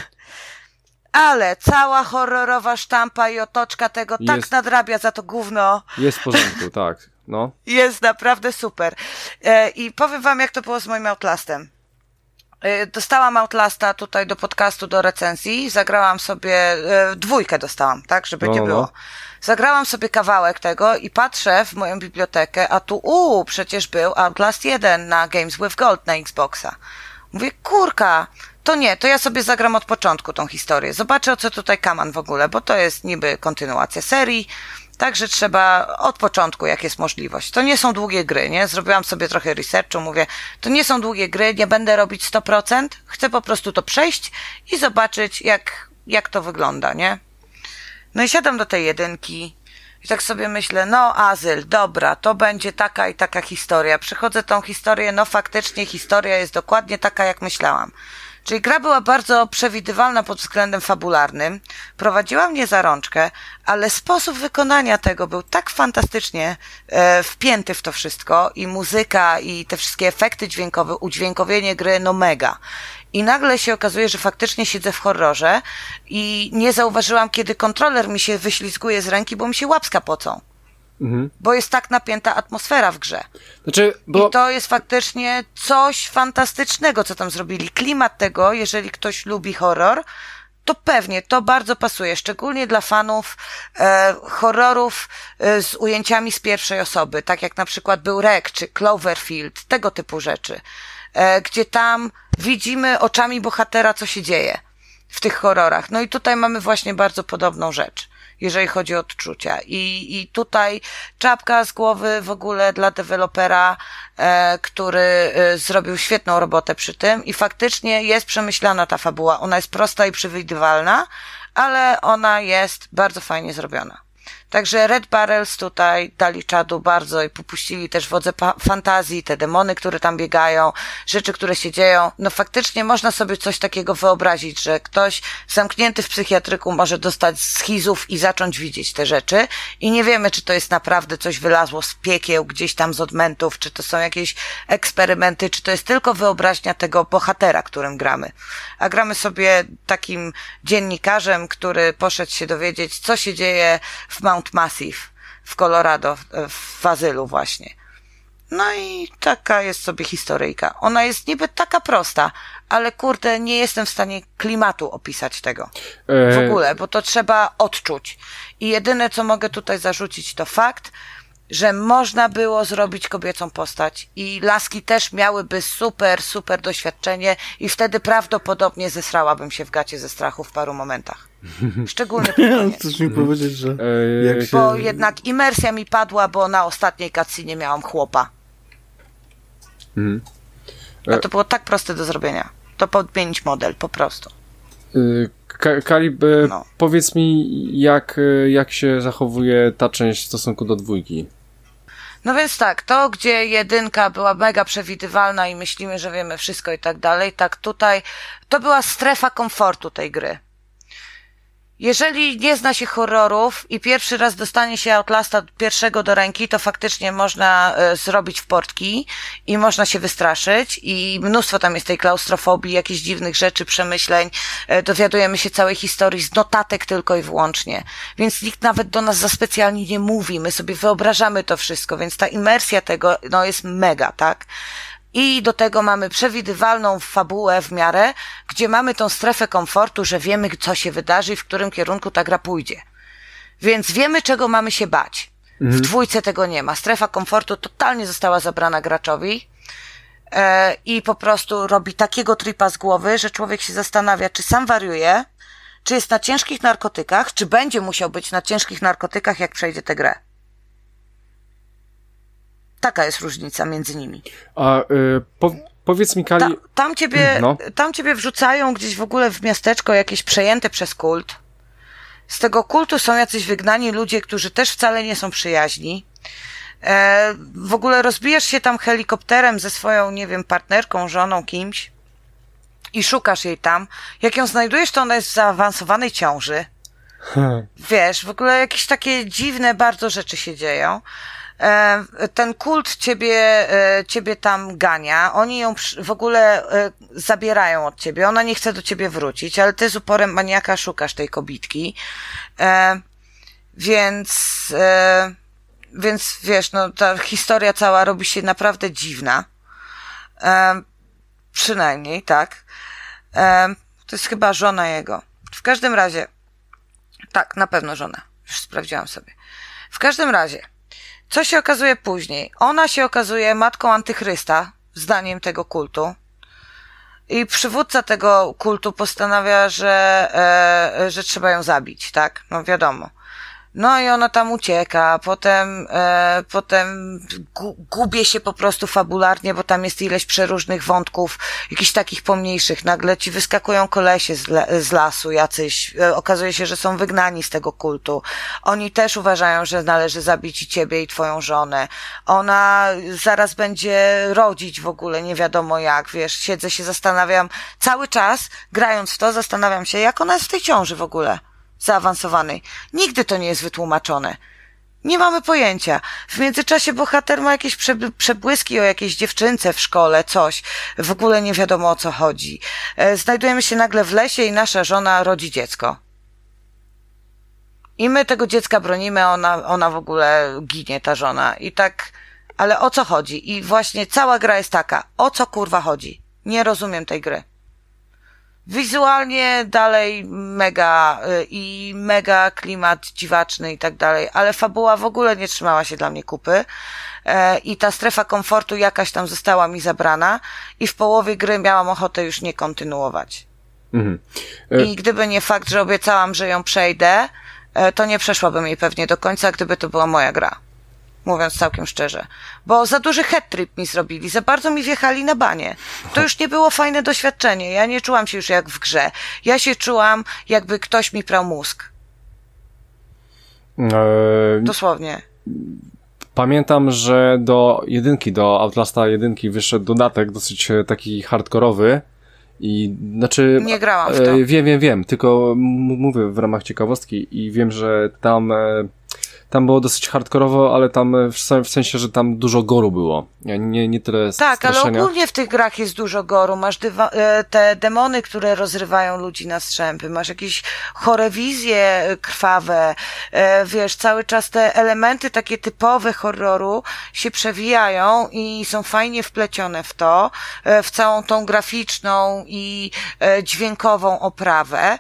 Ale cała horrorowa sztampa i otoczka tego tak jest, tak nadrabia za to gówno. Jest w porządku, tak. No. Jest naprawdę super. E, I powiem wam, jak to było z moim Outlastem. E, dostałam Outlasta tutaj do podcastu, do recenzji. Zagrałam sobie, e, dwójkę dostałam, tak, żeby no, nie no, było. No. Zagrałam sobie kawałek tego i patrzę w moją bibliotekę, a tu, uuu, przecież był Outlast 1 na Games with Gold na Xboxa. Mówię, kurka, to nie, to ja sobie zagram od początku tą historię. Zobaczę, o co tutaj kaman w ogóle, bo to jest niby kontynuacja serii. Także trzeba od początku, jak jest możliwość. To nie są długie gry, nie? Zrobiłam sobie trochę researchu, mówię, to nie są długie gry, nie będę robić 100%, chcę po prostu to przejść i zobaczyć, jak, jak to wygląda, nie? No i siadam do tej jedynki i tak sobie myślę, no azyl, dobra, to będzie taka i taka historia. Przechodzę tą historię, no faktycznie historia jest dokładnie taka, jak myślałam. Czyli gra była bardzo przewidywalna pod względem fabularnym, prowadziła mnie za rączkę, ale sposób wykonania tego był tak fantastycznie e, wpięty w to wszystko i muzyka i te wszystkie efekty dźwiękowe, udźwiękowienie gry, no mega. I nagle się okazuje, że faktycznie siedzę w horrorze i nie zauważyłam, kiedy kontroler mi się wyślizguje z ręki, bo mi się łapska pocą. Mhm. Bo jest tak napięta atmosfera w grze. Znaczy, bo... I to jest faktycznie coś fantastycznego, co tam zrobili. Klimat tego, jeżeli ktoś lubi horror, to pewnie to bardzo pasuje, szczególnie dla fanów e, horrorów e, z ujęciami z pierwszej osoby, tak jak na przykład był Rek czy Cloverfield, tego typu rzeczy, e, gdzie tam widzimy oczami bohatera, co się dzieje w tych horrorach. No i tutaj mamy właśnie bardzo podobną rzecz. Jeżeli chodzi o odczucia. I, i tutaj czapka z głowy w ogóle dla dewelopera, e, który e, zrobił świetną robotę przy tym i faktycznie jest przemyślana ta fabuła. Ona jest prosta i przewidywalna, ale ona jest bardzo fajnie zrobiona. Także Red Barrels tutaj dali czadu bardzo i popuścili też wodze fantazji, te demony, które tam biegają, rzeczy, które się dzieją. No faktycznie można sobie coś takiego wyobrazić, że ktoś zamknięty w psychiatryku może dostać schizów i zacząć widzieć te rzeczy i nie wiemy, czy to jest naprawdę coś wylazło z piekieł, gdzieś tam z odmentów, czy to są jakieś eksperymenty, czy to jest tylko wyobraźnia tego bohatera, którym gramy. A gramy sobie takim dziennikarzem, który poszedł się dowiedzieć, co się dzieje w Mount Mount Massive w Colorado, w Wazylu właśnie. No i taka jest sobie historyjka. Ona jest niby taka prosta, ale kurde, nie jestem w stanie klimatu opisać tego. W e, ogóle, bo to trzeba odczuć. I jedyne, co mogę tutaj zarzucić, to fakt, że można było zrobić kobiecą postać i laski też miałyby super, super doświadczenie i wtedy prawdopodobnie zesrałabym się w gacie ze strachu w paru momentach. Szczególnie Chcesz mi powiedzieć, że jak się... Bo jednak imersja mi padła, bo na ostatniej nie miałam chłopa. Mhm. A to było tak proste do zrobienia. To podmienić model, po prostu. Kalib, no. powiedz mi, jak, jak się zachowuje ta część w stosunku do dwójki? No więc tak, to gdzie jedynka była mega przewidywalna i myślimy, że wiemy wszystko i tak dalej, tak tutaj to była strefa komfortu tej gry. Jeżeli nie zna się horrorów i pierwszy raz dostanie się Outlasta pierwszego do ręki, to faktycznie można e, zrobić w portki i można się wystraszyć i mnóstwo tam jest tej klaustrofobii, jakichś dziwnych rzeczy, przemyśleń. E, dowiadujemy się całej historii z notatek tylko i wyłącznie. Więc nikt nawet do nas za specjalnie nie mówi. My sobie wyobrażamy to wszystko, więc ta imersja tego, no jest mega, tak? I do tego mamy przewidywalną fabułę w miarę, gdzie mamy tą strefę komfortu, że wiemy, co się wydarzy i w którym kierunku ta gra pójdzie. Więc wiemy, czego mamy się bać. Mhm. W dwójce tego nie ma. Strefa komfortu totalnie została zabrana graczowi e, i po prostu robi takiego tripa z głowy, że człowiek się zastanawia, czy sam wariuje, czy jest na ciężkich narkotykach, czy będzie musiał być na ciężkich narkotykach, jak przejdzie tę grę. Taka jest różnica między nimi. A y, po, powiedz mi, Kali... Ta, tam, ciebie, no. tam ciebie wrzucają gdzieś w ogóle w miasteczko jakieś przejęte przez kult. Z tego kultu są jacyś wygnani ludzie, którzy też wcale nie są przyjaźni. E, w ogóle rozbijasz się tam helikopterem ze swoją, nie wiem, partnerką, żoną, kimś i szukasz jej tam. Jak ją znajdujesz, to ona jest w zaawansowanej ciąży. Hmm. Wiesz, w ogóle jakieś takie dziwne bardzo rzeczy się dzieją. E, ten kult ciebie, e, ciebie tam gania, oni ją w ogóle e, zabierają od ciebie, ona nie chce do ciebie wrócić, ale ty z uporem maniaka szukasz tej kobitki, więc, więc wiesz, no ta historia cała robi się naprawdę dziwna, przynajmniej, tak, to jest chyba żona jego. W każdym razie, tak, na pewno żona, już sprawdziłam sobie. W każdym razie, co się okazuje później? Ona się okazuje matką antychrysta, zdaniem tego kultu. I przywódca tego kultu postanawia, że, e, że trzeba ją zabić, tak? No wiadomo. No i ona tam ucieka, potem, e, potem gu, gubię się po prostu fabularnie, bo tam jest ileś przeróżnych wątków, jakichś takich pomniejszych. Nagle ci wyskakują kolesie z, le, z lasu jacyś. E, okazuje się, że są wygnani z tego kultu. Oni też uważają, że należy zabić i ciebie i twoją żonę. Ona zaraz będzie rodzić w ogóle, nie wiadomo jak, wiesz, siedzę się, zastanawiam, cały czas grając w to, zastanawiam się, jak ona jest w tej ciąży w ogóle zaawansowanej. Nigdy to nie jest wytłumaczone. Nie mamy pojęcia. W międzyczasie bohater ma jakieś przebłyski o jakiejś dziewczynce w szkole, coś. W ogóle nie wiadomo o co chodzi. E, znajdujemy się nagle w lesie i nasza żona rodzi dziecko. I my tego dziecka bronimy, ona, ona w ogóle ginie, ta żona. I tak, ale o co chodzi? I właśnie cała gra jest taka. O co kurwa chodzi? Nie rozumiem tej gry. Wizualnie dalej mega y, i mega klimat dziwaczny i tak dalej, ale fabuła w ogóle nie trzymała się dla mnie kupy e, i ta strefa komfortu jakaś tam została mi zabrana i w połowie gry miałam ochotę już nie kontynuować. Mhm. E... I gdyby nie fakt, że obiecałam, że ją przejdę, e, to nie przeszłabym jej pewnie do końca, gdyby to była moja gra. Mówiąc całkiem szczerze. Bo za duży head trip mi zrobili, za bardzo mi wjechali na banie. To już nie było fajne doświadczenie. Ja nie czułam się już jak w grze. Ja się czułam, jakby ktoś mi prał mózg. E, Dosłownie. Pamiętam, że do jedynki, do Outlasta jedynki wyszedł dodatek dosyć e, taki hardkorowy i znaczy... Nie grałam w to. e, Wiem, wiem, wiem, tylko mówię w ramach ciekawostki i wiem, że tam e, tam było dosyć hardkorowo, ale tam e, w w sensie, że tam dużo goru było. Nie, nie, nie tyle Tak, ale straszenia. ogólnie w tych grach jest dużo goru. Masz e, te demony, które rozrywają ludzi na strzępy. Masz jakieś chore wizje e, krwawe. Wiesz, cały czas te elementy takie typowe horroru się przewijają i są fajnie wplecione w to, w całą tą graficzną i dźwiękową oprawę.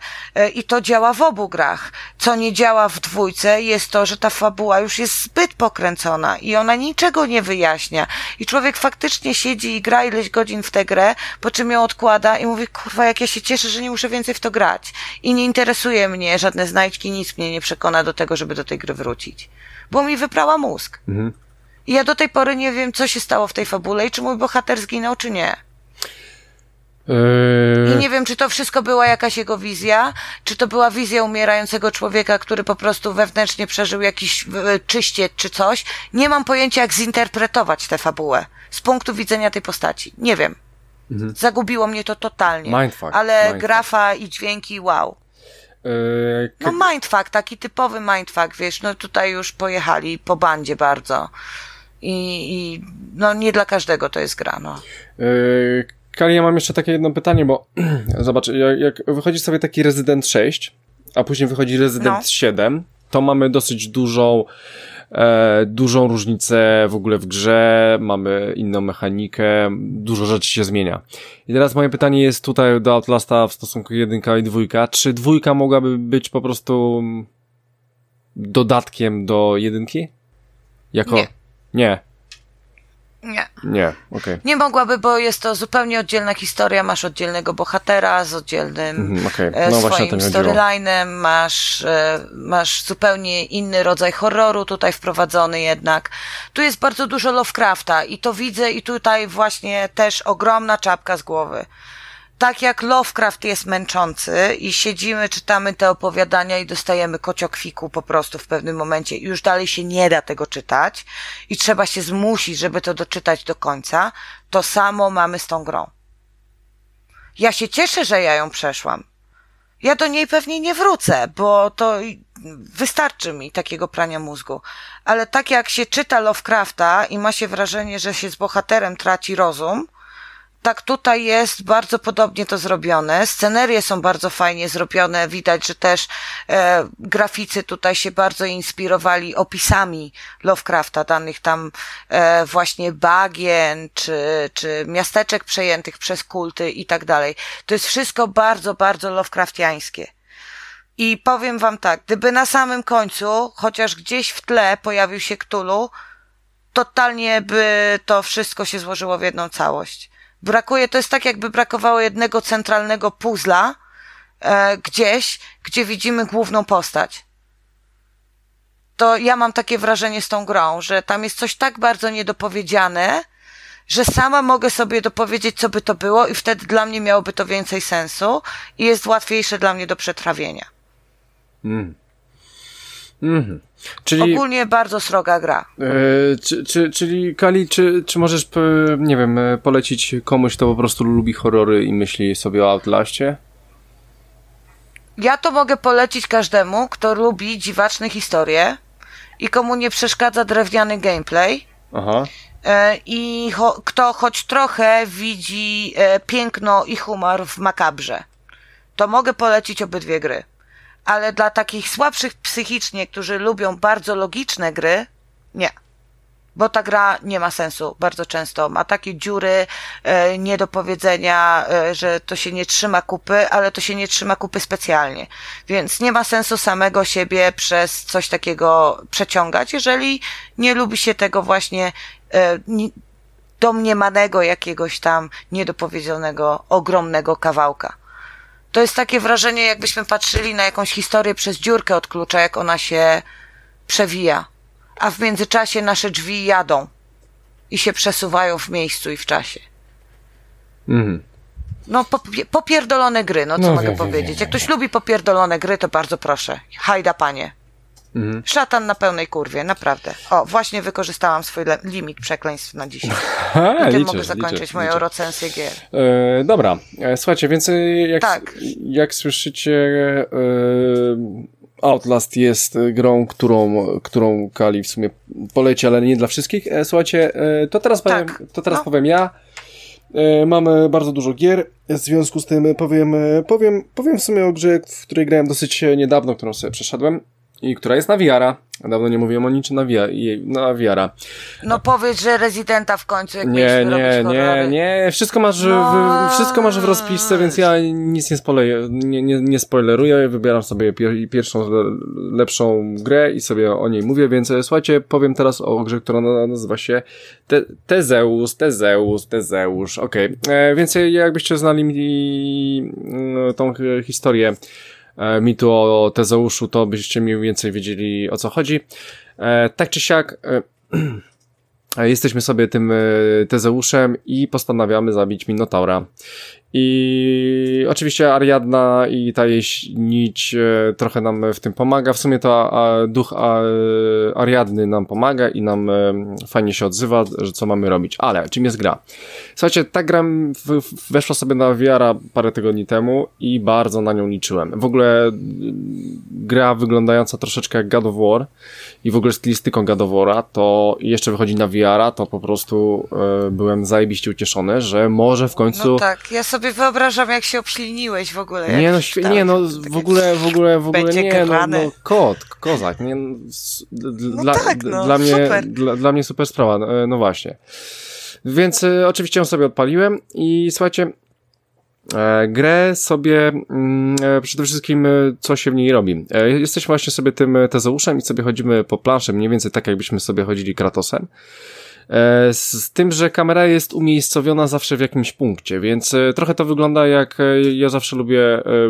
I to działa w obu grach. Co nie działa w dwójce jest to, że ta fabuła już jest zbyt pokręcona i ona niczego nie wyjaśnia. I człowiek faktycznie siedzi i gra ileś godzin w tę grę, po czym ją odkłada i mówi, kurwa, jak ja się cieszę, że nie muszę więcej w to grać. I nie interesuje mnie żadne znajdźki, nic mnie nie przekona do tego, żeby do tej gry wrócić. Bo mi wyprała mózg. Mhm. I ja do tej pory nie wiem, co się stało w tej fabule i czy mój bohater zginął, czy nie. E, I nie wiem, czy to wszystko była jakaś jego wizja, czy to była wizja umierającego człowieka, który po prostu wewnętrznie przeżył jakiś e, czyściec czy coś. Nie mam pojęcia, jak zinterpretować tę fabułę z punktu widzenia tej postaci. Nie wiem. Zagubiło mnie to totalnie. Mindfuck, Ale mindfuck. grafa i dźwięki, wow. e, No mindfuck, taki typowy mindfuck, wiesz, no tutaj już pojechali po bandzie bardzo. I, i no nie dla każdego to jest gra, no. Yy, Kali, ja mam jeszcze takie jedno pytanie, bo zobacz, jak, jak wychodzi sobie taki Resident 6, a później wychodzi Resident No. 7, to mamy dosyć dużą, e, dużą różnicę w ogóle w grze, mamy inną mechanikę, dużo rzeczy się zmienia. I teraz moje pytanie jest tutaj do Outlasta w stosunku jedynka i dwójka. Czy dwójka mogłaby być po prostu dodatkiem do jedynki? Jako... Nie. Nie, Nie. nie, okej. Nie mogłaby, bo jest to zupełnie oddzielna historia. Masz oddzielnego bohatera z oddzielnym Mhm, okej. e, No swoim storylinem, masz, e, masz zupełnie inny rodzaj horroru tutaj wprowadzony jednak. Tu jest bardzo dużo Lovecrafta i to widzę i tutaj właśnie też ogromna czapka z głowy. Tak jak Lovecraft jest męczący i siedzimy, czytamy te opowiadania i dostajemy kociokwiku po prostu w pewnym momencie i już dalej się nie da tego czytać i trzeba się zmusić, żeby to doczytać do końca, to samo mamy z tą grą. Ja się cieszę, że ja ją przeszłam. Ja do niej pewnie nie wrócę, bo to wystarczy mi takiego prania mózgu. Ale tak jak się czyta Lovecrafta i ma się wrażenie, że się z bohaterem traci rozum, tak tutaj jest bardzo podobnie to zrobione. Scenerie są bardzo fajnie zrobione. Widać, że też e, graficy tutaj się bardzo inspirowali opisami Lovecrafta, danych tam e, właśnie bagien, czy, czy miasteczek przejętych przez kulty i tak dalej. To jest wszystko bardzo, bardzo Lovecraftiańskie. I powiem wam tak, gdyby na samym końcu, chociaż gdzieś w tle pojawił się Cthulhu, totalnie by to wszystko się złożyło w jedną całość. Brakuje, to jest tak jakby brakowało jednego centralnego puzla e, gdzieś, gdzie widzimy główną postać. To ja mam takie wrażenie z tą grą, że tam jest coś tak bardzo niedopowiedziane, że sama mogę sobie dopowiedzieć, co by to było i wtedy dla mnie miałoby to więcej sensu i jest łatwiejsze dla mnie do przetrawienia. Mm. Mhm. Czyli, Ogólnie bardzo sroga gra. e, czy, czy, czyli Kali, czy, czy możesz, p- nie wiem, e, polecić komuś, kto po prostu lubi horrory i myśli sobie o Outlaście? Ja to mogę polecić każdemu, kto lubi dziwaczne historie i komu nie przeszkadza drewniany gameplay Aha. e, i cho- kto choć trochę widzi e, piękno i humor w makabrze. To mogę polecić obydwie gry. Ale dla takich słabszych psychicznie, którzy lubią bardzo logiczne gry, nie. Bo ta gra nie ma sensu bardzo często. Ma takie dziury, e, niedopowiedzenia, e, że to się nie trzyma kupy, ale to się nie trzyma kupy specjalnie. Więc nie ma sensu samego siebie przez coś takiego przeciągać, jeżeli nie lubi się tego właśnie e, ni- domniemanego jakiegoś tam niedopowiedzianego, ogromnego kawałka. To jest takie wrażenie, jakbyśmy patrzyli na jakąś historię przez dziurkę od klucza, jak ona się przewija. A w międzyczasie nasze drzwi jadą i się przesuwają w miejscu i w czasie. Mhm. No, popie- popierdolone gry, no co No, mogę wiem, powiedzieć. wiem, Jak ktoś lubi popierdolone gry, to bardzo proszę. Hajda, panie. Mhm. Szatan na pełnej kurwie, naprawdę. O, właśnie wykorzystałam swój limit przekleństw na dzisiaj. Ha, I tym liczysz, mogę zakończyć liczysz, moją liczysz. recenzję gier. E, dobra, e, słuchajcie, więc e, jak, Tak. jak słyszycie, e, Outlast jest e, grą, którą, którą Kali w sumie poleci, ale nie dla wszystkich. Słuchajcie, to teraz powiem, Tak. to teraz No. powiem ja. Mamy bardzo dużo gier, w związku z tym powiem, powiem, powiem w sumie o grze, w której grałem dosyć niedawno, którą sobie przeszedłem i która jest na VR-a. Dawno nie mówiłem o niczym na VR, jej- na VR-a. No powiedz, że rezydenta w końcu, jak Nie, nie, nie, nie. Wszystko masz, w, No. wszystko masz w rozpisce, więc ja nic nie, spoleję, nie, nie, nie spoileruję. Wybieram sobie pier, pierwszą, le- lepszą grę i sobie o niej mówię, więc e, słuchajcie, powiem teraz o grze, która na- nazywa się Te, Tezeus, Tezeus, Tezeusz. Okej, E, Więc jakbyście znali mi mm, tą hi- historię e, mitu o Tezeuszu, to byście mniej więcej wiedzieli o co chodzi. E, Tak czy siak, e, E, Jesteśmy sobie tym e, Tezeuszem i postanawiamy zabić Minotaura. I oczywiście Ariadna i ta jej nić e, trochę nam w tym pomaga. W sumie to duch Ariadny nam pomaga i nam e, fajnie się odzywa, że co mamy robić. Ale czym jest gra? Słuchajcie, ta gra weszła sobie na VR parę tygodni temu i bardzo na nią liczyłem. W ogóle gra wyglądająca troszeczkę jak God of War i w ogóle stylistyką God of War'a, to jeszcze wychodzi na VR-a, to po prostu e, byłem zajebiście ucieszony, że może w końcu... No tak, ja sobie wyobrażam, jak się obśliniłeś w ogóle. Nie no, nie no, Takie- w ogóle, w ogóle, w ogóle nie, no, no, kot, kozak, nie, no, No dla, tak, no, dla mnie, super. Dla, dla mnie super sprawa, no, e, no właśnie. Więc e, oczywiście ją sobie odpaliłem i słuchajcie, e, grę sobie mm, e, przede wszystkim e, co się w niej robi. E, jesteśmy właśnie sobie tym Tezeuszem i sobie chodzimy po planszy, mniej więcej tak jakbyśmy sobie chodzili Kratosem. E, Z, tym, że kamera jest umiejscowiona zawsze w jakimś punkcie, więc e, trochę to wygląda jak e, ja zawsze lubię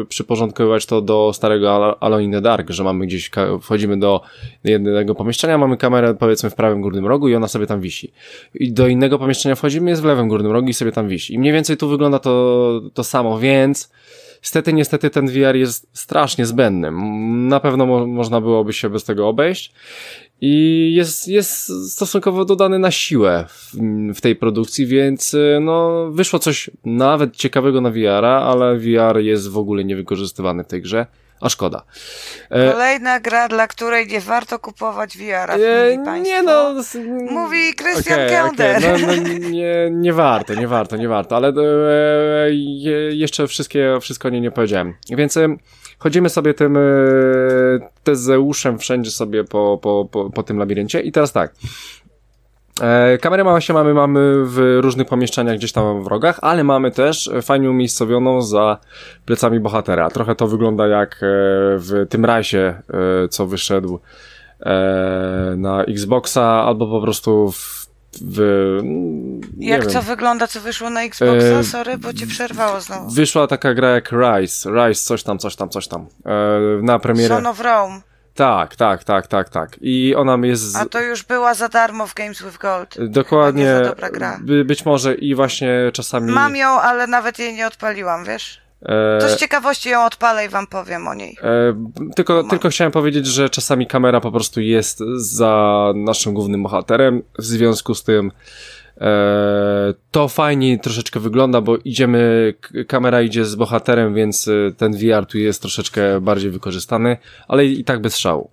przyporządkowywać to do starego Al- Alone in the Dark, że mamy gdzieś, wchodzimy do jednego pomieszczenia, mamy kamerę powiedzmy w prawym górnym rogu i ona sobie tam wisi. I do innego pomieszczenia wchodzimy, jest w lewym górnym rogu i sobie tam wisi. I mniej więcej tu wygląda to, to samo, więc Niestety, niestety ten VR jest strasznie zbędny. Na pewno mo można byłoby się bez tego obejść. I jest, jest stosunkowo dodany na siłę w, w tej produkcji, więc y, no, wyszło coś nawet ciekawego na VR-a, ale VR jest w ogóle niewykorzystywany w tej grze, a szkoda. E, Kolejna gra, dla której nie warto kupować VR-a, e, nie no. Mówi Christian Kender. okej, No, no, nie, nie warto, nie warto, nie warto, ale e, je, jeszcze wszystkie, wszystko nie, nie powiedziałem. Więc e, chodzimy sobie tym e, Tezeuszem wszędzie sobie po, po, po, po tym labiryncie i teraz tak. E, kamerę się mamy, mamy w różnych pomieszczeniach gdzieś tam w rogach, ale mamy też fajnie umiejscowioną za plecami bohatera. Trochę to wygląda jak e, w tym rajsie, e, co wyszedł na Xboxa, albo po prostu w, w Jak wiem. to wygląda, co wyszło na Xboxa? E, Sorry, bo cię przerwało znowu. Wyszła taka gra jak Rise, Rise, coś tam, coś tam, coś tam. E, na premierę. Son of Rome. Tak, tak, tak, tak, tak. I ona jest. A to już była za darmo w Games with Gold. Dokładnie. By, być może i właśnie czasami. Mam ją, ale nawet jej nie odpaliłam, wiesz? E, To z ciekawości ją odpalę i wam powiem o niej. E, tylko, tylko chciałem powiedzieć, że czasami kamera po prostu jest za naszym głównym bohaterem, w związku z tym e, to fajnie troszeczkę wygląda, bo idziemy, kamera idzie z bohaterem, więc ten VR tu jest troszeczkę bardziej wykorzystany, ale i tak bez szału.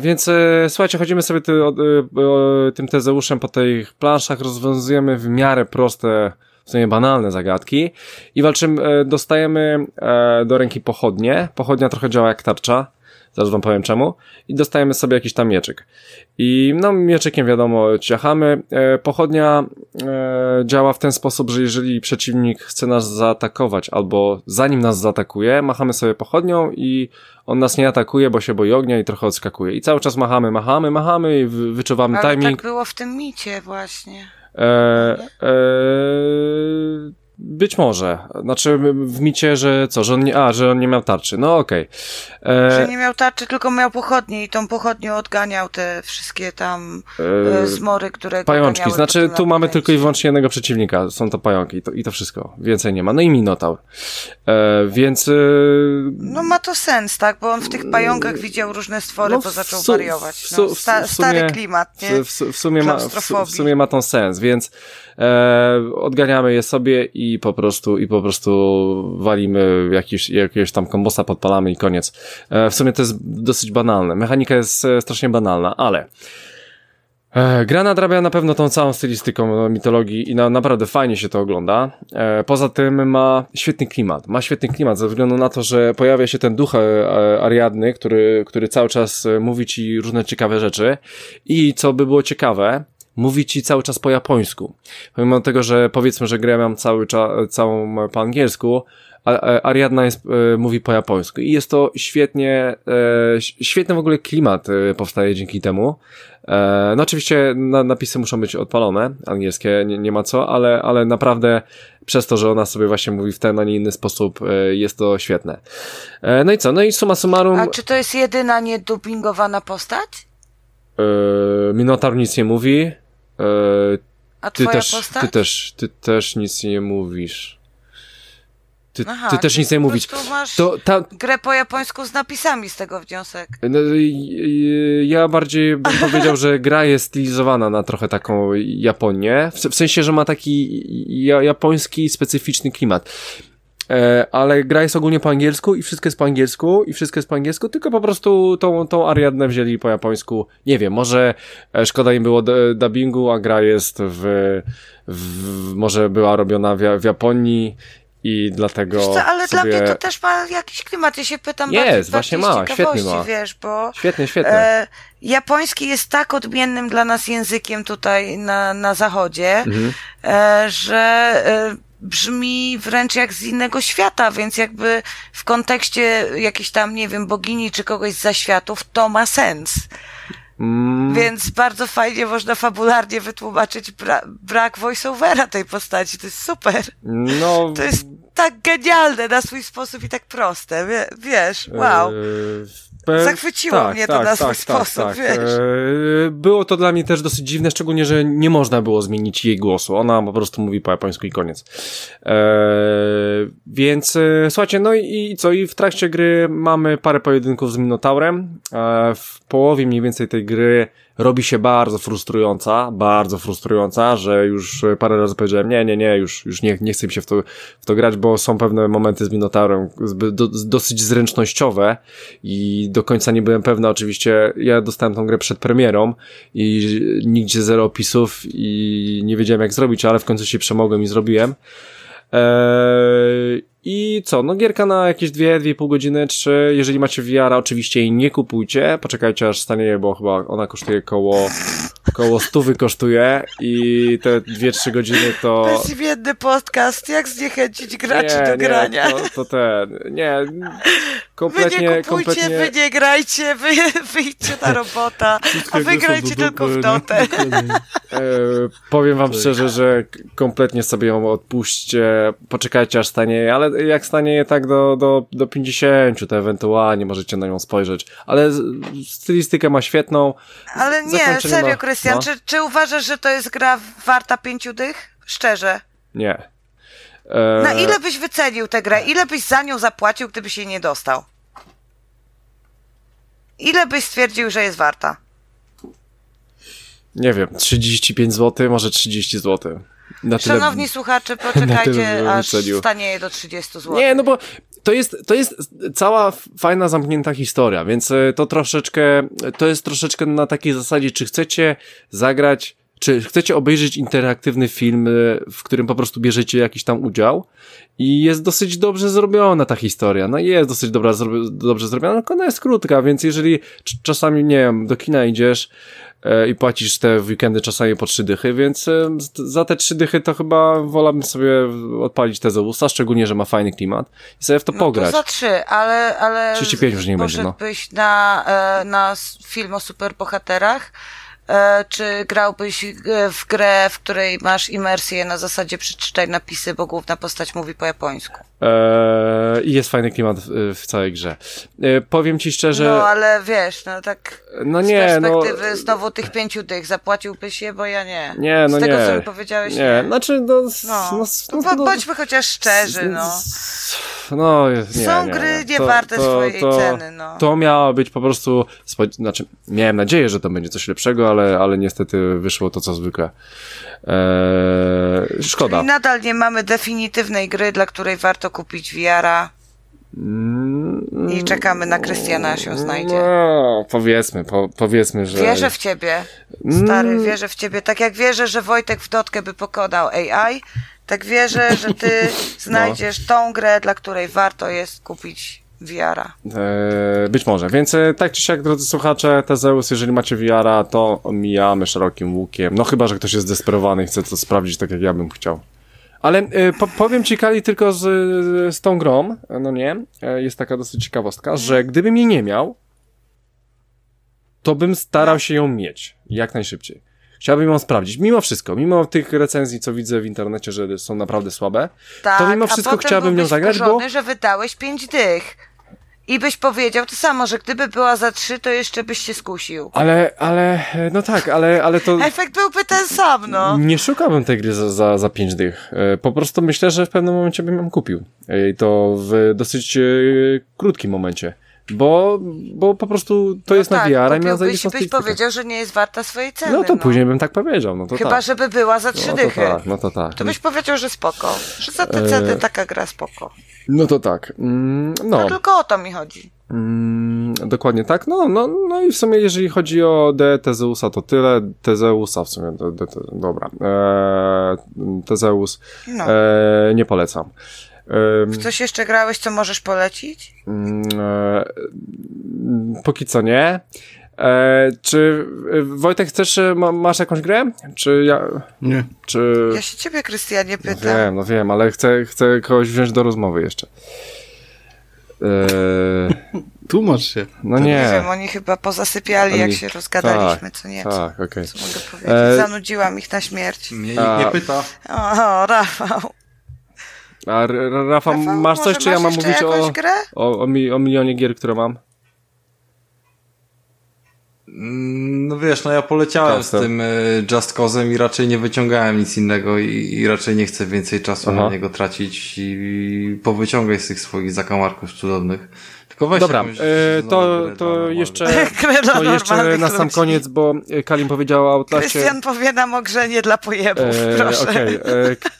Więc słuchajcie, chodzimy sobie ty, o, o, tym Tezeuszem po tych planszach, rozwiązujemy w miarę proste w sumie banalne zagadki i walczymy, e, dostajemy e, do ręki pochodnie. Pochodnia trochę działa jak tarcza, zaraz wam powiem czemu. I dostajemy sobie jakiś tam mieczyk. I no mieczykiem wiadomo ciachamy. E, pochodnia działa w ten sposób, że jeżeli przeciwnik chce nas zaatakować albo zanim nas zaatakuje, machamy sobie pochodnią i on nas nie atakuje, bo się boi ognia i trochę odskakuje. I cały czas machamy, machamy, machamy i wy- wyczuwamy Ale timing. tak było w tym micie właśnie. E, e, Być może. Znaczy w micie, że co, że on nie, a, że on nie miał tarczy. No okej. Okay. Że nie miał tarczy, tylko miał pochodnie i tą pochodnią odganiał te wszystkie tam e, zmory, które Pajączki. Znaczy tu mamy tylko i wyłącznie jednego przeciwnika. Są to pająki i to, i to wszystko. Więcej nie ma. No i Minotaur. E, więc... E... No ma to sens, tak? Bo on w tych pająkach widział różne stwory, no, bo zaczął wariować. No, sta, stary klimat, nie? W, w, sumie ma, w, w sumie ma to sens, więc e, odganiamy je sobie i po prostu i po prostu walimy jakiś, jakiegoś tam kombosa, podpalamy i koniec. E, w sumie to jest dosyć banalne. Mechanika jest e, strasznie banalna, ale e, Gra nadrabia na pewno tą całą stylistyką mitologii i na, naprawdę fajnie się to ogląda. E, poza tym ma świetny klimat. Ma świetny klimat ze względu na to, że pojawia się ten duch e, Ariadny, który, który cały czas mówi ci różne ciekawe rzeczy. I co by było ciekawe, mówi ci cały czas po japońsku. Pomimo tego, że powiedzmy, że grę mam cały czas, całą po angielsku, Ariadna jest, e, mówi po japońsku i jest to świetnie, e, świetny w ogóle klimat e, powstaje dzięki temu. No oczywiście na, napisy muszą być odpalone, angielskie, nie, nie ma co, ale, ale naprawdę przez to, że ona sobie właśnie mówi w ten, a nie inny sposób, jest to świetne. No i co? No i summa summarum... A czy to jest jedyna niedubingowana postać? Minotaur nic nie mówi. A ty też, postać? Ty też, ty też nic nie mówisz. Ty, Aha, ty też nic nie mówić. Masz to ta... grę po japońsku z napisami z tego wniosek. No, ja bardziej bym powiedział, że gra jest stylizowana na trochę taką Japonię. W sensie, że ma taki japoński, specyficzny klimat. E, ale gra jest ogólnie po angielsku i wszystko jest po angielsku i wszystko jest po angielsku, tylko po prostu tą, tą Ariadnę wzięli po japońsku. Nie wiem, może e, szkoda im było dubbingu, a gra jest w, w może była robiona w, w Japonii i dlatego. Co, ale sobie... dla mnie to też ma jakiś klimat. Ja się pytam Jest, właśnie ma, świetnie ma. Wiesz, bo świetnie, świetnie. E, japoński jest tak odmiennym dla nas językiem tutaj na, na zachodzie, mhm. e, że e, brzmi wręcz jak z innego świata, więc jakby w kontekście jakiejś tam, nie wiem, bogini czy kogoś z zaświatów, to ma sens. Mm. Więc bardzo fajnie można fabularnie wytłumaczyć bra brak voiceovera tej postaci. To jest super. No. To jest tak genialne na swój sposób i tak proste. Wiesz, wow. Yy, Zachwyciło tak, mnie to tak, na swój tak, tak sposób, tak, wiesz. Yy, było to dla mnie też dosyć dziwne, szczególnie, że nie można było zmienić jej głosu. Ona po prostu mówi po japońsku i koniec. Yy, więc słuchajcie, no i, i co? I w trakcie gry mamy parę pojedynków z Minotaurem. w połowie mniej więcej tej gry robi się bardzo frustrująca, bardzo frustrująca, że już parę razy powiedziałem, nie, nie, nie, już, już nie, nie chcę mi się w to, w to grać, bo są pewne momenty z Minotaurem do, dosyć zręcznościowe i do końca nie byłem pewna, oczywiście ja dostałem tą grę przed premierą i nigdzie zero opisów i nie wiedziałem jak zrobić, ale w końcu się przemogłem i zrobiłem. Eee, I co? No gierka na jakieś dwie, dwie pół godziny, trzy. Jeżeli macie VR, oczywiście jej nie kupujcie. Poczekajcie aż stanie, bo chyba ona kosztuje koło koło stówy kosztuje i te dwie, trzy godziny to... Bezimienny podcast, jak zniechęcić graczy nie, do grania. Nie, to, to ten, nie, kompletnie... Wy nie kupujcie, kompletnie... wy nie grajcie, wy wyjdźcie na robota, a wy grajcie tylko w dotę. E, powiem wam szczerze, że kompletnie sobie ją odpuśćcie, poczekajcie aż stanieje, ale jak stanieje tak do, do, do 50, to ewentualnie możecie na nią spojrzeć, ale stylistykę ma świetną. Ale nie, serio, Krystian, no. czy, czy uważasz, że to jest gra warta pięciu dych? Szczerze. Nie. Eee... Na ile byś wycenił tę grę? Ile byś za nią zapłacił, gdybyś jej nie dostał? Ile byś stwierdził, że jest warta? Nie wiem, 35 zł, może 30 zł. Na Szanowni tyle, słuchacze, poczekajcie, aż stanie do 30 zł. Nie, no bo to jest, to jest cała fajna, zamknięta historia, więc e, to troszeczkę, to jest troszeczkę na takiej zasadzie, czy chcecie zagrać, czy chcecie obejrzeć interaktywny film, e, w którym po prostu bierzecie jakiś tam udział i jest dosyć dobrze zrobiona ta historia. No jest dosyć dobra, dobrze zrobiona, tylko ona jest krótka, więc jeżeli czasami, nie wiem, do kina idziesz, i płacisz te weekendy czasami po trzy dychy, więc e, za te trzy dychy to chyba wolałbym sobie odpalić te Zeusa, szczególnie, że ma fajny klimat i sobie w to no pograć. To za trzy, ale, ale 35 już nie będzie, no. na, e, na film o superbohaterach, E, czy grałbyś e, w grę, w której masz imersję na zasadzie przeczytaj napisy, bo główna postać mówi po japońsku? Eee, I jest fajny klimat w, w całej grze. E, powiem ci szczerze. No ale wiesz, no tak. No z nie, no. perspektywy znowu tych pięciu dych zapłaciłbyś je, bo ja nie. Nie, no Z tego, nie. co mi powiedziałeś, Nie, nie. znaczy, no. No, no, no, no, no, bądźmy chociaż szczerzy, no. No, nie, Są nie, gry nie. nie warte swojej ceny, no. To miało być po prostu, znaczy, miałem nadzieję, że to będzie coś lepszego, ale, ale niestety wyszło to co zwykle. Eee, szkoda. I nadal nie mamy definitywnej gry, dla której warto kupić Mm, i czekamy na Krystiana, aż ją znajdzie. No, powiedzmy, po, powiedzmy, że... Wierzę w ciebie, stary, wierzę w ciebie. Tak jak wierzę, że Wojtek w dotkę by pokonał AI, tak wierzę, że ty znajdziesz tą grę, dla której warto jest kupić VR-a. E, być może. Więc e, tak czy siak, drodzy słuchacze, Tezeus, jeżeli macie VR-a, to omijamy szerokim łukiem. No chyba, że ktoś jest zdesperowany i chce to sprawdzić tak, jak ja bym chciał. Ale e, po, powiem ci, Kali, tylko z, z tą grą, no nie, e, jest taka dosyć ciekawostka, że gdybym jej nie miał, to bym starał się ją mieć jak najszybciej. Chciałbym ją sprawdzić, mimo wszystko, mimo tych recenzji, co widzę w internecie, że są naprawdę słabe, Tak, to mimo wszystko chciałbym nią byłbyś zagrać, bo... że wydałeś pięć dych. I byś powiedział to samo, że gdyby była za trzy, to jeszcze byś się skusił. Ale, ale, no tak, ale, ale to... Efekt byłby ten sam, no. Nie szukałbym tej gry za, za, za 5 dych. E, Po prostu myślę, że w pewnym momencie bym ją kupił. E, I to w dosyć e, krótkim momencie. Bo, bo po prostu to jest na tak, VR i byś stylistykę. powiedział, że nie jest warta swojej ceny. No to później bym tak powiedział, no to Chyba, tak. żeby była za trzy no to dychy. tak, no to tak. To byś powiedział, że spoko. Że za te ceny taka gra spoko. No to tak. Mm, No no, tylko o to mi chodzi. mm, dokładnie tak. No, no, no i w sumie jeżeli chodzi o D Tezeusa to tyle. Tezeusa w sumie, D, D, D, dobra. E, Tezeus No. e, nie polecam. Em, Coś jeszcze grałeś, co możesz polecić? Mm, e, Póki co nie. E, czy e, Wojtek chcesz, ma, masz jakąś grę? Czy ja, Nie. czy... Ja się ciebie, Krystianie, No pytam. wiem, no wiem, ale chcę, chcę kogoś wziąć do rozmowy jeszcze. E, Tłumacz się. no Nie nie. wiem, oni chyba pozasypiali, jak Oni- się rozgadaliśmy, tak, co nie? Tak, okej. Co mogę powiedzieć? E, Zanudziłam ich na śmierć. Mnie nikt nie pyta. O, o Rafał. A R- R- Rafa, Rafał, masz coś, czy ja masz mam jeszcze mówić o, grę? o, o, mi, o milionie gier, które mam? Mm, No wiesz, no ja poleciałem Custom. z tym e, Just Cause'em i raczej nie wyciągałem nic innego i, i raczej nie chcę więcej czasu Aha. na niego tracić i powyciągaj z tych swoich zakamarków cudownych. Tylko weź Dobra, jakąś e, to, to jeszcze, to jeszcze na sam ludzi. koniec, bo Kalim powiedziała o Outlastie. Krystian powie nam o grze nie dla pojebów, E, proszę. Okej, e,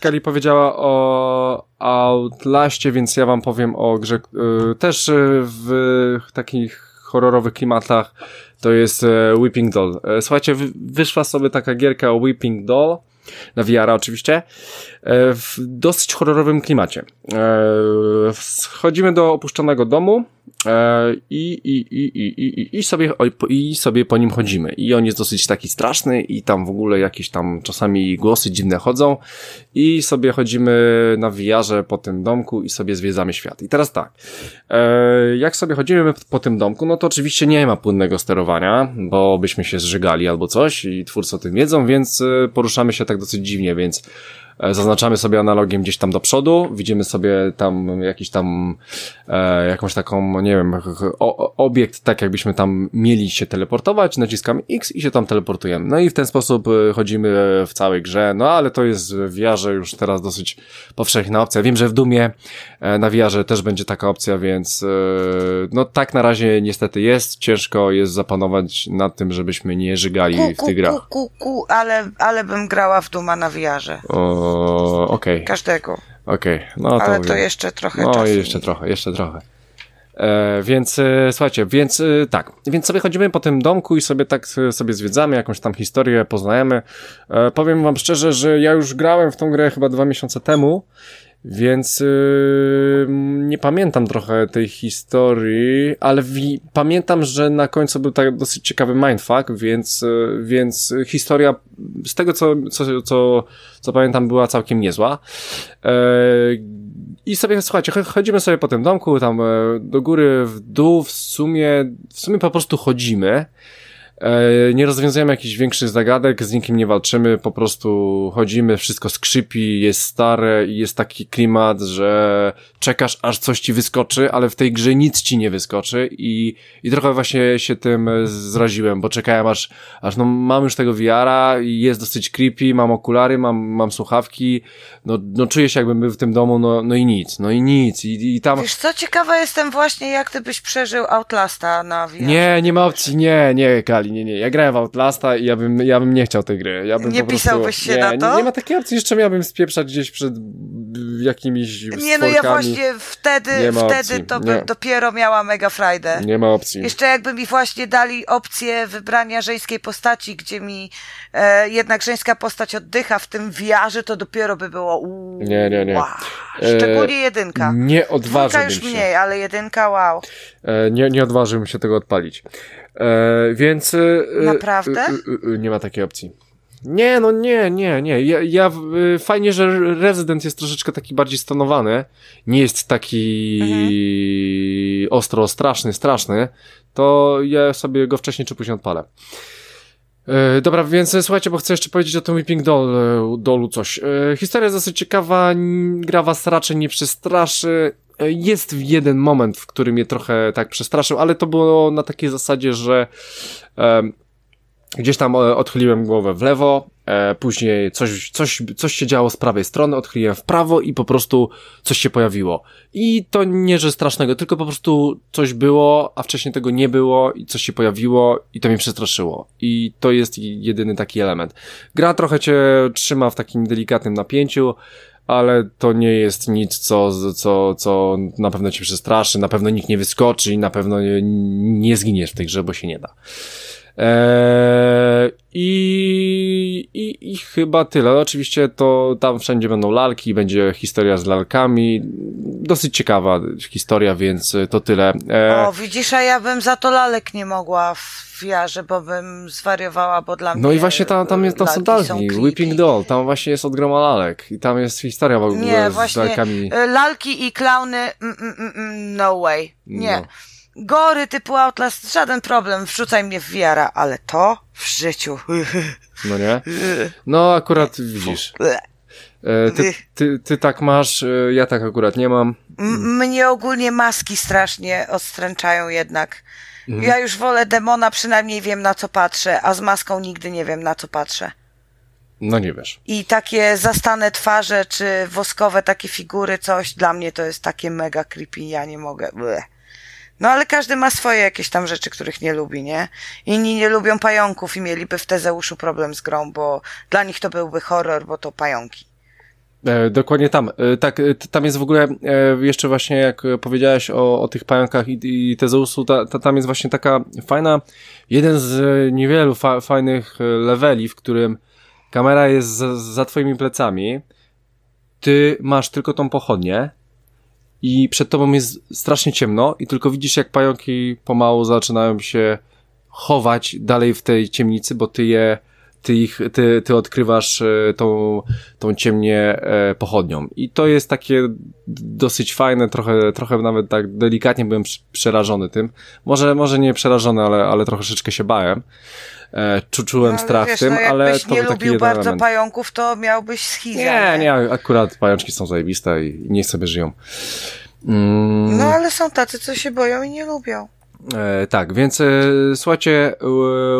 Kali powiedziała o Outlaście, więc ja wam powiem o grze e, też w takich horrorowych klimatach. To jest e, Weeping Doll. E, słuchajcie, wy- wyszła sobie taka gierka o Weeping Doll. Na VR oczywiście, e, w dosyć horrorowym klimacie. E, Wchodzimy do opuszczonego domu e, i, i, i, i, i, i- sobie, i sobie po nim chodzimy. I on jest dosyć taki straszny i tam w ogóle jakieś tam czasami głosy dziwne chodzą i sobie chodzimy na VR-ze po tym domku i sobie zwiedzamy świat. I teraz tak, e, jak sobie chodzimy po tym domku, no to oczywiście nie ma płynnego sterowania, bo byśmy się zżygali albo coś i twórcy o tym wiedzą, więc e, poruszamy się tak dosyć dziwnie, więc e, zaznaczamy sobie analogiem gdzieś tam do przodu, widzimy sobie tam jakiś tam e, jakąś taką, nie wiem, o, obiekt, tak jakbyśmy tam mieli się teleportować, naciskamy X i się tam teleportujemy. No i w ten sposób e, chodzimy w całej grze, no ale to jest w VR-ze już teraz dosyć powszechna opcja. Wiem, że w Dumie e, na VR-ze też będzie taka opcja, więc e, no tak na razie niestety jest, ciężko jest zapanować nad tym, żebyśmy nie żygali Ku, w ku, tych grach. ku, ku, ku, ale, ale bym grała w Duma na VR-ze. O, Okej, Każdego. okej, no to Ale to jeszcze trochę No czasu. jeszcze trochę, jeszcze trochę. E, więc e, słuchajcie, więc e, tak, więc sobie chodzimy po tym domku i sobie tak e, sobie zwiedzamy, jakąś tam historię poznajemy. E, powiem wam szczerze, że ja już grałem w tą grę chyba dwa miesiące temu, więc e, nie pamiętam trochę tej historii, ale wi- pamiętam, że na końcu był tak dosyć ciekawy mindfuck, więc, e, więc historia z tego co, co, co, co pamiętam była całkiem niezła. E, i sobie, słuchajcie, ch- chodzimy sobie po tym domku, tam e, do góry, w dół, w sumie, w sumie po prostu chodzimy. E, nie rozwiązujemy jakichś większych zagadek, z nikim nie walczymy, po prostu chodzimy, wszystko skrzypi, jest stare i jest taki klimat, że czekasz aż coś ci wyskoczy, ale w tej grze nic ci nie wyskoczy i, i trochę właśnie się tym zraziłem, bo czekałem aż, aż no mam już tego VR-a i jest dosyć creepy, mam okulary, mam, mam słuchawki, no, no czuję się jakbym był w tym domu, no, no i nic, no i nic i, i tam... Wiesz co, ciekawa jestem właśnie jak ty byś przeżył Outlasta na VR. Nie, nie ma opcji, nie, nie, Kali, nie, nie. Ja grałem w Outlasta i ja bym, ja bym nie chciał tej gry. Ja bym nie po prostu, pisałbyś się nie, na to? Nie, nie ma takiej opcji, jeszcze miałbym spieprzać gdzieś przed jakimiś Nie, no ja właśnie wtedy, Nie wtedy opcji, to nie. bym dopiero miała mega frajdę. Nie ma opcji. Jeszcze jakby mi właśnie dali opcję wybrania żeńskiej postaci, gdzie mi e, jednak żeńska postać oddycha w tym wiarze, to dopiero by było Nie, nie, nie. Wow. E, Szczególnie jedynka. Nie Dwójka odważyłbym już się. mniej, ale jedynka wow. E, nie, nie odważyłbym się tego odpalić. E, więc... e, Naprawdę? e, e, e, nie ma takiej opcji. Nie, no nie, nie, nie. Ja, ja y, fajnie, że Resident jest troszeczkę taki bardziej stonowany. Nie jest taki ostro, straszny, straszny. To ja sobie go wcześniej czy później odpalę. E, Dobra, więc słuchajcie, bo chcę jeszcze powiedzieć o tym Whipping Doll, e, Dollu coś. E, Historia jest dosyć ciekawa, gra was raczej nie przestraszy. E, Jest jeden moment, w którym mnie trochę tak przestraszył, ale to było na takiej zasadzie, że em, gdzieś tam e, odchyliłem głowę w lewo, e, później coś, coś, coś się działo z prawej strony, odchyliłem w prawo i po prostu coś się pojawiło. I to nie, że strasznego, tylko po prostu coś było, a wcześniej tego nie było i coś się pojawiło i to mnie przestraszyło. I to jest jedyny taki element. Gra trochę cię trzyma w takim delikatnym napięciu, ale to nie jest nic, co, co, co na pewno cię przestraszy, na pewno nikt nie wyskoczy i na pewno nie, nie zginiesz w tej grze, bo się nie da. Eee, i, i, I chyba tyle. No, Oczywiście to tam wszędzie będą lalki, będzie historia z lalkami. Dosyć ciekawa historia, więc to tyle. Eee, O, widzisz, a ja bym za to lalek nie mogła w wiarze, bo bym zwariowała, bo dla mnie no i właśnie tam, tam, jest, tam są. Whipping Doll, tam właśnie jest od groma lalek i tam jest historia w ogóle Nie, z właśnie lalkami. e, lalki i klauny, mm, mm, mm, mm, no way. Nie. No. Gory typu Outlast, żaden problem, wrzucaj mnie w wiara, ale to w życiu. No nie? No akurat widzisz. E, ty, ty, ty tak masz, e, ja tak akurat nie mam. M- mnie ogólnie maski strasznie odstręczają jednak. Mhm. Ja już wolę demona, przynajmniej wiem na co patrzę, a z maską nigdy nie wiem na co patrzę. No nie wiesz. I takie zastane twarze, czy woskowe takie figury, coś dla mnie to jest takie mega creepy, ja nie mogę. Bleh. No ale każdy ma swoje jakieś tam rzeczy, których nie lubi, nie? Inni nie lubią pająków i mieliby w Tezeuszu problem z grą, bo dla nich to byłby horror, bo to pająki. E, dokładnie tam. E, tak, e, tam jest w ogóle jeszcze właśnie jak powiedziałeś o, o tych pająkach i, i Tezeusu, ta, ta, tam jest właśnie taka fajna, jeden z niewielu fa fajnych leveli, w którym kamera jest za, za twoimi plecami, ty masz tylko tą pochodnię i przed tobą jest strasznie ciemno i tylko widzisz jak pająki pomału zaczynają się chować dalej w tej ciemnicy, bo ty je ty ich, ty, ty odkrywasz e, tą, tą ciemnię e, pochodnią. I to jest takie dosyć fajne, trochę, trochę nawet tak delikatnie byłem przerażony tym. Może, może nie przerażony, ale, ale troszeczkę się bałem. E, czu, czułem No, strach wiesz, w tym, no, ale to nie był taki lubił bardzo element. pająków, to miałbyś schizę. Nie, nie, akurat pajączki są zajebiste i niech sobie żyją. Mm, No ale są tacy, co się boją i nie lubią. E, tak, więc e, słuchajcie, e,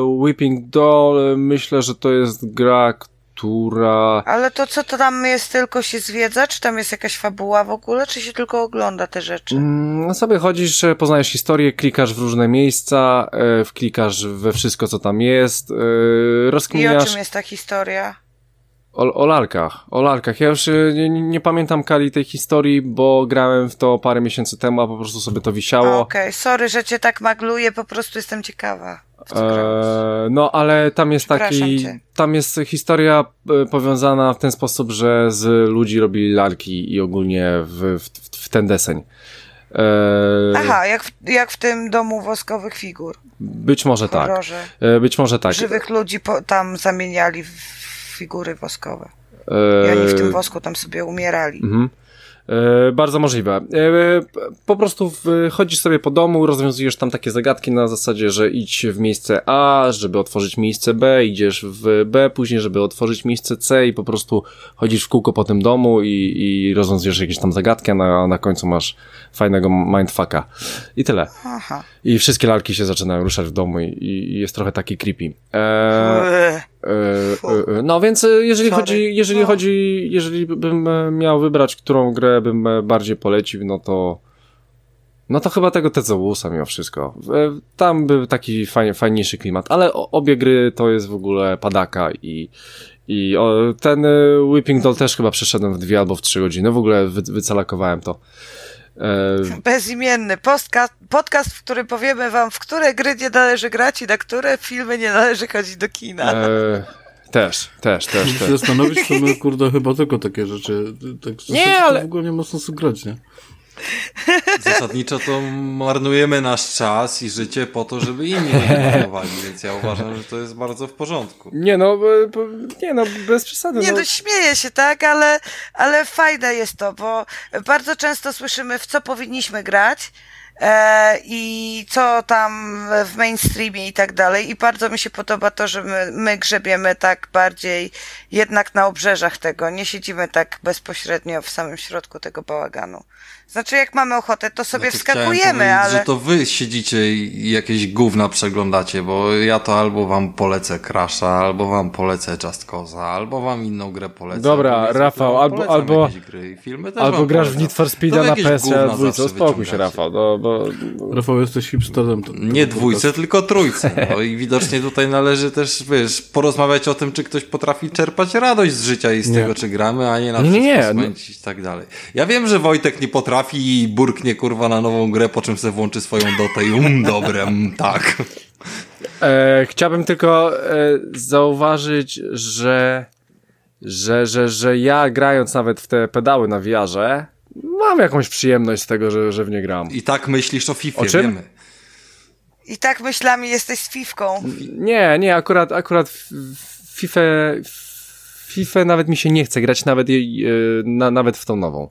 Whipping Doll, e, myślę, że to jest gra, która... Ale to co to tam jest, tylko się zwiedza? Czy tam jest jakaś fabuła w ogóle, czy się tylko ogląda te rzeczy? Mm, No sobie chodzisz, e, poznajesz historię, klikasz w różne miejsca, e, wklikasz we wszystko, co tam jest, e, I o rozkminiasz czym jest ta historia? o, o lalkach, o lalkach. Ja już nie, nie pamiętam Kali tej historii, bo grałem w to parę miesięcy temu, a po prostu sobie to wisiało. Okej, sorry, że cię tak magluję, po prostu jestem ciekawa. E, no, ale tam jest taki, cię. tam jest historia e, powiązana w ten sposób, że z ludzi robili lalki i ogólnie w, w, w ten deseń. E, Aha, jak w, jak w tym domu woskowych figur. Być może tak. horrorze. E, być może tak. Żywych ludzi po, tam zamieniali w figury woskowe. E, I oni w tym wosku tam sobie umierali. Mhm. E, bardzo możliwe. E, po prostu w, chodzisz sobie po domu, rozwiązujesz tam takie zagadki na zasadzie, że idź w miejsce A, żeby otworzyć miejsce B, idziesz w B później, żeby otworzyć miejsce C i po prostu chodzisz w kółko po tym domu i, i rozwiązujesz jakieś tam zagadki, a na, na końcu masz fajnego mindfucka. I tyle. Aha. I wszystkie lalki się zaczynają ruszać w domu i, i jest trochę taki creepy. Eee, E, e, e, no więc e, jeżeli Sorry. chodzi, jeżeli No. chodzi, jeżeli bym e, miał wybrać, którą grę bym e, bardziej polecił, no to no to chyba tego Tezeusa mimo wszystko. E, Tam był taki fajnie, fajniejszy klimat, ale obie gry to jest w ogóle padaka i i ten e, Whipping Doll też chyba przeszedłem w dwie albo w trzy godziny. W ogóle wy, wycalakowałem to. E, Bezimienny podcast, podcast, w którym powiemy wam, w które gry nie należy grać i na które filmy nie należy chodzić do kina. e, też, też, też, się też. zastanowić, to my, kurde, chyba tylko takie rzeczy. Tak, to ale- w ogóle nie ma sensu grać, nie? Zasadniczo to marnujemy nasz czas i życie po to, żeby inni nie marnowali, więc ja uważam, że to jest bardzo w porządku. Nie no, nie no, bez przesady. Nie, no. no śmieję się, tak, ale, ale fajne jest to, bo bardzo często słyszymy, w co powinniśmy grać e, i co tam w mainstreamie i tak dalej. I bardzo mi się podoba to, że my, my grzebiemy tak bardziej jednak na obrzeżach tego. Nie siedzimy tak bezpośrednio w samym środku tego bałaganu. Znaczy, jak mamy ochotę, to sobie Znaczy, wskakujemy, ale... że to wy siedzicie i jakieś gówna przeglądacie, bo ja to albo wam polecę Crasha, albo wam polecę Just Cause'a, albo wam inną grę polecę. Dobra, albo Rafał, wam albo- albo- Gry i filmy też Albo grasz w. Need for To Speeda na jakieś PS gówna dwójce, zawsze uspokój się. Rafał, no, bo... Rafał, jesteś hipsterem. To, Nie dwójce, tylko trójce. No i widocznie tutaj należy też, wiesz, porozmawiać o tym, czy ktoś potrafi czerpać radość z życia i z Nie. tego, czy gramy, a nie na Nie, wszystko nie, no. spędzić i tak dalej. Ja wiem, że Wojtek nie potrafi i burknie kurwa na nową grę, po czym sobie włączy swoją dotę i um, dobre, mm, tak. E, chciałbym tylko e, zauważyć, że, że, że, że ja grając nawet w te pedały na wiarze, mam jakąś przyjemność z tego, że, że w nie gram. I tak myślisz o FIFA, O czym? wiemy. I tak myślami jesteś z Fifką. Nie, nie, akurat, akurat FIFA, FIFA nawet mi się nie chce grać, nawet, e, na, nawet w tą nową.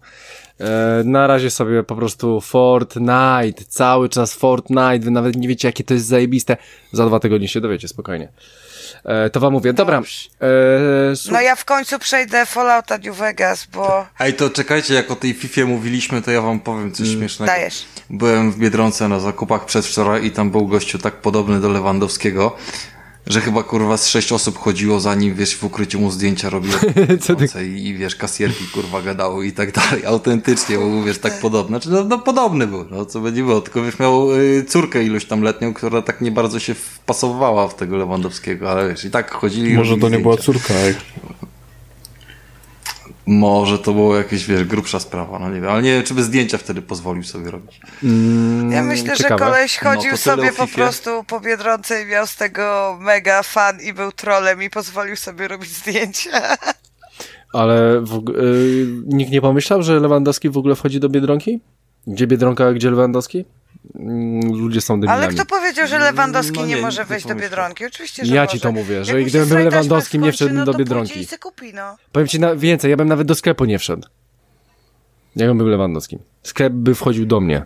E, Na razie sobie po prostu Fortnite, cały czas Fortnite, wy nawet nie wiecie jakie to jest zajebiste. Za dwa tygodnie się dowiecie, spokojnie. E, To wam mówię. Dobra. E, No ja w końcu przejdę Fallouta New Vegas, bo Ej, to czekajcie, jak o tej FIFA mówiliśmy, to ja wam powiem coś śmiesznego. dajesz. Byłem w Biedronce na zakupach przedwczoraj i tam był gościu tak podobny do Lewandowskiego, że chyba kurwa z sześć osób chodziło za nim, wiesz, w ukryciu mu zdjęcia robiło Co ty- i, i wiesz, kasjerki kurwa gadały i tak dalej. Autentycznie był, wiesz, tak podobny. Znaczy, no, no podobny był, no co by nie było, tylko wiesz, miał y, córkę iluś tam letnią, która tak nie bardzo się wpasowywała w tego Lewandowskiego, ale wiesz, i tak chodzili Może to nie była zdjęcia. córka. ej. Może to było jakieś, wiesz, grubsza sprawa, no nie wiem, ale nie wiem, czy by zdjęcia wtedy pozwolił sobie robić. Ja myślę, Mm, ciekawe. że koleś No, chodził tyle sobie po prostu po Biedronce i miał z tego mega fan i był trolem i pozwolił sobie robić zdjęcia. Ale w, y, nikt nie pomyślał, że Lewandowski w ogóle wchodzi do Biedronki? Gdzie Biedronka, a gdzie Lewandowski? Mm, Ludzie są debilami. Ale kto powiedział, że Lewandowski No nie, nie, może wejść do. Biedronki? Oczywiście, że Ja może. ci to mówię, że gdybym był Lewandowskim, nie wszedłbym no do Biedronki. i se kupi, no. Powiem ci na więcej, ja bym nawet do sklepu nie wszedł. Jakbym był Lewandowskim. Sklep by wchodził do mnie.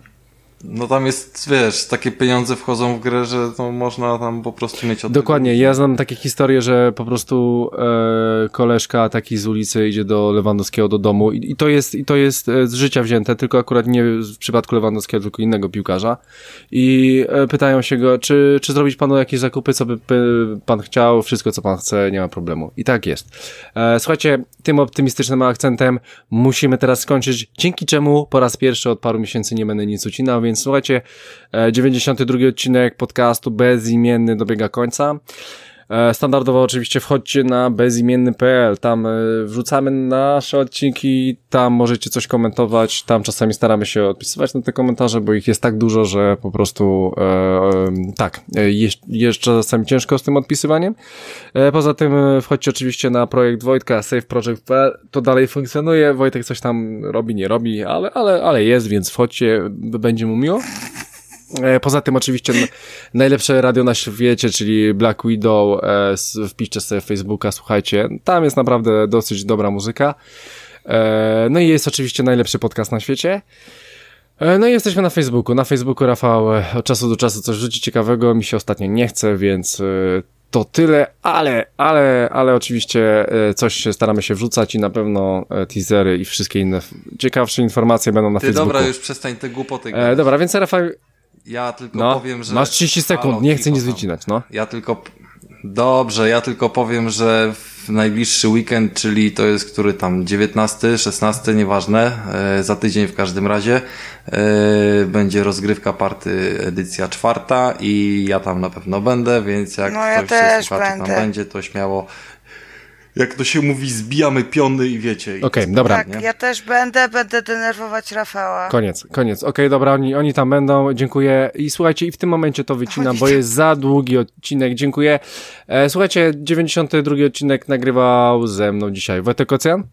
No tam jest, wiesz, takie pieniądze wchodzą w grę, że to można tam po prostu mieć od Dokładnie, ja znam takie historie, że po prostu e, koleżka taki z ulicy idzie do Lewandowskiego do domu i, i to jest, i to jest e, z życia wzięte, tylko akurat nie w przypadku Lewandowskiego, tylko innego piłkarza i e, pytają się go, czy, czy zrobić panu jakieś zakupy, co by by pan chciał, wszystko co pan chce, nie ma problemu. I tak jest. E, słuchajcie, tym optymistycznym akcentem musimy teraz skończyć, dzięki czemu po raz pierwszy od paru miesięcy nie będę nic ucinał, więc słuchajcie, e, 92 odcinek podcastu Bezimienny dobiega końca. E, Standardowo oczywiście wchodźcie na bezimienny.pl, tam e, wrzucamy nasze odcinki, tam możecie coś komentować, tam czasami staramy się odpisywać na te komentarze, bo ich jest tak dużo, że po prostu e, tak, e, jest czasami ciężko z tym odpisywaniem. Poza tym wchodźcie oczywiście na projekt Wojtka, saveproject.pl, to dalej funkcjonuje, Wojtek coś tam robi, nie robi, ale, ale, ale jest, więc wchodźcie, będzie mu miło. E, Poza tym oczywiście najlepsze radio na świecie, czyli Black Widow, e, wpiszcie sobie Facebooka, słuchajcie, tam jest naprawdę dosyć dobra muzyka. E, no i jest oczywiście najlepszy podcast na świecie. No i jesteśmy na Facebooku. Na Facebooku Rafał od czasu do czasu coś rzuci ciekawego. Mi się ostatnio nie chce, więc to tyle, ale, ale, ale oczywiście coś staramy się wrzucać i na pewno teasery i wszystkie inne ciekawsze informacje będą na Ty Facebooku. dobra, już przestań te głupoty E, dobra, więc Rafał, Ja tylko no, powiem, że... masz 30 sekund, Halo, nie chcę nic wycinać, no. Ja tylko. Dobrze, ja tylko powiem, że w najbliższy weekend, czyli to jest który tam 19, 16, nieważne, e, za tydzień w każdym razie, e, będzie rozgrywka party edycja czwarta i ja tam na pewno będę, więc jak No, ja ktoś też ze słuchaczy tam będzie, to śmiało. Jak to się mówi, zbijamy piony i wiecie. Okej, to dobra. Tak, nie? ja też będę, będę denerwować Rafała. Koniec, koniec. Okej, dobra, oni, oni tam będą, dziękuję. I słuchajcie, i w tym momencie to wycinam, bo jest za długi odcinek, dziękuję. E, słuchajcie, 92 odcinek nagrywał ze mną dzisiaj Wojtek Ocean,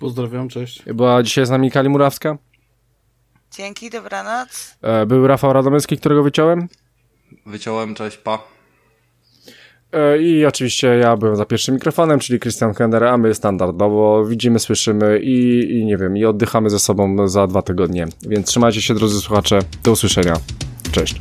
Pozdrawiam, cześć. była dzisiaj z nami Kali Murawska, Dzięki, dobranoc. e, był Rafał Radomyski, którego wyciąłem Wyciąłem, cześć, pa. E, i oczywiście ja byłem za pierwszym mikrofonem, czyli Christian Kender, a my standardowo widzimy, słyszymy i, i nie wiem, i oddychamy ze sobą za dwa tygodnie. Więc trzymajcie się, drodzy słuchacze, do usłyszenia. Cześć.